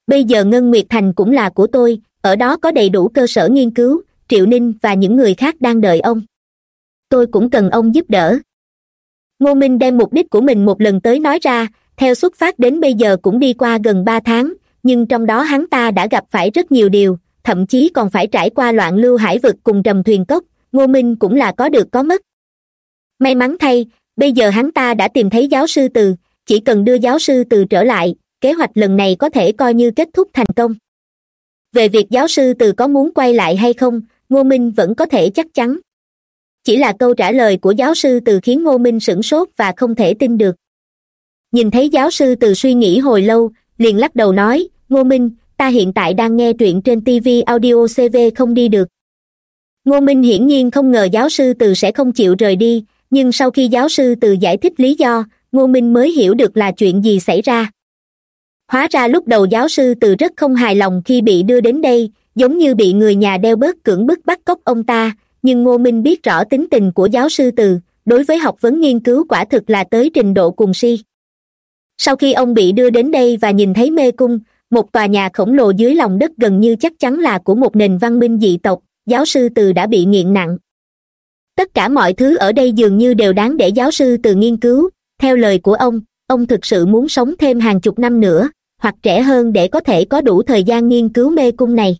Bây giờ ngân nguyệt thành cũng là của tôi, ở đó có đầy đủ cơ sở nghiên cứu, triệu ninh và những người khác đang đợi ông. Tôi cũng cần ông giúp đỡ. Ngô minh đem mục đích của mình một lần tới nói ra theo xuất phát đến bây giờ cũng đi qua gần ba tháng, nhưng trong đó hắn ta đã gặp phải rất nhiều điều, thậm chí còn phải trải qua loạn lưu hải vực cùng trầm thuyền cốc, ngô minh cũng là có được có mất. May mắn thay, bây giờ hắn ta đã tìm thấy giáo sư từ, chỉ cần đưa giáo sư từ trở lại, kế hoạch lần này có thể coi như kết thúc thành công. Về việc giáo sư từ có muốn quay lại hay không, ngô minh vẫn có thể chắc chắn. Chỉ là câu trả lời của giáo sư từ khiến ngô minh sửng sốt và không thể tin được nhìn thấy giáo sư từ suy nghĩ hồi lâu, liền lắc đầu nói, ngô minh, ta hiện tại đang nghe truyện trên tv audio cv không đi được. Ngô minh hiển nhiên không ngờ giáo sư từ sẽ không chịu rời đi, nhưng sau khi giáo sư từ giải thích lý do, ngô minh mới hiểu được là chuyện gì xảy ra. Hóa ra lúc đầu giáo sư từ rất không hài lòng khi bị đưa đến đây, giống như bị người nhà đeo bớt cưỡng bức bắt cóc ông ta, nhưng ngô minh biết rõ tính tình của giáo sư từ, đối với học vấn nghiên cứu quả thực là tới trình độ cùng si sau khi ông bị đưa đến đây và nhìn thấy mê cung, một tòa nhà khổng lồ dưới lòng đất gần như chắc chắn là của một nền văn minh dị tộc, giáo sư từ đã bị nghiện nặng. Tất cả mọi thứ ở đây dường như đều đáng để giáo sư từ nghiên cứu. Theo lời của ông ông thực sự muốn sống thêm hàng chục năm nữa, hoặc trẻ hơn để có thể có đủ thời gian nghiên cứu mê cung này.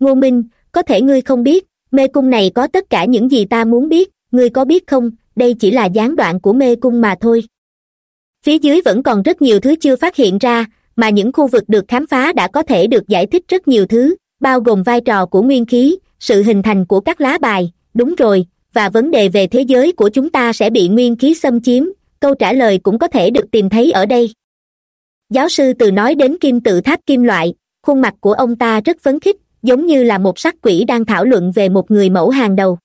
Ngô minh, có thể ngươi không biết, mê cung này có tất cả những gì ta muốn biết, ngươi có biết không, đây chỉ là gián đoạn của mê cung mà thôi phía dưới vẫn còn rất nhiều thứ chưa phát hiện ra, mà những khu vực được khám phá đã có thể được giải thích rất nhiều thứ, bao gồm vai trò của nguyên khí, sự hình thành của các lá bài. Đúng rồi, và vấn đề về thế giới của chúng ta sẽ bị nguyên khí xâm chiếm. Câu trả lời cũng có thể được tìm thấy ở đây. Giáo sư từ nói đến kim tự tháp kim loại, khuôn mặt của ông ta rất phấn khích, giống như là một sắc quỷ đang thảo luận về một người mẫu hàng đầu.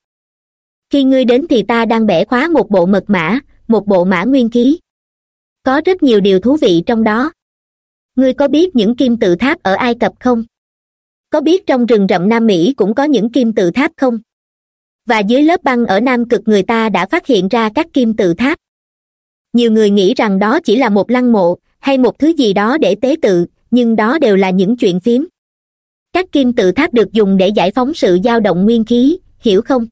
Khi ngươi đến thì ta đang bẻ khóa một bộ mật mã, một bộ mã nguyên khí có rất nhiều điều thú vị trong đó. Ngươi có biết những kim tự tháp ở ai cập không? Có biết trong rừng rậm nam mỹ cũng có những kim tự tháp không? Và dưới lớp băng ở nam cực người ta đã phát hiện ra các kim tự tháp. Nhiều người nghĩ rằng đó chỉ là một lăng mộ, hay một thứ gì đó để tế tự, nhưng đó đều là những chuyện phiếm các kim tự tháp được dùng để giải phóng sự dao động nguyên khí, hiểu không?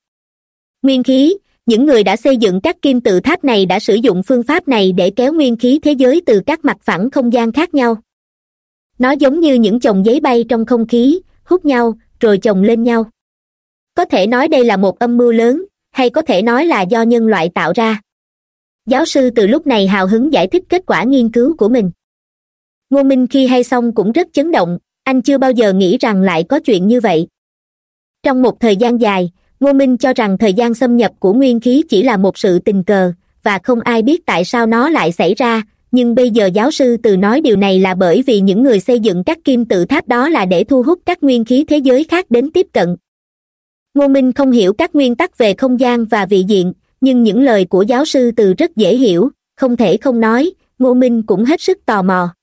Nguyên khí những người đã xây dựng các kim tự tháp này đã sử dụng phương pháp này để kéo nguyên khí thế giới từ các mặt phẳng không gian khác nhau. Nó giống như những chồng giấy bay trong không khí, hút nhau, rồi chồng lên nhau. Có thể nói đây là một âm mưu lớn, hay có thể nói là do nhân loại tạo ra. Giáo sư từ lúc này hào hứng giải thích kết quả nghiên cứu của mình. Ngô minh khi hay xong cũng rất chấn động, anh chưa bao giờ nghĩ rằng lại có chuyện như vậy. Trong một thời gian dài ngô minh cho rằng thời gian xâm nhập của nguyên khí chỉ là một sự tình cờ, và không ai biết tại sao nó lại xảy ra, nhưng bây giờ giáo sư từ nói điều này là bởi vì những người xây dựng các kim tự tháp đó là để thu hút các nguyên khí thế giới khác đến tiếp cận. Ngô minh không hiểu các nguyên tắc về không gian và vị diện, nhưng những lời của giáo sư từ rất dễ hiểu, không thể không nói, ngô minh cũng hết sức tò mò.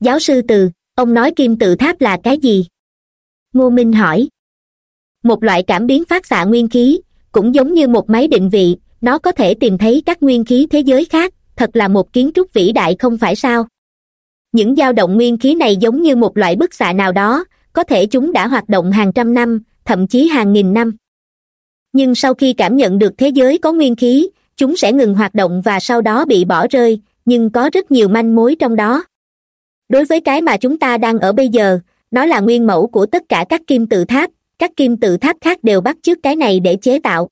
Giáo sư từ, ông nói kim tự tháp là cái gì? Ngô minh hỏi một loại cảm biến phát xạ nguyên khí, cũng giống như một máy định vị, nó có thể tìm thấy các nguyên khí thế giới khác, thật là một kiến trúc vĩ đại không phải sao? Những dao động nguyên khí này giống như một loại bức xạ nào đó, có thể chúng đã hoạt động hàng trăm năm, thậm chí hàng nghìn năm. Nhưng sau khi cảm nhận được thế giới có nguyên khí, chúng sẽ ngừng hoạt động và sau đó bị bỏ rơi, nhưng có rất nhiều manh mối trong đó. Đối với cái mà chúng ta đang ở bây giờ, nó là nguyên mẫu của tất cả các kim tự tháp các kim tự tháp khác đều bắt chước cái này để chế tạo.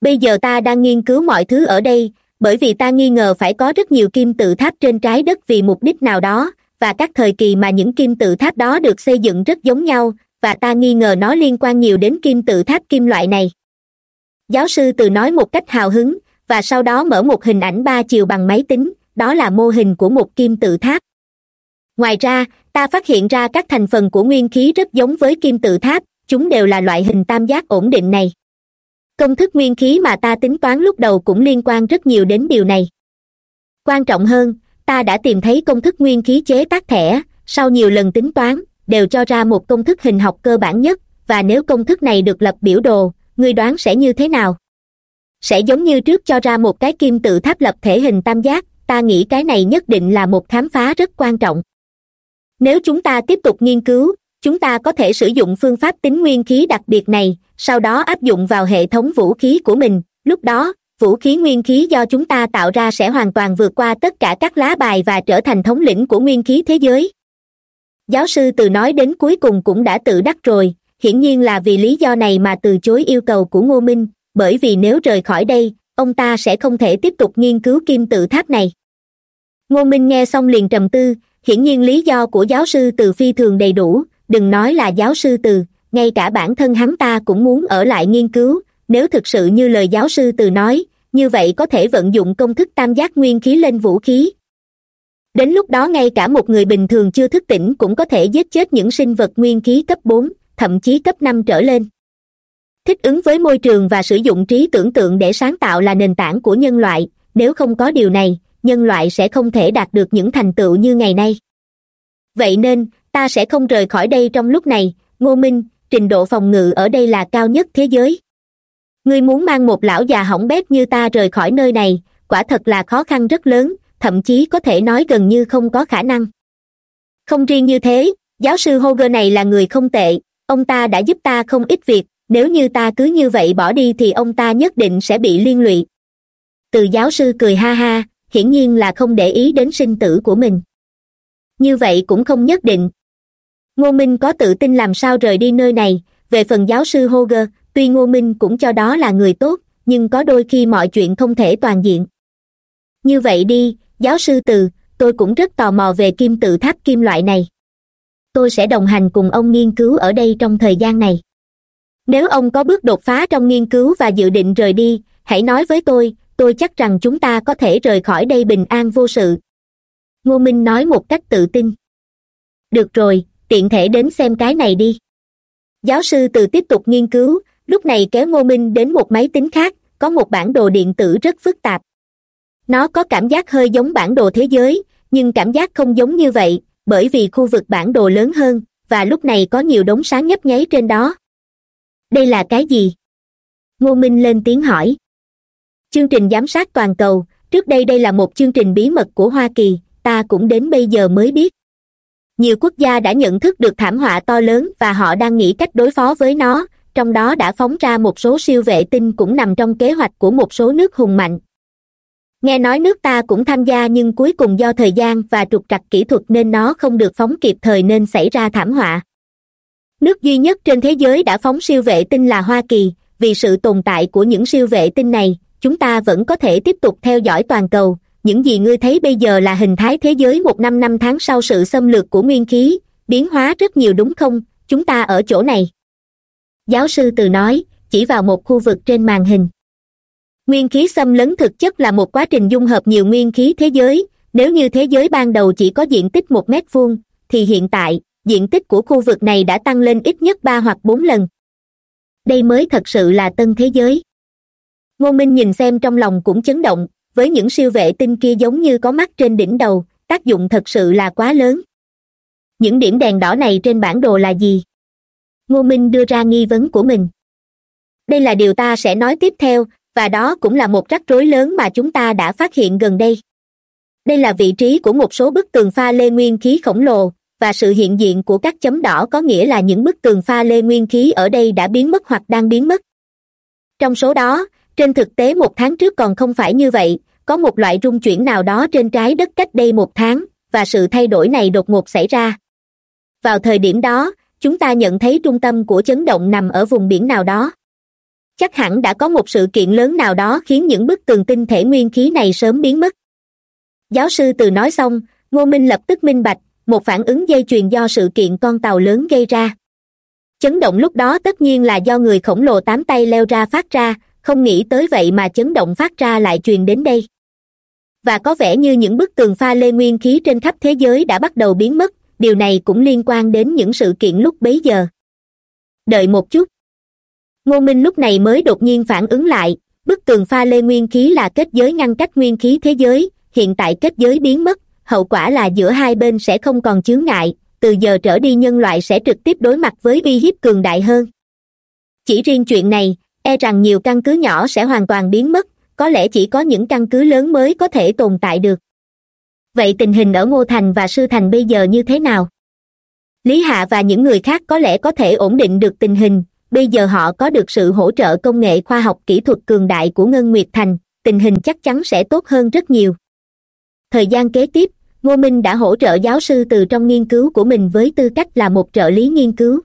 Bây giờ ta đang nghiên cứu mọi thứ ở đây, bởi vì ta nghi ngờ phải có rất nhiều kim tự tháp trên trái đất vì mục đích nào đó, và các thời kỳ mà những kim tự tháp đó được xây dựng rất giống nhau, và ta nghi ngờ nó liên quan nhiều đến kim tự tháp kim loại này. Giáo sư từ nói một cách hào hứng, và sau đó mở một hình ảnh ba chiều bằng máy tính, đó là mô hình của một kim tự tháp. Ngoài ra, ta phát hiện ra các thành phần của nguyên khí rất giống với kim tự tháp chúng đều là loại hình tam giác ổn định này. Công thức nguyên khí mà ta tính toán lúc đầu cũng liên quan rất nhiều đến điều này. Quan trọng hơn, ta đã tìm thấy công thức nguyên khí chế tác thẻ, sau nhiều lần tính toán, đều cho ra một công thức hình học cơ bản nhất, và nếu công thức này được lập biểu đồ, ngươi đoán sẽ như thế nào? Sẽ giống như trước cho ra một cái kim tự tháp lập thể hình tam giác, ta nghĩ cái này nhất định là một khám phá rất quan trọng. Nếu chúng ta tiếp tục nghiên cứu chúng ta có thể sử dụng phương pháp tính nguyên khí đặc biệt này, sau đó áp dụng vào hệ thống vũ khí của mình. Lúc đó, vũ khí nguyên khí do chúng ta tạo ra sẽ hoàn toàn vượt qua tất cả các lá bài và trở thành thống lĩnh của nguyên khí thế giới. Giáo sư từ nói đến cuối cùng cũng đã tự đắc rồi. Hiển nhiên là vì lý do này mà từ chối yêu cầu của ngô minh, bởi vì nếu rời khỏi đây, ông ta sẽ không thể tiếp tục nghiên cứu kim tự tháp này. Ngô minh nghe xong liền trầm tư, hiển nhiên lý do của giáo sư từ phi thường đầy đủ đừng nói là giáo sư từ, ngay cả bản thân hắn ta cũng muốn ở lại nghiên cứu. Nếu thực sự như lời giáo sư từ nói, như vậy có thể vận dụng công thức tam giác nguyên khí lên vũ khí. Đến lúc đó ngay cả một người bình thường chưa thức tỉnh cũng có thể giết chết những sinh vật nguyên khí cấp bốn, thậm chí cấp năm trở lên. Thích ứng với môi trường và sử dụng trí tưởng tượng để sáng tạo là nền tảng của nhân loại. Nếu không có điều này, nhân loại sẽ không thể đạt được những thành tựu như ngày nay. Vậy nên ta sẽ không rời khỏi đây trong lúc này. Ngô minh, trình độ phòng ngự ở đây là cao nhất thế giới. Ngươi muốn mang một lão già hỏng bét như ta rời khỏi nơi này, quả thật là khó khăn rất lớn, thậm chí có thể nói gần như không có khả năng. Không riêng như thế, giáo sư hoger này là người không tệ, ông ta đã giúp ta không ít việc, nếu như ta cứ như vậy bỏ đi thì ông ta nhất định sẽ bị liên lụy. Từ giáo sư cười ha ha, hiển nhiên là không để ý đến sinh tử của mình. Như vậy cũng không nhất định ngô minh có tự tin làm sao rời đi nơi này. Về phần giáo sư hoger, tuy ngô minh cũng cho đó là người tốt, nhưng có đôi khi mọi chuyện không thể toàn diện. Như vậy đi, giáo sư từ, tôi cũng rất tò mò về kim tự tháp kim loại này. Tôi sẽ đồng hành cùng ông nghiên cứu ở đây trong thời gian này. Nếu ông có bước đột phá trong nghiên cứu và dự định rời đi, hãy nói với tôi tôi chắc rằng chúng ta có thể rời khỏi đây bình an vô sự. Ngô minh nói một cách tự tin. Được rồi tiện thể đến xem cái này đi. Giáo sư từ tiếp tục nghiên cứu, lúc này kéo ngô minh đến một máy tính khác, có một bản đồ điện tử rất phức tạp. Nó có cảm giác hơi giống bản đồ thế giới, nhưng cảm giác không giống như vậy, bởi vì khu vực bản đồ lớn hơn, và lúc này có nhiều đống sáng nhấp nháy trên đó. Đây là cái gì? Ngô minh lên tiếng hỏi. Chương trình giám sát toàn cầu, trước đây đây là một chương trình bí mật của hoa kỳ, ta cũng đến bây giờ mới biết nhiều quốc gia đã nhận thức được thảm họa to lớn và họ đang nghĩ cách đối phó với nó, trong đó đã phóng ra một số siêu vệ tinh cũng nằm trong kế hoạch của một số nước hùng mạnh. Nghe nói nước ta cũng tham gia nhưng cuối cùng do thời gian và trục trặc kỹ thuật nên nó không được phóng kịp thời nên xảy ra thảm họa. Nước duy nhất trên thế giới đã phóng siêu vệ tinh là hoa kỳ. Vì sự tồn tại của những siêu vệ tinh này, chúng ta vẫn có thể tiếp tục theo dõi toàn cầu những gì ngươi thấy bây giờ là hình thái thế giới một năm năm tháng sau sự xâm lược của nguyên khí, biến hóa rất nhiều đúng không? Chúng ta ở chỗ này. Giáo sư từ nói, chỉ vào một khu vực trên màn hình. Nguyên khí xâm lấn thực chất là một quá trình dung hợp nhiều nguyên khí thế giới. Nếu như thế giới ban đầu chỉ có diện tích một mét vuông, thì hiện tại, diện tích của khu vực này đã tăng lên ít nhất ba hoặc bốn lần. Đây mới thật sự là tân thế giới. Ngô minh nhìn xem trong lòng cũng chấn động với những siêu vệ tinh kia giống như có mắt trên đỉnh đầu, tác dụng thật sự là quá lớn. Những điểm đèn đỏ này trên bản đồ là gì? Ngô minh đưa ra nghi vấn của mình. Đây là điều ta sẽ nói tiếp theo, và đó cũng là một rắc rối lớn mà chúng ta đã phát hiện gần đây. Đây là vị trí của một số bức tường pha lê nguyên khí khổng lồ, và sự hiện diện của các chấm đỏ có nghĩa là những bức tường pha lê nguyên khí ở đây đã biến mất hoặc đang biến mất. Trong số đó, trên thực tế một tháng trước còn không phải như vậy có một loại rung chuyển nào đó trên trái đất cách đây một tháng, và sự thay đổi này đột ngột xảy ra. Vào thời điểm đó, chúng ta nhận thấy trung tâm của chấn động nằm ở vùng biển nào đó. Chắc hẳn đã có một sự kiện lớn nào đó khiến những bức tường tinh thể nguyên khí này sớm biến mất. Giáo sư từ nói xong, ngô minh lập tức minh bạch, một phản ứng dây chuyền do sự kiện con tàu lớn gây ra. Chấn động lúc đó tất nhiên là do người khổng lồ tám tay leo ra phát ra, không nghĩ tới vậy mà chấn động phát ra lại truyền đến đây và có vẻ như những bức tường pha lê nguyên khí trên khắp thế giới đã bắt đầu biến mất, điều này cũng liên quan đến những sự kiện lúc bấy giờ. Đợi một chút. Ngô minh lúc này mới đột nhiên phản ứng lại, bức tường pha lê nguyên khí là kết giới ngăn cách nguyên khí thế giới, hiện tại kết giới biến mất, hậu quả là giữa hai bên sẽ không còn chướng ngại, từ giờ trở đi nhân loại sẽ trực tiếp đối mặt với uy hiếp cường đại hơn. Chỉ riêng chuyện này e rằng nhiều căn cứ nhỏ sẽ hoàn toàn biến mất có lẽ chỉ có những căn cứ lớn mới có thể tồn tại được. Vậy tình hình ở ngô thành và sư thành bây giờ như thế nào? Lý hạ và những người khác có lẽ có thể ổn định được tình hình. Bây giờ họ có được sự hỗ trợ công nghệ khoa học kỹ thuật cường đại của ngân nguyệt thành, tình hình chắc chắn sẽ tốt hơn rất nhiều. Thời gian kế tiếp, ngô minh đã hỗ trợ giáo sư từ trong nghiên cứu của mình với tư cách là một trợ lý nghiên cứu.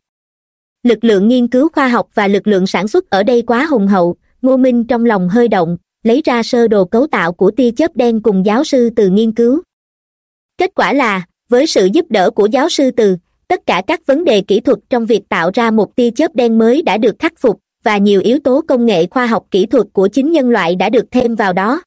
Lực lượng nghiên cứu khoa học và lực lượng sản xuất ở đây quá hùng hậu, ngô minh trong lòng hơi động lấy ra sơ đồ cấu tạo của tia chớp đen cùng giáo sư từ nghiên cứu. Kết quả là, với sự giúp đỡ của giáo sư từ, tất cả các vấn đề kỹ thuật trong việc tạo ra một tia chớp đen mới đã được khắc phục, và nhiều yếu tố công nghệ khoa học kỹ thuật của chính nhân loại đã được thêm vào đó.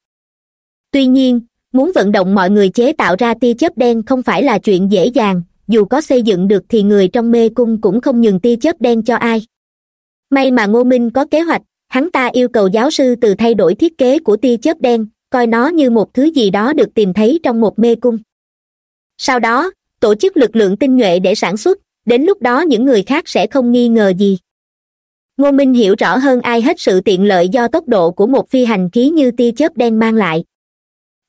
Tuy nhiên, muốn vận động mọi người chế tạo ra tia chớp đen không phải là chuyện dễ dàng, dù có xây dựng được thì người trong mê cung cũng không nhường tia chớp đen cho ai. May mà ngô minh có kế hoạch hắn ta yêu cầu giáo sư từ thay đổi thiết kế của tia chớp đen, coi nó như một thứ gì đó được tìm thấy trong một mê cung. Sau đó, tổ chức lực lượng tinh nhuệ để sản xuất, đến lúc đó những người khác sẽ không nghi ngờ gì. Ngô minh hiểu rõ hơn ai hết sự tiện lợi do tốc độ của một phi hành khí như tia chớp đen mang lại.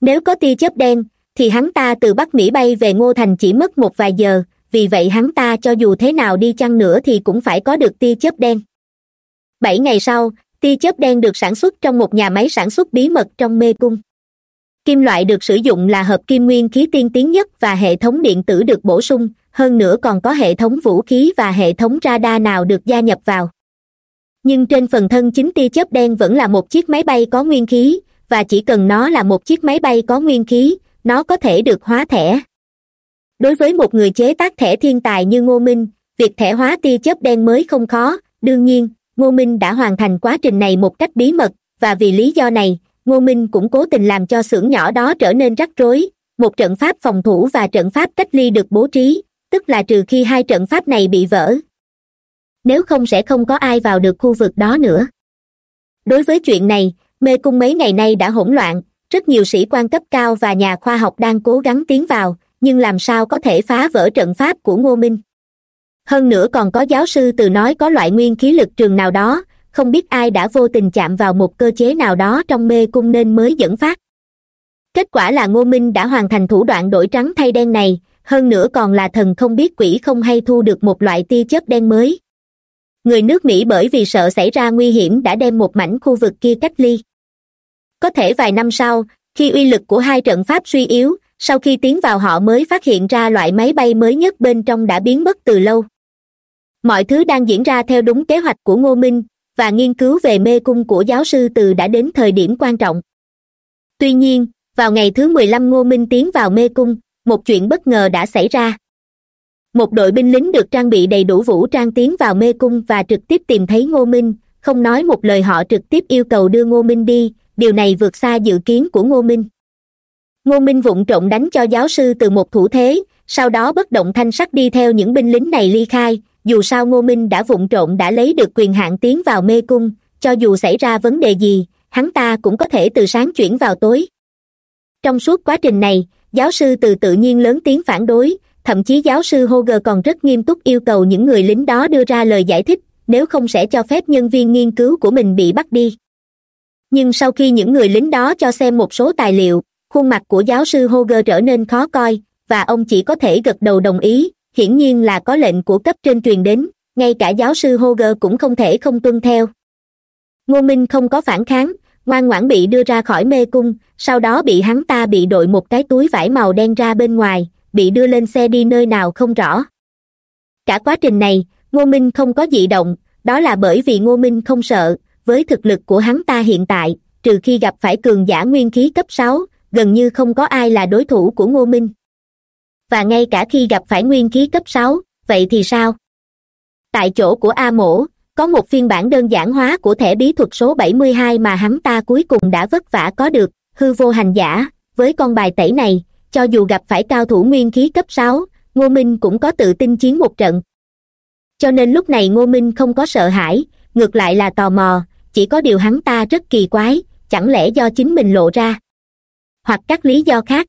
Nếu có tia chớp đen, thì hắn ta từ bắc mỹ bay về ngô thành chỉ mất một vài giờ, vì vậy hắn ta cho dù thế nào đi chăng nữa thì cũng phải có được tia chớp đen. Bảy ngày sau tia chớp đen được sản xuất trong một nhà máy sản xuất bí mật trong mê cung kim loại được sử dụng là hợp kim nguyên khí tiên tiến nhất và hệ thống điện tử được bổ sung, hơn nữa còn có hệ thống vũ khí và hệ thống radar nào được gia nhập vào. Nhưng trên phần thân chính tia chớp đen vẫn là một chiếc máy bay có nguyên khí, và chỉ cần nó là một chiếc máy bay có nguyên khí, nó có thể được hóa thẻ. Đối với một người chế tác thẻ thiên tài như ngô minh, việc thẻ hóa tia chớp đen mới không khó, đương nhiên ngô minh đã hoàn thành quá trình này một cách bí mật, và vì lý do này, ngô minh cũng cố tình làm cho xưởng nhỏ đó trở nên rắc rối. Một trận pháp phòng thủ và trận pháp cách ly được bố trí, tức là trừ khi hai trận pháp này bị vỡ. Nếu không sẽ không có ai vào được khu vực đó nữa. Đối với chuyện này, mê cung mấy ngày nay đã hỗn loạn, rất nhiều sĩ quan cấp cao và nhà khoa học đang cố gắng tiến vào, nhưng làm sao có thể phá vỡ trận pháp của ngô minh? Hơn nữa còn có giáo sư từ nói có loại nguyên khí lực trường nào đó, không biết ai đã vô tình chạm vào một cơ chế nào đó trong mê cung nên mới dẫn phát. Kết quả là ngô minh đã hoàn thành thủ đoạn đổi trắng thay đen này, hơn nữa còn là thần không biết quỷ không hay thu được một loại tia chớp đen mới. Người nước mỹ bởi vì sợ xảy ra nguy hiểm đã đem một mảnh khu vực kia cách ly. Có thể vài năm sau, khi uy lực của hai trận pháp suy yếu, sau khi tiến vào họ mới phát hiện ra loại máy bay mới nhất bên trong đã biến mất từ lâu mọi thứ đang diễn ra theo đúng kế hoạch của ngô minh và nghiên cứu về mê cung của giáo sư từ đã đến thời điểm quan trọng. Tuy nhiên, vào ngày thứ mười lăm ngô minh tiến vào mê cung, một chuyện bất ngờ đã xảy ra. Một đội binh lính được trang bị đầy đủ vũ trang tiến vào mê cung và trực tiếp tìm thấy ngô minh, không nói một lời họ trực tiếp yêu cầu đưa ngô minh đi, điều này vượt xa dự kiến của ngô minh. Ngô minh vụng trộm đánh cho giáo sư từ một thủ thế, sau đó bất động thanh sắc đi theo những binh lính này ly khai dù sao ngô minh đã vụng trộm đã lấy được quyền hạn tiến vào mê cung, cho dù xảy ra vấn đề gì, hắn ta cũng có thể từ sáng chuyển vào tối. Trong suốt quá trình này, giáo sư từ tự nhiên lớn tiếng phản đối, thậm chí giáo sư hoger còn rất nghiêm túc yêu cầu những người lính đó đưa ra lời giải thích, nếu không sẽ cho phép nhân viên nghiên cứu của mình bị bắt đi. Nhưng sau khi những người lính đó cho xem một số tài liệu, khuôn mặt của giáo sư hoger trở nên khó coi, và ông chỉ có thể gật đầu đồng ý hiển nhiên là có lệnh của cấp trên truyền đến, ngay cả giáo sư hoger cũng không thể không tuân theo. Ngô minh không có phản kháng, ngoan ngoãn bị đưa ra khỏi mê cung, sau đó bị hắn ta bị đội một cái túi vải màu đen ra bên ngoài, bị đưa lên xe đi nơi nào không rõ. Cả quá trình này, ngô minh không có dị động, đó là bởi vì ngô minh không sợ, với thực lực của hắn ta hiện tại, trừ khi gặp phải cường giả nguyên khí cấp sáu, gần như không có ai là đối thủ của ngô minh và ngay cả khi gặp phải nguyên khí cấp sáu, vậy thì sao? Tại chỗ của a mổ, có một phiên bản đơn giản hóa của thẻ bí thuật số bảy mươi hai mà hắn ta cuối cùng đã vất vả có được, hư vô hành giả. Với con bài tẩy này, cho dù gặp phải cao thủ nguyên khí cấp sáu, ngô minh cũng có tự tin chiến một trận. Cho nên lúc này ngô minh không có sợ hãi, ngược lại là tò mò, chỉ có điều hắn ta rất kỳ quái, chẳng lẽ do chính mình lộ ra? Hoặc các lý do khác?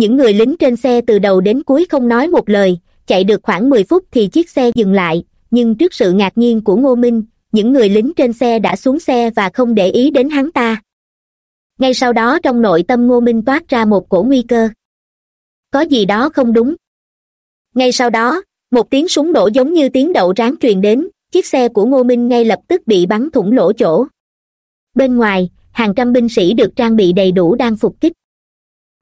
Những người lính trên xe từ đầu đến cuối không nói một lời, chạy được khoảng mười phút thì chiếc xe dừng lại. Nhưng trước sự ngạc nhiên của ngô minh, những người lính trên xe đã xuống xe và không để ý đến hắn ta. Ngay sau đó trong nội tâm ngô minh toát ra một cổ nguy cơ. Có gì đó không đúng. Ngay sau đó, một tiếng súng nổ giống như tiếng đậu ráng truyền đến, chiếc xe của ngô minh ngay lập tức bị bắn thủng lỗ chỗ. Bên ngoài, hàng trăm binh sĩ được trang bị đầy đủ đang phục kích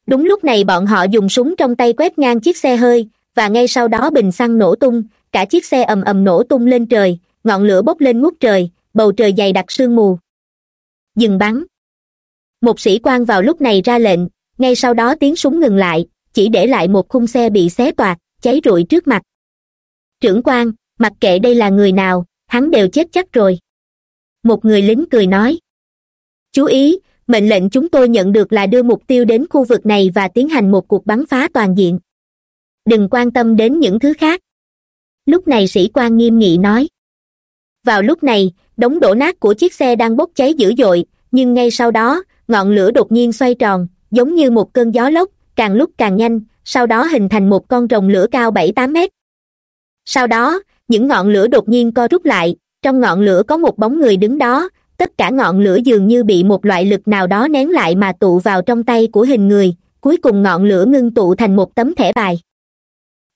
đúng lúc này bọn họ dùng súng trong tay quét ngang chiếc xe hơi, và ngay sau đó bình xăng nổ tung, cả chiếc xe ầm ầm nổ tung lên trời, ngọn lửa bốc lên ngút trời, bầu trời dày đặc sương mù. Dừng bắn. Một sĩ quan vào lúc này ra lệnh, ngay sau đó tiếng súng ngừng lại, chỉ để lại một khung xe bị xé toạc, cháy rụi trước mặt. Trưởng quan, mặc kệ đây là người nào, hắn đều chết chắc rồi. Một người lính cười nói. Chú ý mệnh lệnh chúng tôi nhận được là đưa mục tiêu đến khu vực này và tiến hành một cuộc bắn phá toàn diện. Đừng quan tâm đến những thứ khác. Lúc này sĩ quan nghiêm nghị nói. Vào lúc này, đống đổ nát của chiếc xe đang bốc cháy dữ dội, nhưng ngay sau đó, ngọn lửa đột nhiên xoay tròn, giống như một cơn gió lốc, càng lúc càng nhanh, sau đó hình thành một con rồng lửa cao bảy tám mét. Sau đó, những ngọn lửa đột nhiên co rút lại, trong ngọn lửa có một bóng người đứng đó tất cả ngọn lửa dường như bị một loại lực nào đó nén lại mà tụ vào trong tay của hình người, cuối cùng ngọn lửa ngưng tụ thành một tấm thẻ bài.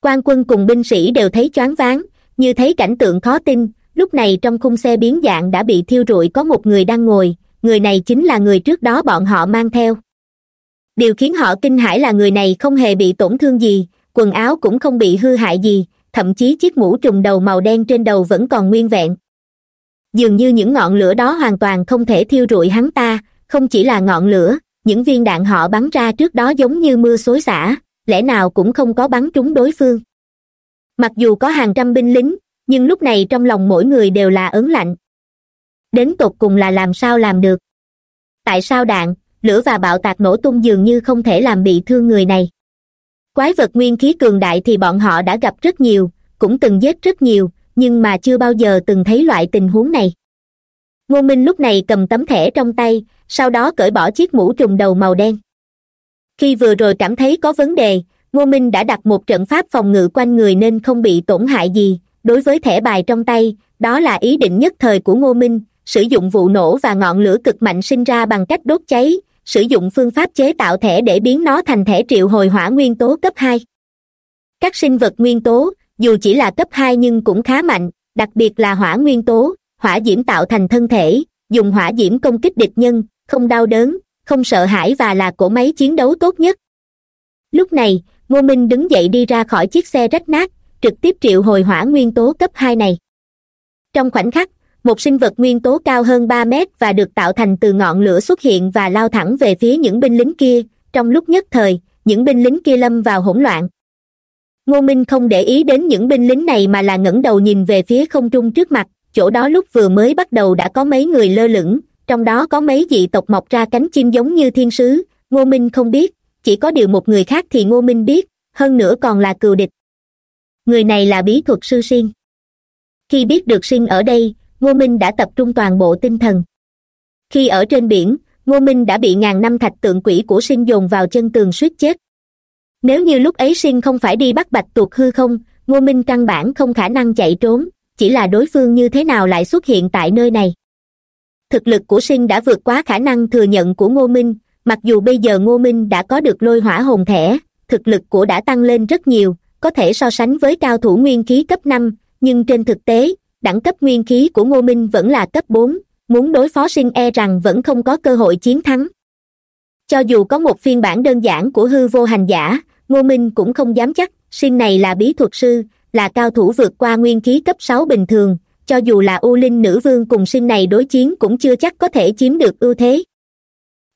Quan quân cùng binh sĩ đều thấy choáng váng, như thấy cảnh tượng khó tin, lúc này trong khung xe biến dạng đã bị thiêu rụi có một người đang ngồi, người này chính là người trước đó bọn họ mang theo. Điều khiến họ kinh hãi là người này không hề bị tổn thương gì, quần áo cũng không bị hư hại gì, thậm chí chiếc mũ trùm đầu màu đen trên đầu vẫn còn nguyên vẹn dường như những ngọn lửa đó hoàn toàn không thể thiêu rụi hắn ta, không chỉ là ngọn lửa, những viên đạn họ bắn ra trước đó giống như mưa xối xả, lẽ nào cũng không có bắn trúng đối phương. Mặc dù có hàng trăm binh lính, nhưng lúc này trong lòng mỗi người đều là ớn lạnh. Đến tột cùng là làm sao làm được? Tại sao đạn, lửa và bạo tạc nổ tung dường như không thể làm bị thương người này? Quái vật nguyên khí cường đại thì bọn họ đã gặp rất nhiều, cũng từng giết rất nhiều nhưng mà chưa bao giờ từng thấy loại tình huống này. Ngô minh lúc này cầm tấm thẻ trong tay, sau đó cởi bỏ chiếc mũ trùm đầu màu đen. Khi vừa rồi cảm thấy có vấn đề, ngô minh đã đặt một trận pháp phòng ngự quanh người nên không bị tổn hại gì. Đối với thẻ bài trong tay, đó là ý định nhất thời của ngô minh, sử dụng vụ nổ và ngọn lửa cực mạnh sinh ra bằng cách đốt cháy, sử dụng phương pháp chế tạo thẻ để biến nó thành thẻ triệu hồi hỏa nguyên tố cấp hai. Các sinh vật nguyên tố dù chỉ là cấp hai nhưng cũng khá mạnh, đặc biệt là hỏa nguyên tố, hỏa diễm tạo thành thân thể, dùng hỏa diễm công kích địch nhân, không đau đớn, không sợ hãi và là cỗ máy chiến đấu tốt nhất. Lúc này, ngô minh đứng dậy đi ra khỏi chiếc xe rách nát, trực tiếp triệu hồi hỏa nguyên tố cấp hai này. Trong khoảnh khắc, một sinh vật nguyên tố cao hơn ba mét và được tạo thành từ ngọn lửa xuất hiện và lao thẳng về phía những binh lính kia. Trong lúc nhất thời, những binh lính kia lâm vào hỗn loạn ngô minh không để ý đến những binh lính này mà là ngẩng đầu nhìn về phía không trung trước mặt, chỗ đó lúc vừa mới bắt đầu đã có mấy người lơ lửng, trong đó có mấy dị tộc mọc ra cánh chim giống như thiên sứ. Ngô minh không biết, chỉ có điều một người khác thì ngô minh biết, hơn nữa còn là cừu địch. Người này là bí thuật sư sinh khi biết được sinh ở đây, ngô minh đã tập trung toàn bộ tinh thần. Khi ở trên biển, ngô minh đã bị ngàn năm thạch tượng quỷ của sinh dồn vào chân tường suýt chết nếu như lúc ấy sinh không phải đi bắt bạch tuộc hư không, ngô minh căn bản không khả năng chạy trốn, chỉ là đối phương như thế nào lại xuất hiện tại nơi này. Thực lực của sinh đã vượt quá khả năng thừa nhận của ngô minh, mặc dù bây giờ ngô minh đã có được lôi hỏa hồn thẻ thực lực của đã tăng lên rất nhiều, có thể so sánh với cao thủ nguyên khí cấp năm, nhưng trên thực tế, đẳng cấp nguyên khí của ngô minh vẫn là cấp bốn, muốn đối phó sinh e rằng vẫn không có cơ hội chiến thắng. Cho dù có một phiên bản đơn giản của hư vô hành giả ngô minh cũng không dám chắc, sinh này là bí thuật sư, là cao thủ vượt qua nguyên khí cấp sáu bình thường, cho dù là u linh nữ vương cùng sinh này đối chiến cũng chưa chắc có thể chiếm được ưu thế.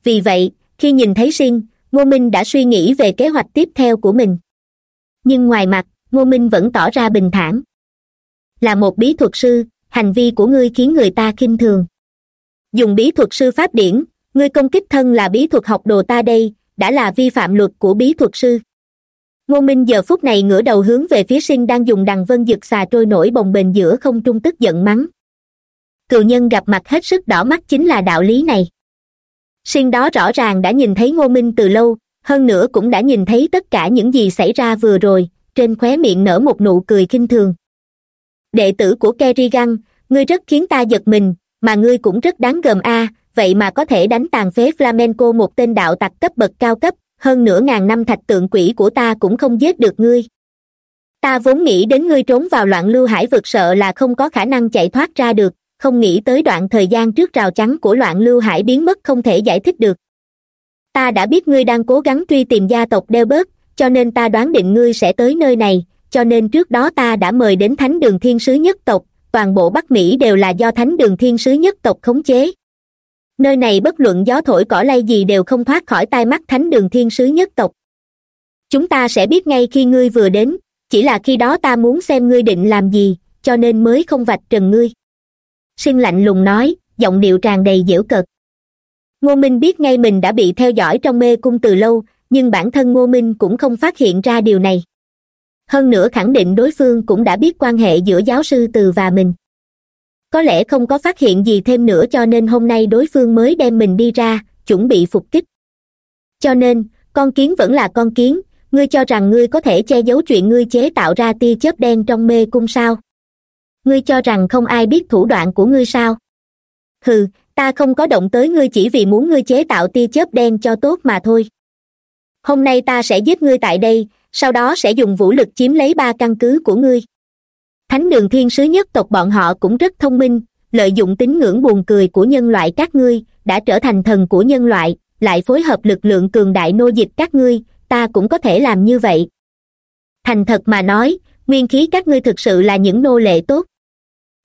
Vì vậy, khi nhìn thấy sinh, ngô minh đã suy nghĩ về kế hoạch tiếp theo của mình. Nhưng ngoài mặt, ngô minh vẫn tỏ ra bình thản. Là một bí thuật sư, hành vi của ngươi khiến người ta khinh thường. Dùng bí thuật sư pháp điển, ngươi công kích thân là bí thuật học đồ ta đây, đã là vi phạm luật của bí thuật sư ngô minh giờ phút này ngửa đầu hướng về phía sinh đang dùng đằng vân dực xà trôi nổi bồng bềnh giữa không trung tức giận mắng. Cựu nhân gặp mặt hết sức đỏ mắt chính là đạo lý này. Sinh đó rõ ràng đã nhìn thấy ngô minh từ lâu, hơn nữa cũng đã nhìn thấy tất cả những gì xảy ra vừa rồi, trên khóe miệng nở một nụ cười khinh thường. Đệ tử của kerrigan, ngươi rất khiến ta giật mình, mà ngươi cũng rất đáng gờm a, vậy mà có thể đánh tàn phế flamenco một tên đạo tặc cấp bậc cao cấp hơn nửa ngàn năm thạch tượng quỷ của ta cũng không giết được ngươi. Ta vốn nghĩ đến ngươi trốn vào loạn lưu hải vực sợ là không có khả năng chạy thoát ra được, không nghĩ tới đoạn thời gian trước rào chắn của loạn lưu hải biến mất không thể giải thích được. Ta đã biết ngươi đang cố gắng truy tìm gia tộc đeo bớt cho nên ta đoán định ngươi sẽ tới nơi này, cho nên trước đó ta đã mời đến thánh đường thiên sứ nhất tộc, toàn bộ bắc mỹ đều là do thánh đường thiên sứ nhất tộc khống chế nơi này bất luận gió thổi cỏ lay gì đều không thoát khỏi tai mắt thánh đường thiên sứ nhất tộc. Chúng ta sẽ biết ngay khi ngươi vừa đến, chỉ là khi đó ta muốn xem ngươi định làm gì, cho nên mới không vạch trần ngươi. Sinh lạnh lùng nói, giọng điệu tràn đầy dễu cợt. Ngô minh biết ngay mình đã bị theo dõi trong mê cung từ lâu, nhưng bản thân ngô minh cũng không phát hiện ra điều này. Hơn nữa khẳng định đối phương cũng đã biết quan hệ giữa giáo sư từ và mình có lẽ không có phát hiện gì thêm nữa cho nên hôm nay đối phương mới đem mình đi ra, chuẩn bị phục kích. Cho nên, con kiến vẫn là con kiến, ngươi cho rằng ngươi có thể che giấu chuyện ngươi chế tạo ra tia chớp đen trong mê cung sao? Ngươi cho rằng không ai biết thủ đoạn của ngươi sao? Hừ, ta không có động tới ngươi chỉ vì muốn ngươi chế tạo tia chớp đen cho tốt mà thôi. Hôm nay ta sẽ giết ngươi tại đây, sau đó sẽ dùng vũ lực chiếm lấy ba căn cứ của ngươi thánh đường thiên sứ nhất tộc bọn họ cũng rất thông minh, lợi dụng tín ngưỡng buồn cười của nhân loại các ngươi, đã trở thành thần của nhân loại, lại phối hợp lực lượng cường đại nô dịch các ngươi, ta cũng có thể làm như vậy. Thành thật mà nói, nguyên khí các ngươi thực sự là những nô lệ tốt.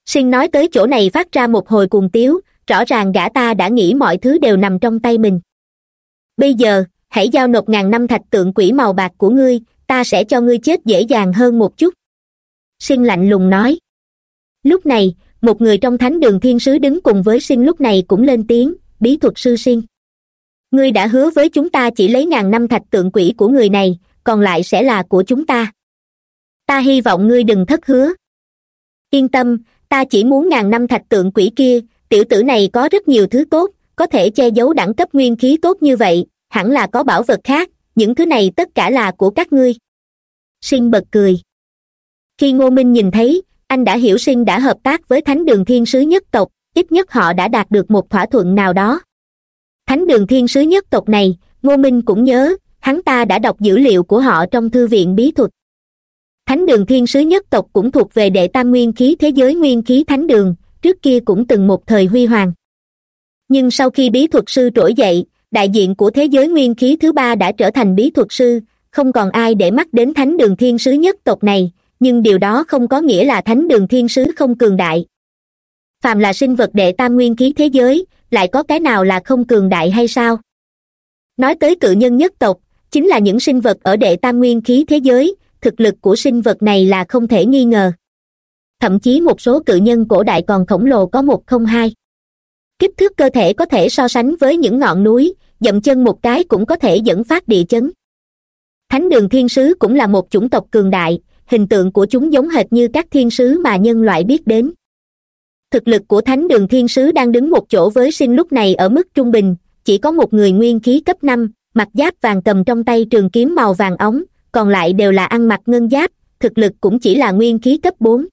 Sinh nói tới chỗ này phát ra một hồi cuồng tiếu, rõ ràng gã ta đã nghĩ mọi thứ đều nằm trong tay mình. Bây giờ, hãy giao nộp ngàn năm thạch tượng quỷ màu bạc của ngươi, ta sẽ cho ngươi chết dễ dàng hơn một chút sinh lạnh lùng nói. Lúc này, một người trong thánh đường thiên sứ đứng cùng với sinh lúc này cũng lên tiếng, bí thuật sư sinh, ngươi đã hứa với chúng ta chỉ lấy ngàn năm thạch tượng quỷ của người này, còn lại sẽ là của chúng ta. Ta hy vọng ngươi đừng thất hứa. Yên tâm, ta chỉ muốn ngàn năm thạch tượng quỷ kia, tiểu tử này có rất nhiều thứ tốt, có thể che giấu đẳng cấp nguyên khí tốt như vậy, hẳn là có bảo vật khác, những thứ này tất cả là của các ngươi. Sinh bật cười khi ngô minh nhìn thấy, anh đã hiểu sinh đã hợp tác với thánh đường thiên sứ nhất tộc, ít nhất họ đã đạt được một thỏa thuận nào đó. Thánh đường thiên sứ nhất tộc này, ngô minh cũng nhớ, hắn ta đã đọc dữ liệu của họ trong thư viện bí thuật. Thánh đường thiên sứ nhất tộc cũng thuộc về đệ tam nguyên khí thế giới nguyên khí thánh đường, trước kia cũng từng một thời huy hoàng. Nhưng sau khi bí thuật sư trỗi dậy, đại diện của thế giới nguyên khí thứ ba đã trở thành bí thuật sư, không còn ai để mắt đến thánh đường thiên sứ nhất tộc này nhưng điều đó không có nghĩa là thánh đường thiên sứ không cường đại. Phàm là sinh vật đệ tam nguyên khí thế giới, lại có cái nào là không cường đại hay sao? Nói tới cự nhân nhất tộc, chính là những sinh vật ở đệ tam nguyên khí thế giới, thực lực của sinh vật này là không thể nghi ngờ. Thậm chí một số cự nhân cổ đại còn khổng lồ có một không hai. Kích thước cơ thể có thể so sánh với những ngọn núi, dậm chân một cái cũng có thể dẫn phát địa chấn. Thánh đường thiên sứ cũng là một chủng tộc cường đại hình tượng của chúng giống hệt như các thiên sứ mà nhân loại biết đến. Thực lực của thánh đường thiên sứ đang đứng một chỗ với sinh lúc này ở mức trung bình, chỉ có một người nguyên khí cấp năm, mặc giáp vàng cầm trong tay trường kiếm màu vàng ống, còn lại đều là ăn mặc ngân giáp, thực lực cũng chỉ là nguyên khí cấp bốn.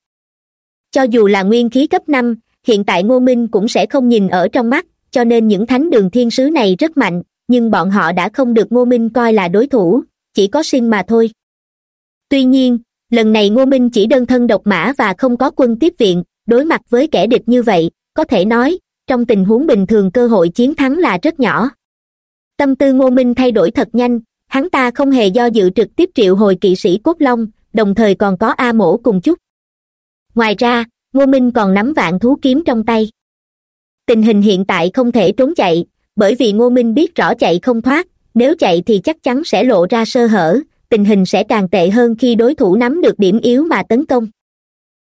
Cho dù là nguyên khí cấp năm, hiện tại ngô minh cũng sẽ không nhìn ở trong mắt, cho nên những thánh đường thiên sứ này rất mạnh, nhưng bọn họ đã không được ngô minh coi là đối thủ, chỉ có sinh mà thôi. Tuy nhiên lần này ngô minh chỉ đơn thân độc mã và không có quân tiếp viện, đối mặt với kẻ địch như vậy, có thể nói, trong tình huống bình thường cơ hội chiến thắng là rất nhỏ. Tâm tư ngô minh thay đổi thật nhanh, hắn ta không hề do dự trực tiếp triệu hồi kỵ sĩ cốt long, đồng thời còn có a mổ cùng chút. Ngoài ra, ngô minh còn nắm vạn thú kiếm trong tay. Tình hình hiện tại không thể trốn chạy, bởi vì ngô minh biết rõ chạy không thoát, nếu chạy thì chắc chắn sẽ lộ ra sơ hở tình hình sẽ càng tệ hơn khi đối thủ nắm được điểm yếu mà tấn công.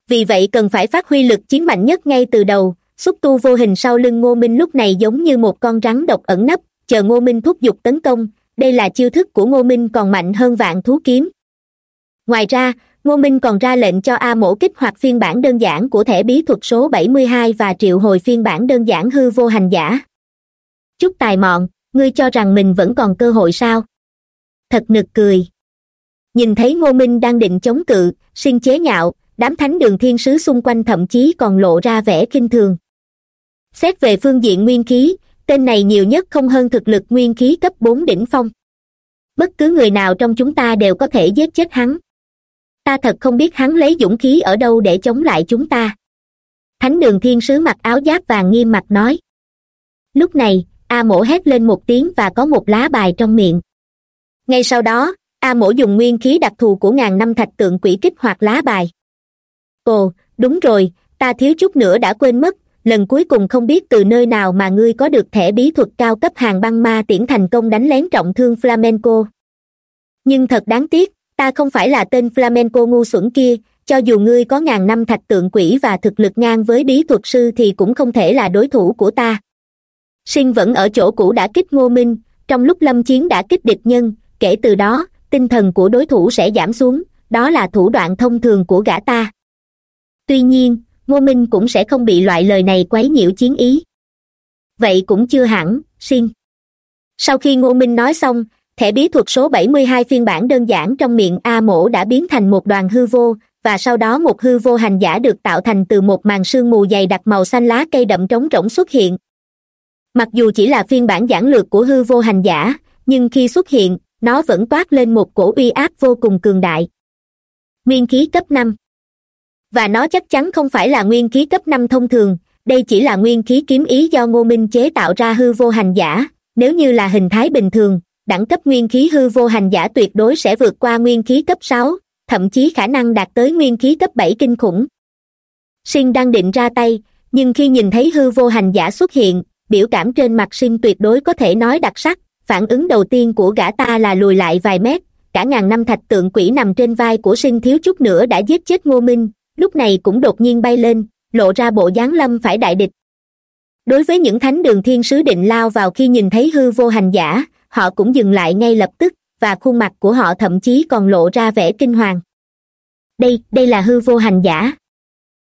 Vì vậy cần phải phát huy lực chiến mạnh nhất ngay từ đầu. Xúc tu vô hình sau lưng ngô minh lúc này giống như một con rắn độc ẩn nấp, chờ ngô minh thúc giục tấn công. Đây là chiêu thức của ngô minh còn mạnh hơn vạn thú kiếm. Ngoài ra, ngô minh còn ra lệnh cho a mổ kích hoạt phiên bản đơn giản của thẻ bí thuật số bảy mươi hai và triệu hồi phiên bản đơn giản hư vô hành giả. Chút tài mọn, ngươi cho rằng mình vẫn còn cơ hội sao? Thật nực cười nhìn thấy ngô minh đang định chống cự sinh chế nhạo, đám thánh đường thiên sứ xung quanh thậm chí còn lộ ra vẻ kinh thường. Xét về phương diện nguyên khí, tên này nhiều nhất không hơn thực lực nguyên khí cấp bốn đỉnh phong. Bất cứ người nào trong chúng ta đều có thể giết chết hắn. Ta thật không biết hắn lấy dũng khí ở đâu để chống lại chúng ta. Thánh đường thiên sứ mặc áo giáp vàng nghiêm mặt nói. Lúc này, a mổ hét lên một tiếng và có một lá bài trong miệng. Ngay sau đó a mổ dùng nguyên khí đặc thù của ngàn năm thạch tượng quỷ kích hoạt lá bài. Ồ, đúng rồi, ta thiếu chút nữa đã quên mất, lần cuối cùng không biết từ nơi nào mà ngươi có được thẻ bí thuật cao cấp hàng băng ma tiễn thành công đánh lén trọng thương flamenco. Nhưng thật đáng tiếc, ta không phải là tên flamenco ngu xuẩn kia, cho dù ngươi có ngàn năm thạch tượng quỷ và thực lực ngang với bí thuật sư thì cũng không thể là đối thủ của ta. Sinh vẫn ở chỗ cũ đã kích ngô minh, trong lúc lâm chiến đã kích địch nhân, kể từ đó tinh thần của đối thủ sẽ giảm xuống, đó là thủ đoạn thông thường của gã ta. Tuy nhiên, ngô minh cũng sẽ không bị loại lời này quấy nhiễu chiến ý. Vậy cũng chưa hẳn xin sau khi ngô minh nói xong, thẻ bí thuật số bảy mươi hai phiên bản đơn giản trong miệng a mổ đã biến thành một đoàn hư vô, và sau đó một hư vô hành giả được tạo thành từ một màn sương mù dày đặc màu xanh lá cây đậm trống rỗng xuất hiện. Mặc dù chỉ là phiên bản giản lược của hư vô hành giả, nhưng khi xuất hiện nó vẫn toát lên một cổ uy áp vô cùng cường đại. Nguyên khí cấp năm. Và nó chắc chắn không phải là nguyên khí cấp năm thông thường, đây chỉ là nguyên khí kiếm ý do ngô minh chế tạo ra hư vô hành giả. Nếu như là hình thái bình thường, đẳng cấp nguyên khí hư vô hành giả tuyệt đối sẽ vượt qua nguyên khí cấp sáu, thậm chí khả năng đạt tới nguyên khí cấp bảy kinh khủng. Sinh đang định ra tay, nhưng khi nhìn thấy hư vô hành giả xuất hiện, biểu cảm trên mặt sinh tuyệt đối có thể nói đặc sắc phản ứng đầu tiên của gã ta là lùi lại vài mét, cả ngàn năm thạch tượng quỷ nằm trên vai của sinh thiếu chút nữa đã giết chết ngô minh, lúc này cũng đột nhiên bay lên, lộ ra bộ dáng lâm phải đại địch. Đối với những thánh đường thiên sứ định lao vào khi nhìn thấy hư vô hành giả, họ cũng dừng lại ngay lập tức, và khuôn mặt của họ thậm chí còn lộ ra vẻ kinh hoàng. Đây đây là hư vô hành giả.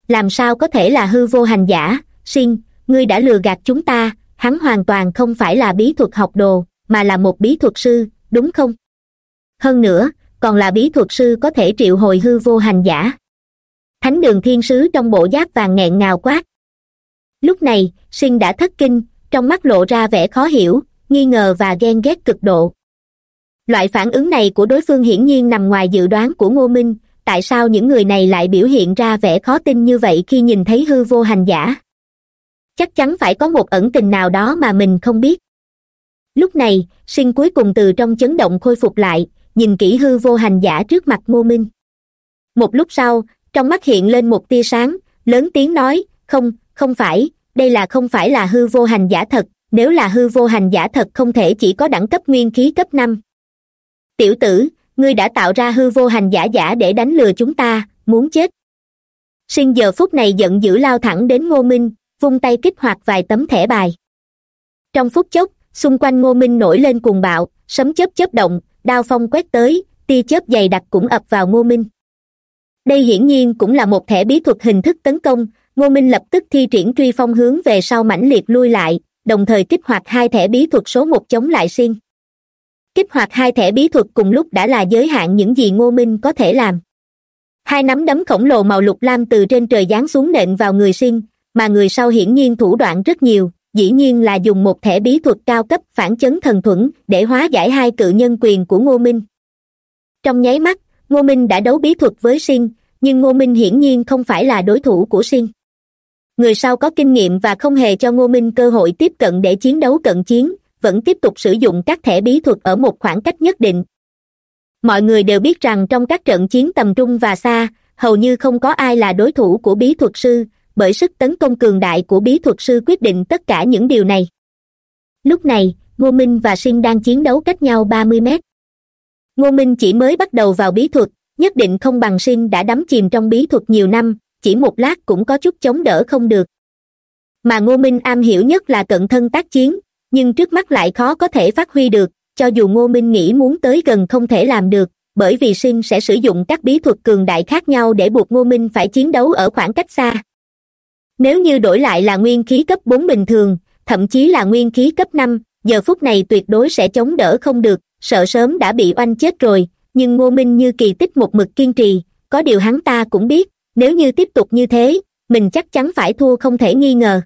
Làm sao có thể là hư vô hành giả? Sinh, ngươi đã lừa gạt chúng ta, hắn hoàn toàn không phải là bí thuật học đồ mà là một bí thuật sư, đúng không? Hơn nữa, còn là bí thuật sư có thể triệu hồi hư vô hành giả. Thánh đường thiên sứ trong bộ giáp vàng nghẹn ngào quát. Lúc này sinh đã thất kinh, trong mắt lộ ra vẻ khó hiểu, nghi ngờ và ghen ghét cực độ. Loại phản ứng này của đối phương hiển nhiên nằm ngoài dự đoán của ngô minh, tại sao những người này lại biểu hiện ra vẻ khó tin như vậy khi nhìn thấy hư vô hành giả? Chắc chắn phải có một ẩn tình nào đó mà mình không biết lúc này, sinh cuối cùng từ trong chấn động khôi phục lại, nhìn kỹ hư vô hành giả trước mặt ngô minh. Một lúc sau, trong mắt hiện lên một tia sáng, lớn tiếng nói, không không phải, đây là không phải là hư vô hành giả thật, nếu là hư vô hành giả thật không thể chỉ có đẳng cấp nguyên khí cấp năm. Tiểu tử, ngươi đã tạo ra hư vô hành giả giả để đánh lừa chúng ta, muốn chết. Sinh giờ phút này giận dữ lao thẳng đến ngô minh, vung tay kích hoạt vài tấm thẻ bài. Trong phút chốc xung quanh ngô minh nổi lên cuồng bạo, sấm chớp chớp động, đao phong quét tới, tia chớp dày đặc cũng ập vào ngô minh. Đây hiển nhiên cũng là một thẻ bí thuật hình thức tấn công, ngô minh lập tức thi triển truy phong hướng về sau mãnh liệt lui lại, đồng thời kích hoạt hai thẻ bí thuật số một chống lại xiên kích hoạt hai thẻ bí thuật cùng lúc đã là giới hạn những gì ngô minh có thể làm. Hai nắm đấm khổng lồ màu lục lam từ trên trời giáng xuống nện vào người xiên mà người sau hiển nhiên thủ đoạn rất nhiều dĩ nhiên là dùng một thẻ bí thuật cao cấp phản chấn thần thuẫn để hóa giải hai cự nhân quyền của ngô minh. Trong nháy mắt, ngô minh đã đấu bí thuật với sinh nhưng ngô minh hiển nhiên không phải là đối thủ của sinh người sau có kinh nghiệm và không hề cho ngô minh cơ hội tiếp cận để chiến đấu cận chiến, vẫn tiếp tục sử dụng các thẻ bí thuật ở một khoảng cách nhất định. Mọi người đều biết rằng trong các trận chiến tầm trung và xa, hầu như không có ai là đối thủ của bí thuật sư bởi sức tấn công cường đại của bí thuật sư quyết định tất cả những điều này. Lúc này, ngô minh và sinh đang chiến đấu cách nhau ba mươi mét. Ngô minh chỉ mới bắt đầu vào bí thuật, nhất định không bằng sinh đã đắm chìm trong bí thuật nhiều năm, chỉ một lát cũng có chút chống đỡ không được. Mà ngô minh am hiểu nhất là cận thân tác chiến, nhưng trước mắt lại khó có thể phát huy được, cho dù ngô minh nghĩ muốn tới gần không thể làm được, bởi vì sinh sẽ sử dụng các bí thuật cường đại khác nhau để buộc ngô minh phải chiến đấu ở khoảng cách xa nếu như đổi lại là nguyên khí cấp bốn bình thường, thậm chí là nguyên khí cấp năm, giờ phút này tuyệt đối sẽ chống đỡ không được, sợ sớm đã bị oanh chết rồi. Nhưng ngô minh như kỳ tích một mực kiên trì, có điều hắn ta cũng biết, nếu như tiếp tục như thế, mình chắc chắn phải thua không thể nghi ngờ.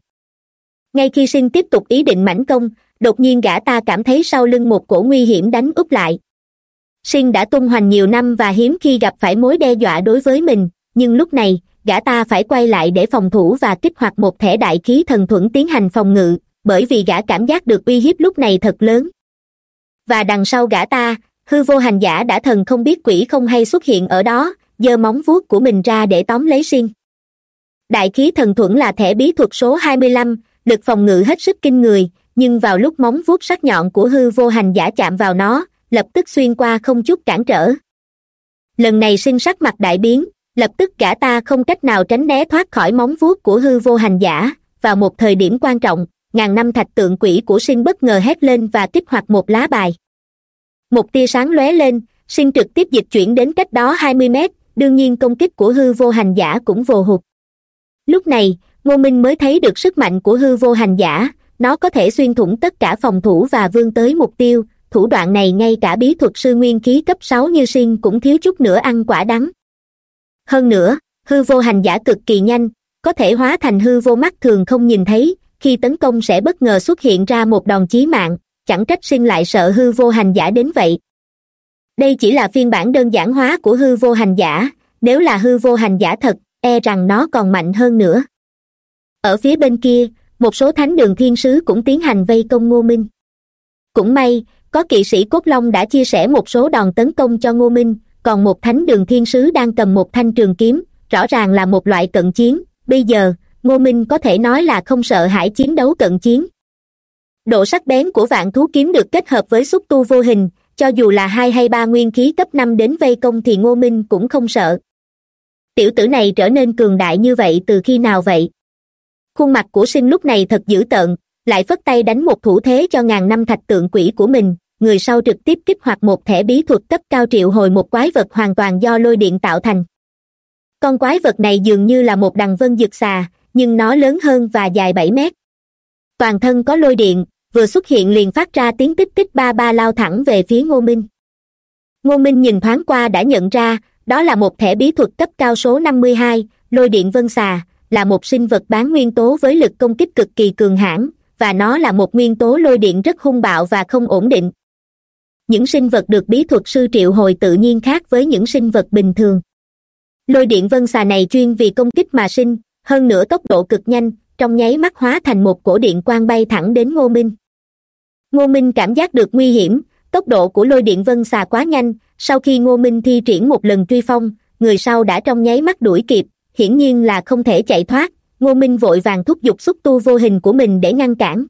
Ngay khi sinh tiếp tục ý định mãnh công, đột nhiên gã ta cảm thấy sau lưng một cổ nguy hiểm đánh úp lại. Sinh đã tung hoành nhiều năm và hiếm khi gặp phải mối đe dọa đối với mình, nhưng lúc này gã ta phải quay lại để phòng thủ và kích hoạt một thẻ đại khí thần thuẫn tiến hành phòng ngự, bởi vì gã cảm giác được uy hiếp lúc này thật lớn. Và đằng sau gã ta, hư vô hành giả đã thần không biết quỷ không hay xuất hiện ở đó, giơ móng vuốt của mình ra để tóm lấy xin đại khí thần thuẫn là thẻ bí thuật số hai mươi lăm, lực phòng ngự hết sức kinh người, nhưng vào lúc móng vuốt sắc nhọn của hư vô hành giả chạm vào nó, lập tức xuyên qua không chút cản trở. Lần này sinh sắc mặt đại biến lập tức gã ta không cách nào tránh né thoát khỏi móng vuốt của hư vô hành giả. Vào một thời điểm quan trọng, ngàn năm thạch tượng quỷ của sinh bất ngờ hét lên và kích hoạt một lá bài. Một tia sáng lóe lên, sinh trực tiếp dịch chuyển đến cách đó hai mươi mét, đương nhiên công kích của hư vô hành giả cũng vồ hụt. Lúc này, ngô minh mới thấy được sức mạnh của hư vô hành giả, nó có thể xuyên thủng tất cả phòng thủ và vươn tới mục tiêu. Thủ đoạn này ngay cả bí thuật sư nguyên khí cấp sáu như sinh cũng thiếu chút nữa ăn quả đắng hơn nữa, hư vô hành giả cực kỳ nhanh, có thể hóa thành hư vô mắt thường không nhìn thấy, khi tấn công sẽ bất ngờ xuất hiện ra một đòn chí mạng, chẳng trách sinh lại sợ hư vô hành giả đến vậy. Đây chỉ là phiên bản đơn giản hóa của hư vô hành giả, nếu là hư vô hành giả thật e rằng nó còn mạnh hơn nữa. Ở phía bên kia, một số thánh đường thiên sứ cũng tiến hành vây công ngô minh. Cũng may, có kỵ sĩ cốt long đã chia sẻ một số đòn tấn công cho ngô minh còn một thánh đường thiên sứ đang cầm một thanh trường kiếm, rõ ràng là một loại cận chiến. Bây giờ, ngô minh có thể nói là không sợ hãi chiến đấu cận chiến. Độ sắc bén của vạn thú kiếm được kết hợp với xúc tu vô hình, cho dù là hai hay ba nguyên khí cấp năm đến vây công thì ngô minh cũng không sợ. Tiểu tử này trở nên cường đại như vậy từ khi nào vậy? Khuôn mặt của sinh lúc này thật dữ tợn, lại phất tay đánh một thủ thế cho ngàn năm thạch tượng quỷ của mình người sau trực tiếp kích hoạt một thẻ bí thuật cấp cao triệu hồi một quái vật hoàn toàn do lôi điện tạo thành. Con quái vật này dường như là một đằng vân dực xà, nhưng nó lớn hơn và dài bảy mét. Toàn thân có lôi điện, vừa xuất hiện liền phát ra tiếng tích tích ba ba lao thẳng về phía ngô minh. Ngô minh nhìn thoáng qua đã nhận ra, đó là một thẻ bí thuật cấp cao số năm mươi hai, lôi điện vân xà, là một sinh vật bán nguyên tố với lực công kích cực kỳ cường hãn, và nó là một nguyên tố lôi điện rất hung bạo và không ổn định những sinh vật được bí thuật sư triệu hồi tự nhiên khác với những sinh vật bình thường. Lôi điện vân xà này chuyên vì công kích mà sinh, hơn nữa tốc độ cực nhanh, trong nháy mắt hóa thành một cổ điện quang bay thẳng đến ngô minh. Ngô minh cảm giác được nguy hiểm, tốc độ của lôi điện vân xà quá nhanh, sau khi ngô minh thi triển một lần truy phong, người sau đã trong nháy mắt đuổi kịp, hiển nhiên là không thể chạy thoát, ngô minh vội vàng thúc giục xúc tu vô hình của mình để ngăn cản.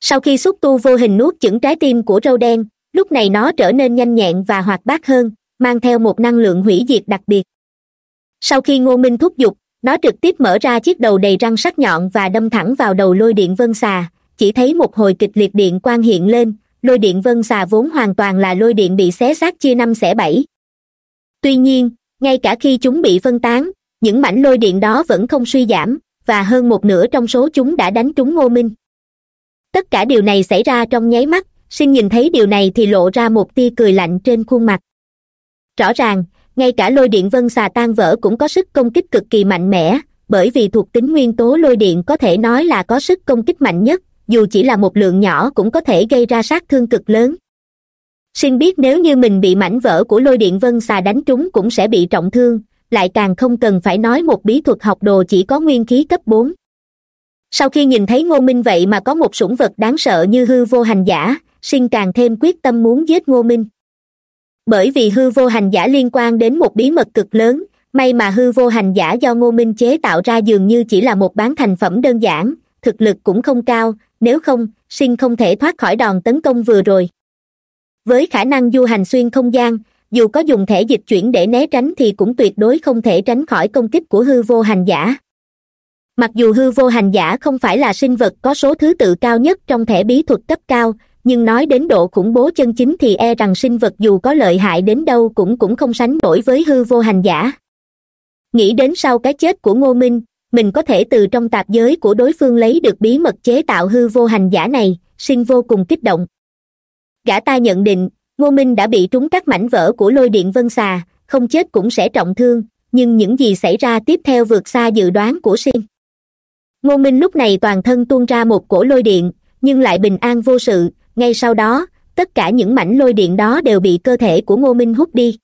Sau khi xúc tu vô hình nuốt chửng trái tim của râu đen lúc này nó trở nên nhanh nhẹn và hoạt bát hơn, mang theo một năng lượng hủy diệt đặc biệt. Sau khi ngô minh thúc giục, nó trực tiếp mở ra chiếc đầu đầy răng sắc nhọn và đâm thẳng vào đầu lôi điện vân xà. Chỉ thấy một hồi kịch liệt điện quang hiện lên, lôi điện vân xà vốn hoàn toàn là lôi điện bị xé xác chia năm xẻ bảy. Tuy nhiên, ngay cả khi chúng bị phân tán, những mảnh lôi điện đó vẫn không suy giảm, và hơn một nửa trong số chúng đã đánh trúng ngô minh. Tất cả điều này xảy ra trong nháy mắt sinh nhìn thấy điều này thì lộ ra một tia cười lạnh trên khuôn mặt. Rõ ràng, ngay cả lôi điện vân xà tan vỡ cũng có sức công kích cực kỳ mạnh mẽ, bởi vì thuộc tính nguyên tố lôi điện có thể nói là có sức công kích mạnh nhất, dù chỉ là một lượng nhỏ cũng có thể gây ra sát thương cực lớn. Sinh biết nếu như mình bị mảnh vỡ của lôi điện vân xà đánh trúng cũng sẽ bị trọng thương, lại càng không cần phải nói một bí thuật học đồ chỉ có nguyên khí cấp bốn. Sau khi nhìn thấy ngô minh vậy mà có một sủng vật đáng sợ như hư vô hành giả sinh càng thêm quyết tâm muốn giết ngô minh. Bởi vì hư vô hành giả liên quan đến một bí mật cực lớn, may mà hư vô hành giả do ngô minh chế tạo ra dường như chỉ là một bán thành phẩm đơn giản, thực lực cũng không cao, nếu không sinh không thể thoát khỏi đòn tấn công vừa rồi. Với khả năng du hành xuyên không gian, dù có dùng thẻ dịch chuyển để né tránh thì cũng tuyệt đối không thể tránh khỏi công kích của hư vô hành giả. Mặc dù hư vô hành giả không phải là sinh vật có số thứ tự cao nhất trong thẻ bí thuật cấp cao nhưng nói đến độ khủng bố chân chính thì e rằng sinh vật dù có lợi hại đến đâu cũng cũng không sánh nổi với hư vô hành giả. Nghĩ đến sau cái chết của ngô minh, mình có thể từ trong tạp giới của đối phương lấy được bí mật chế tạo hư vô hành giả này, sinh vô cùng kích động. Gã ta nhận định, ngô minh đã bị trúng các mảnh vỡ của lôi điện vân xà, không chết cũng sẽ trọng thương, nhưng những gì xảy ra tiếp theo vượt xa dự đoán của sinh. Ngô minh lúc này toàn thân tuôn ra một cổ lôi điện, nhưng lại bình an vô sự ngay sau đó, tất cả những mảnh lôi điện đó đều bị cơ thể của ngô minh hút đi.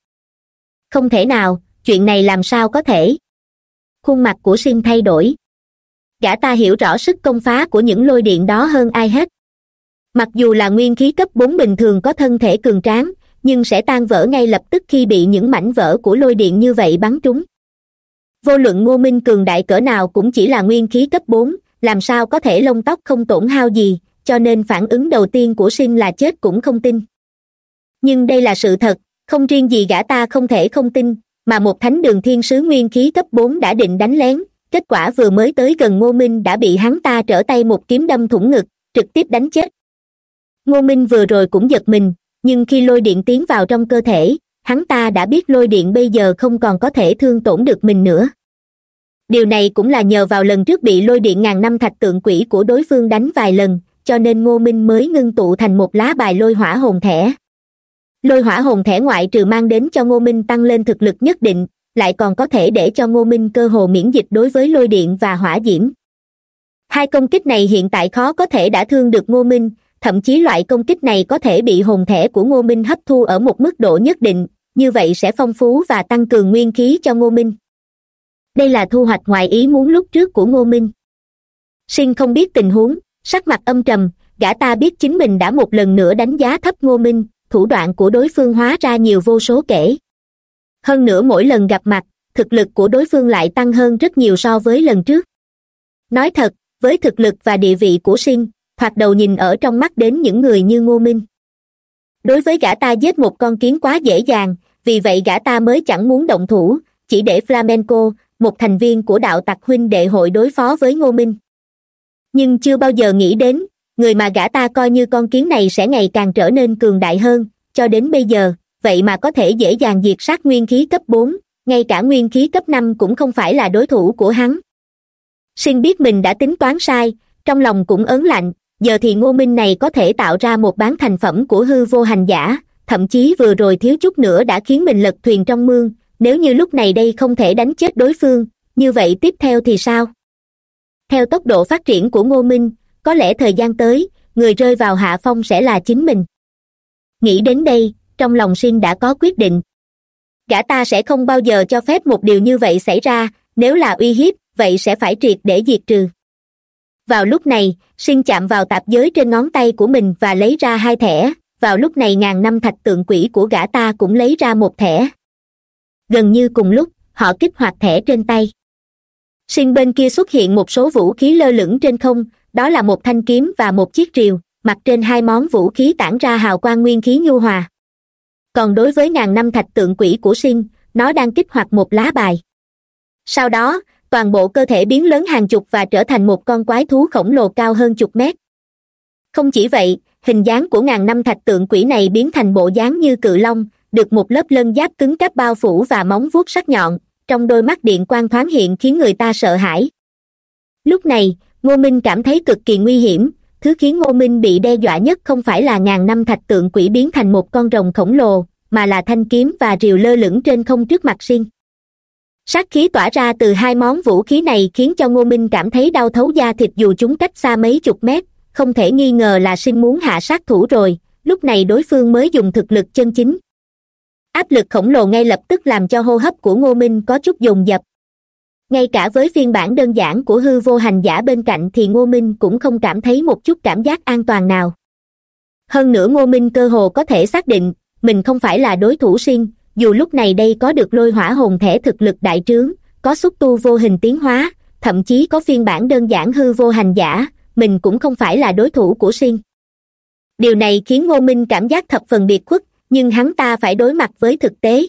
Không thể nào, chuyện này làm sao có thể? Khuôn mặt của sinh thay đổi. Gã ta hiểu rõ sức công phá của những lôi điện đó hơn ai hết. Mặc dù là nguyên khí cấp bốn bình thường có thân thể cường tráng, nhưng sẽ tan vỡ ngay lập tức khi bị những mảnh vỡ của lôi điện như vậy bắn trúng. Vô luận ngô minh cường đại cỡ nào cũng chỉ là nguyên khí cấp bốn, làm sao có thể lông tóc không tổn hao gì cho nên phản ứng đầu tiên của sinh là chết cũng không tin. Nhưng đây là sự thật, không riêng gì gã ta không thể không tin, mà một thánh đường thiên sứ nguyên khí cấp bốn đã định đánh lén, kết quả vừa mới tới gần ngô minh đã bị hắn ta trở tay một kiếm đâm thủng ngực, trực tiếp đánh chết. Ngô minh vừa rồi cũng giật mình, nhưng khi lôi điện tiến vào trong cơ thể, hắn ta đã biết lôi điện bây giờ không còn có thể thương tổn được mình nữa. Điều này cũng là nhờ vào lần trước bị lôi điện ngàn năm thạch tượng quỷ của đối phương đánh vài lần cho nên ngô minh mới ngưng tụ thành một lá bài lôi hỏa hồn thẻ lôi hỏa hồn thẻ ngoại trừ mang đến cho ngô minh tăng lên thực lực nhất định, lại còn có thể để cho ngô minh cơ hồ miễn dịch đối với lôi điện và hỏa diễm. Hai công kích này hiện tại khó có thể đã thương được ngô minh, thậm chí loại công kích này có thể bị hồn thẻ của ngô minh hấp thu ở một mức độ nhất định, như vậy sẽ phong phú và tăng cường nguyên khí cho ngô minh. Đây là thu hoạch ngoài ý muốn lúc trước của ngô minh. Sinh không biết tình huống sắc mặt âm trầm, gã ta biết chính mình đã một lần nữa đánh giá thấp ngô minh, thủ đoạn của đối phương hóa ra nhiều vô số kể. Hơn nữa mỗi lần gặp mặt, thực lực của đối phương lại tăng hơn rất nhiều so với lần trước. Nói thật, với thực lực và địa vị của sinh thoạt đầu nhìn ở trong mắt đến những người như ngô minh. Đối với gã ta giết một con kiến quá dễ dàng, vì vậy gã ta mới chẳng muốn động thủ, chỉ để flamenco, một thành viên của đạo tặc huynh đệ hội đối phó với ngô minh nhưng chưa bao giờ nghĩ đến, người mà gã ta coi như con kiến này sẽ ngày càng trở nên cường đại hơn. Cho đến bây giờ, vậy mà có thể dễ dàng diệt sát nguyên khí cấp bốn, ngay cả nguyên khí cấp năm cũng không phải là đối thủ của hắn. Sinh biết mình đã tính toán sai, trong lòng cũng ớn lạnh, giờ thì ngô minh này có thể tạo ra một bán thành phẩm của hư vô hành giả, thậm chí vừa rồi thiếu chút nữa đã khiến mình lật thuyền trong mương, nếu như lúc này đây không thể đánh chết đối phương, như vậy tiếp theo thì sao? Theo tốc độ phát triển của ngô minh, có lẽ thời gian tới, người rơi vào hạ phong sẽ là chính mình. Nghĩ đến đây, trong lòng sinh đã có quyết định. Gã ta sẽ không bao giờ cho phép một điều như vậy xảy ra, nếu là uy hiếp, vậy sẽ phải triệt để diệt trừ. Vào lúc này sinh chạm vào tạp giới trên ngón tay của mình và lấy ra hai thẻ. Vào lúc này ngàn năm thạch tượng quỷ của gã ta cũng lấy ra một thẻ. Gần như cùng lúc, họ kích hoạt thẻ trên tay sinh bên kia xuất hiện một số vũ khí lơ lửng trên không, đó là một thanh kiếm và một chiếc rìu mặt trên hai món vũ khí tản ra hào quang nguyên khí nhu hòa. Còn đối với ngàn năm thạch tượng quỷ của sinh, nó đang kích hoạt một lá bài. Sau đó, toàn bộ cơ thể biến lớn hàng chục và trở thành một con quái thú khổng lồ cao hơn chục mét. Không chỉ vậy, hình dáng của ngàn năm thạch tượng quỷ này biến thành bộ dáng như cự long, được một lớp lân giáp cứng cáp bao phủ và móng vuốt sắc nhọn trong đôi mắt điện quang thoáng hiện khiến người ta sợ hãi. Lúc này, ngô minh cảm thấy cực kỳ nguy hiểm, thứ khiến ngô minh bị đe dọa nhất không phải là ngàn năm thạch tượng quỷ biến thành một con rồng khổng lồ, mà là thanh kiếm và rìu lơ lửng trên không trước mặt sinh sát khí tỏa ra từ hai món vũ khí này khiến cho ngô minh cảm thấy đau thấu da thịt dù chúng cách xa mấy chục mét, không thể nghi ngờ là sinh muốn hạ sát thủ rồi, lúc này đối phương mới dùng thực lực chân chính áp lực khổng lồ ngay lập tức làm cho hô hấp của ngô minh có chút dồn dập. Ngay cả với phiên bản đơn giản của hư vô hành giả bên cạnh thì ngô minh cũng không cảm thấy một chút cảm giác an toàn nào. Hơn nữa ngô minh cơ hồ có thể xác định, mình không phải là đối thủ sinh dù lúc này đây có được lôi hỏa hồn thể thực lực đại trướng, có xúc tu vô hình tiến hóa, thậm chí có phiên bản đơn giản hư vô hành giả, mình cũng không phải là đối thủ của sinh điều này khiến ngô minh cảm giác thập phần biệt khuất nhưng hắn ta phải đối mặt với thực tế.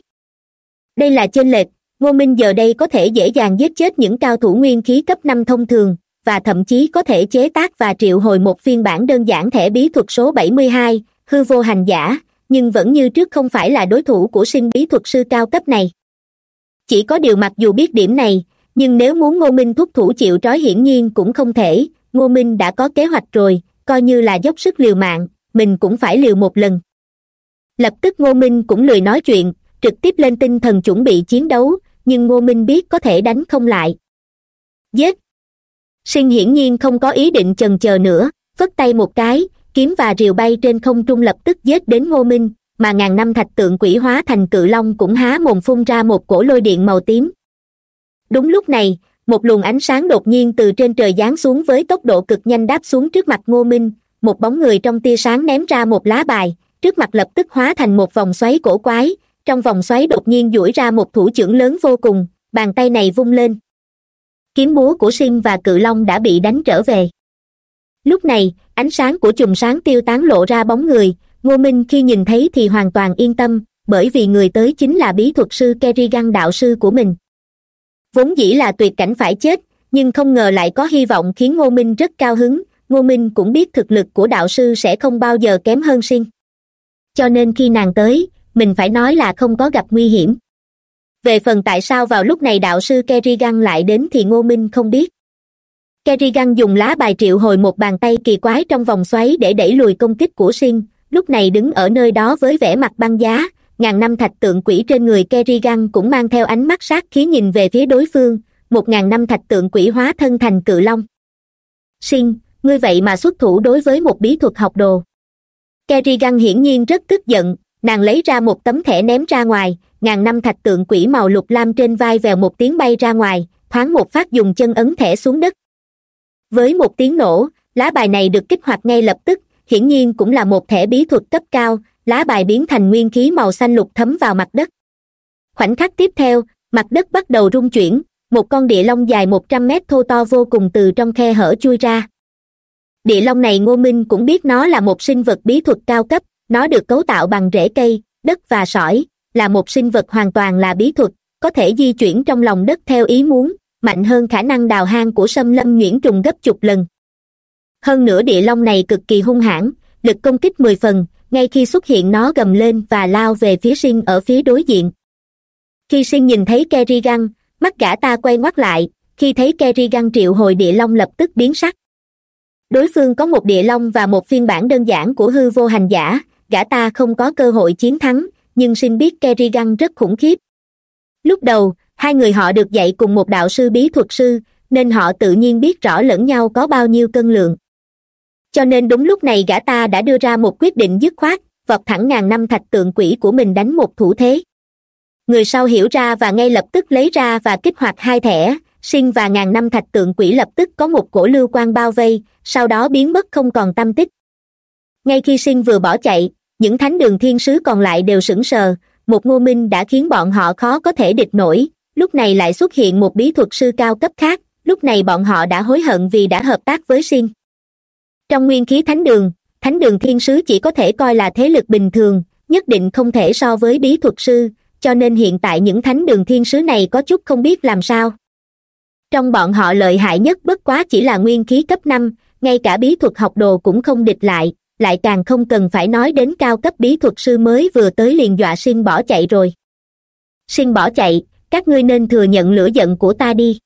Đây là chênh lệch, ngô minh giờ đây có thể dễ dàng giết chết những cao thủ nguyên khí cấp năm thông thường, và thậm chí có thể chế tác và triệu hồi một phiên bản đơn giản thẻ bí thuật số bảy mươi hai, hư vô hành giả, nhưng vẫn như trước không phải là đối thủ của sinh bí thuật sư cao cấp này. Chỉ có điều mặc dù biết điểm này, nhưng nếu muốn ngô minh thúc thủ chịu trói hiển nhiên cũng không thể, ngô minh đã có kế hoạch rồi, coi như là dốc sức liều mạng, mình cũng phải liều một lần lập tức ngô minh cũng lười nói chuyện, trực tiếp lên tinh thần chuẩn bị chiến đấu, nhưng ngô minh biết có thể đánh không lại. Giết! Sinh hiển nhiên không có ý định chần chờ nữa phất tay một cái, kiếm và rìu bay trên không trung lập tức giết đến ngô minh, mà ngàn năm thạch tượng quỷ hóa thành cự long cũng há mồm phun ra một cổ lôi điện màu tím. Đúng lúc này, một luồng ánh sáng đột nhiên từ trên trời giáng xuống với tốc độ cực nhanh đáp xuống trước mặt ngô minh, một bóng người trong tia sáng ném ra một lá bài trước mặt lập tức hóa thành một vòng xoáy cổ quái, trong vòng xoáy đột nhiên duỗi ra một thủ trưởng lớn vô cùng, bàn tay này vung lên. Kiếm búa của sinh và cự long đã bị đánh trở về. Lúc này, ánh sáng của chùm sáng tiêu tán lộ ra bóng người, ngô minh khi nhìn thấy thì hoàn toàn yên tâm, bởi vì người tới chính là bí thuật sư kerrigan đạo sư của mình. Vốn dĩ là tuyệt cảnh phải chết, nhưng không ngờ lại có hy vọng khiến ngô minh rất cao hứng, ngô minh cũng biết thực lực của đạo sư sẽ không bao giờ kém hơn sinh cho nên khi nàng tới, mình phải nói là không có gặp nguy hiểm. Về phần tại sao vào lúc này đạo sư kerrigan lại đến thì ngô minh không biết. Kerrigan dùng lá bài triệu hồi một bàn tay kỳ quái trong vòng xoáy để đẩy lùi công kích của sinh lúc này đứng ở nơi đó với vẻ mặt băng giá, ngàn năm thạch tượng quỷ trên người kerrigan cũng mang theo ánh mắt sát khí nhìn về phía đối phương, một ngàn năm thạch tượng quỷ hóa thân thành cự long. Sinh ngươi vậy mà xuất thủ đối với một bí thuật học đồ kerrigan hiển nhiên rất tức giận, nàng lấy ra một tấm thẻ ném ra ngoài, ngàn năm thạch tượng quỷ màu lục lam trên vai vèo một tiếng bay ra ngoài, thoáng một phát dùng chân ấn thẻ xuống đất. Với một tiếng nổ, lá bài này được kích hoạt ngay lập tức, hiển nhiên cũng là một thẻ bí thuật cấp cao, lá bài biến thành nguyên khí màu xanh lục thấm vào mặt đất. Khoảnh khắc tiếp theo, mặt đất bắt đầu rung chuyển, một con địa long dài một trăm mét thô to vô cùng từ trong khe hở chui ra địa long này ngô minh cũng biết nó là một sinh vật bí thuật cao cấp, nó được cấu tạo bằng rễ cây, đất và sỏi, là một sinh vật hoàn toàn là bí thuật, có thể di chuyển trong lòng đất theo ý muốn, mạnh hơn khả năng đào hang của sâm lâm nhuyễn trùng gấp chục lần. Hơn nữa địa long này cực kỳ hung hãn, lực công kích mười phần, ngay khi xuất hiện nó gầm lên và lao về phía sinh ở phía đối diện. Khi sinh nhìn thấy kerrigan mắt gã ta quay ngoắt lại, khi thấy kerrigan triệu hồi địa long lập tức biến sắc đối phương có một địa long và một phiên bản đơn giản của hư vô hành giả, gã ta không có cơ hội chiến thắng, nhưng xin biết kerrigan rất khủng khiếp. Lúc đầu, hai người họ được dạy cùng một đạo sư bí thuật sư, nên họ tự nhiên biết rõ lẫn nhau có bao nhiêu cân lượng. Cho nên đúng lúc này gã ta đã đưa ra một quyết định dứt khoát, vọt thẳng ngàn năm thạch tượng quỷ của mình đánh một thủ thế. Người sau hiểu ra và ngay lập tức lấy ra và kích hoạt hai thẻ sinh và ngàn năm thạch tượng quỷ lập tức có một cổ lưu quan bao vây, sau đó biến mất không còn tâm tích. Ngay khi sinh vừa bỏ chạy, những thánh đường thiên sứ còn lại đều sững sờ, một ngô minh đã khiến bọn họ khó có thể địch nổi, lúc này lại xuất hiện một bí thuật sư cao cấp khác, lúc này bọn họ đã hối hận vì đã hợp tác với sinh trong nguyên khí thánh đường thánh đường thiên sứ chỉ có thể coi là thế lực bình thường, nhất định không thể so với bí thuật sư, cho nên hiện tại những thánh đường thiên sứ này có chút không biết làm sao trong bọn họ lợi hại nhất bất quá chỉ là nguyên khí cấp năm, ngay cả bí thuật học đồ cũng không địch lại lại càng không cần phải nói đến cao cấp bí thuật sư mới vừa tới liền dọa sinh bỏ chạy rồi. Sinh bỏ chạy, các ngươi nên thừa nhận lửa giận của ta đi.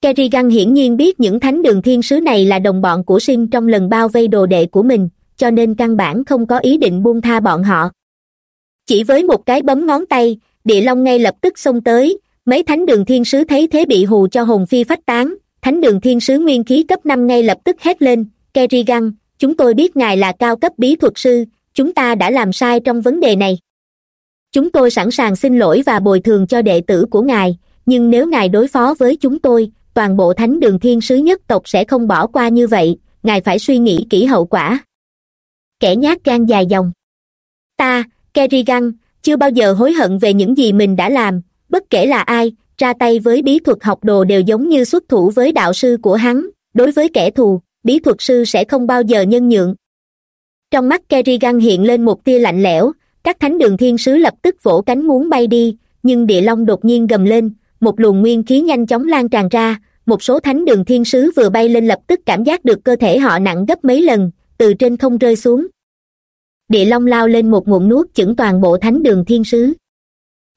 Kerrigan hiển nhiên biết những thánh đường thiên sứ này là đồng bọn của sinh trong lần bao vây đồ đệ của mình, cho nên căn bản không có ý định buông tha bọn họ. Chỉ với một cái bấm ngón tay, địa long ngay lập tức xông tới mấy thánh đường thiên sứ thấy thế bị hù cho hồn phi phách tán, thánh đường thiên sứ nguyên khí cấp năm ngay lập tức hét lên kerrigan chúng tôi biết ngài là cao cấp bí thuật sư, chúng ta đã làm sai trong vấn đề này. Chúng tôi sẵn sàng xin lỗi và bồi thường cho đệ tử của ngài, nhưng nếu ngài đối phó với chúng tôi, toàn bộ thánh đường thiên sứ nhất tộc sẽ không bỏ qua như vậy, ngài phải suy nghĩ kỹ hậu quả. Kẻ nhát gan dài dòng. Ta kerrigan chưa bao giờ hối hận về những gì mình đã làm bất kể là ai, ra tay với bí thuật học đồ đều giống như xuất thủ với đạo sư của hắn. Đối với kẻ thù, bí thuật sư sẽ không bao giờ nhân nhượng. Trong mắt kerrigan hiện lên một tia lạnh lẽo, các thánh đường thiên sứ lập tức vỗ cánh muốn bay đi, nhưng địa long đột nhiên gầm lên, một luồng nguyên khí nhanh chóng lan tràn ra, một số thánh đường thiên sứ vừa bay lên lập tức cảm giác được cơ thể họ nặng gấp mấy lần, từ trên không rơi xuống. Địa long lao lên một ngụm nuốt chửng toàn bộ thánh đường thiên sứ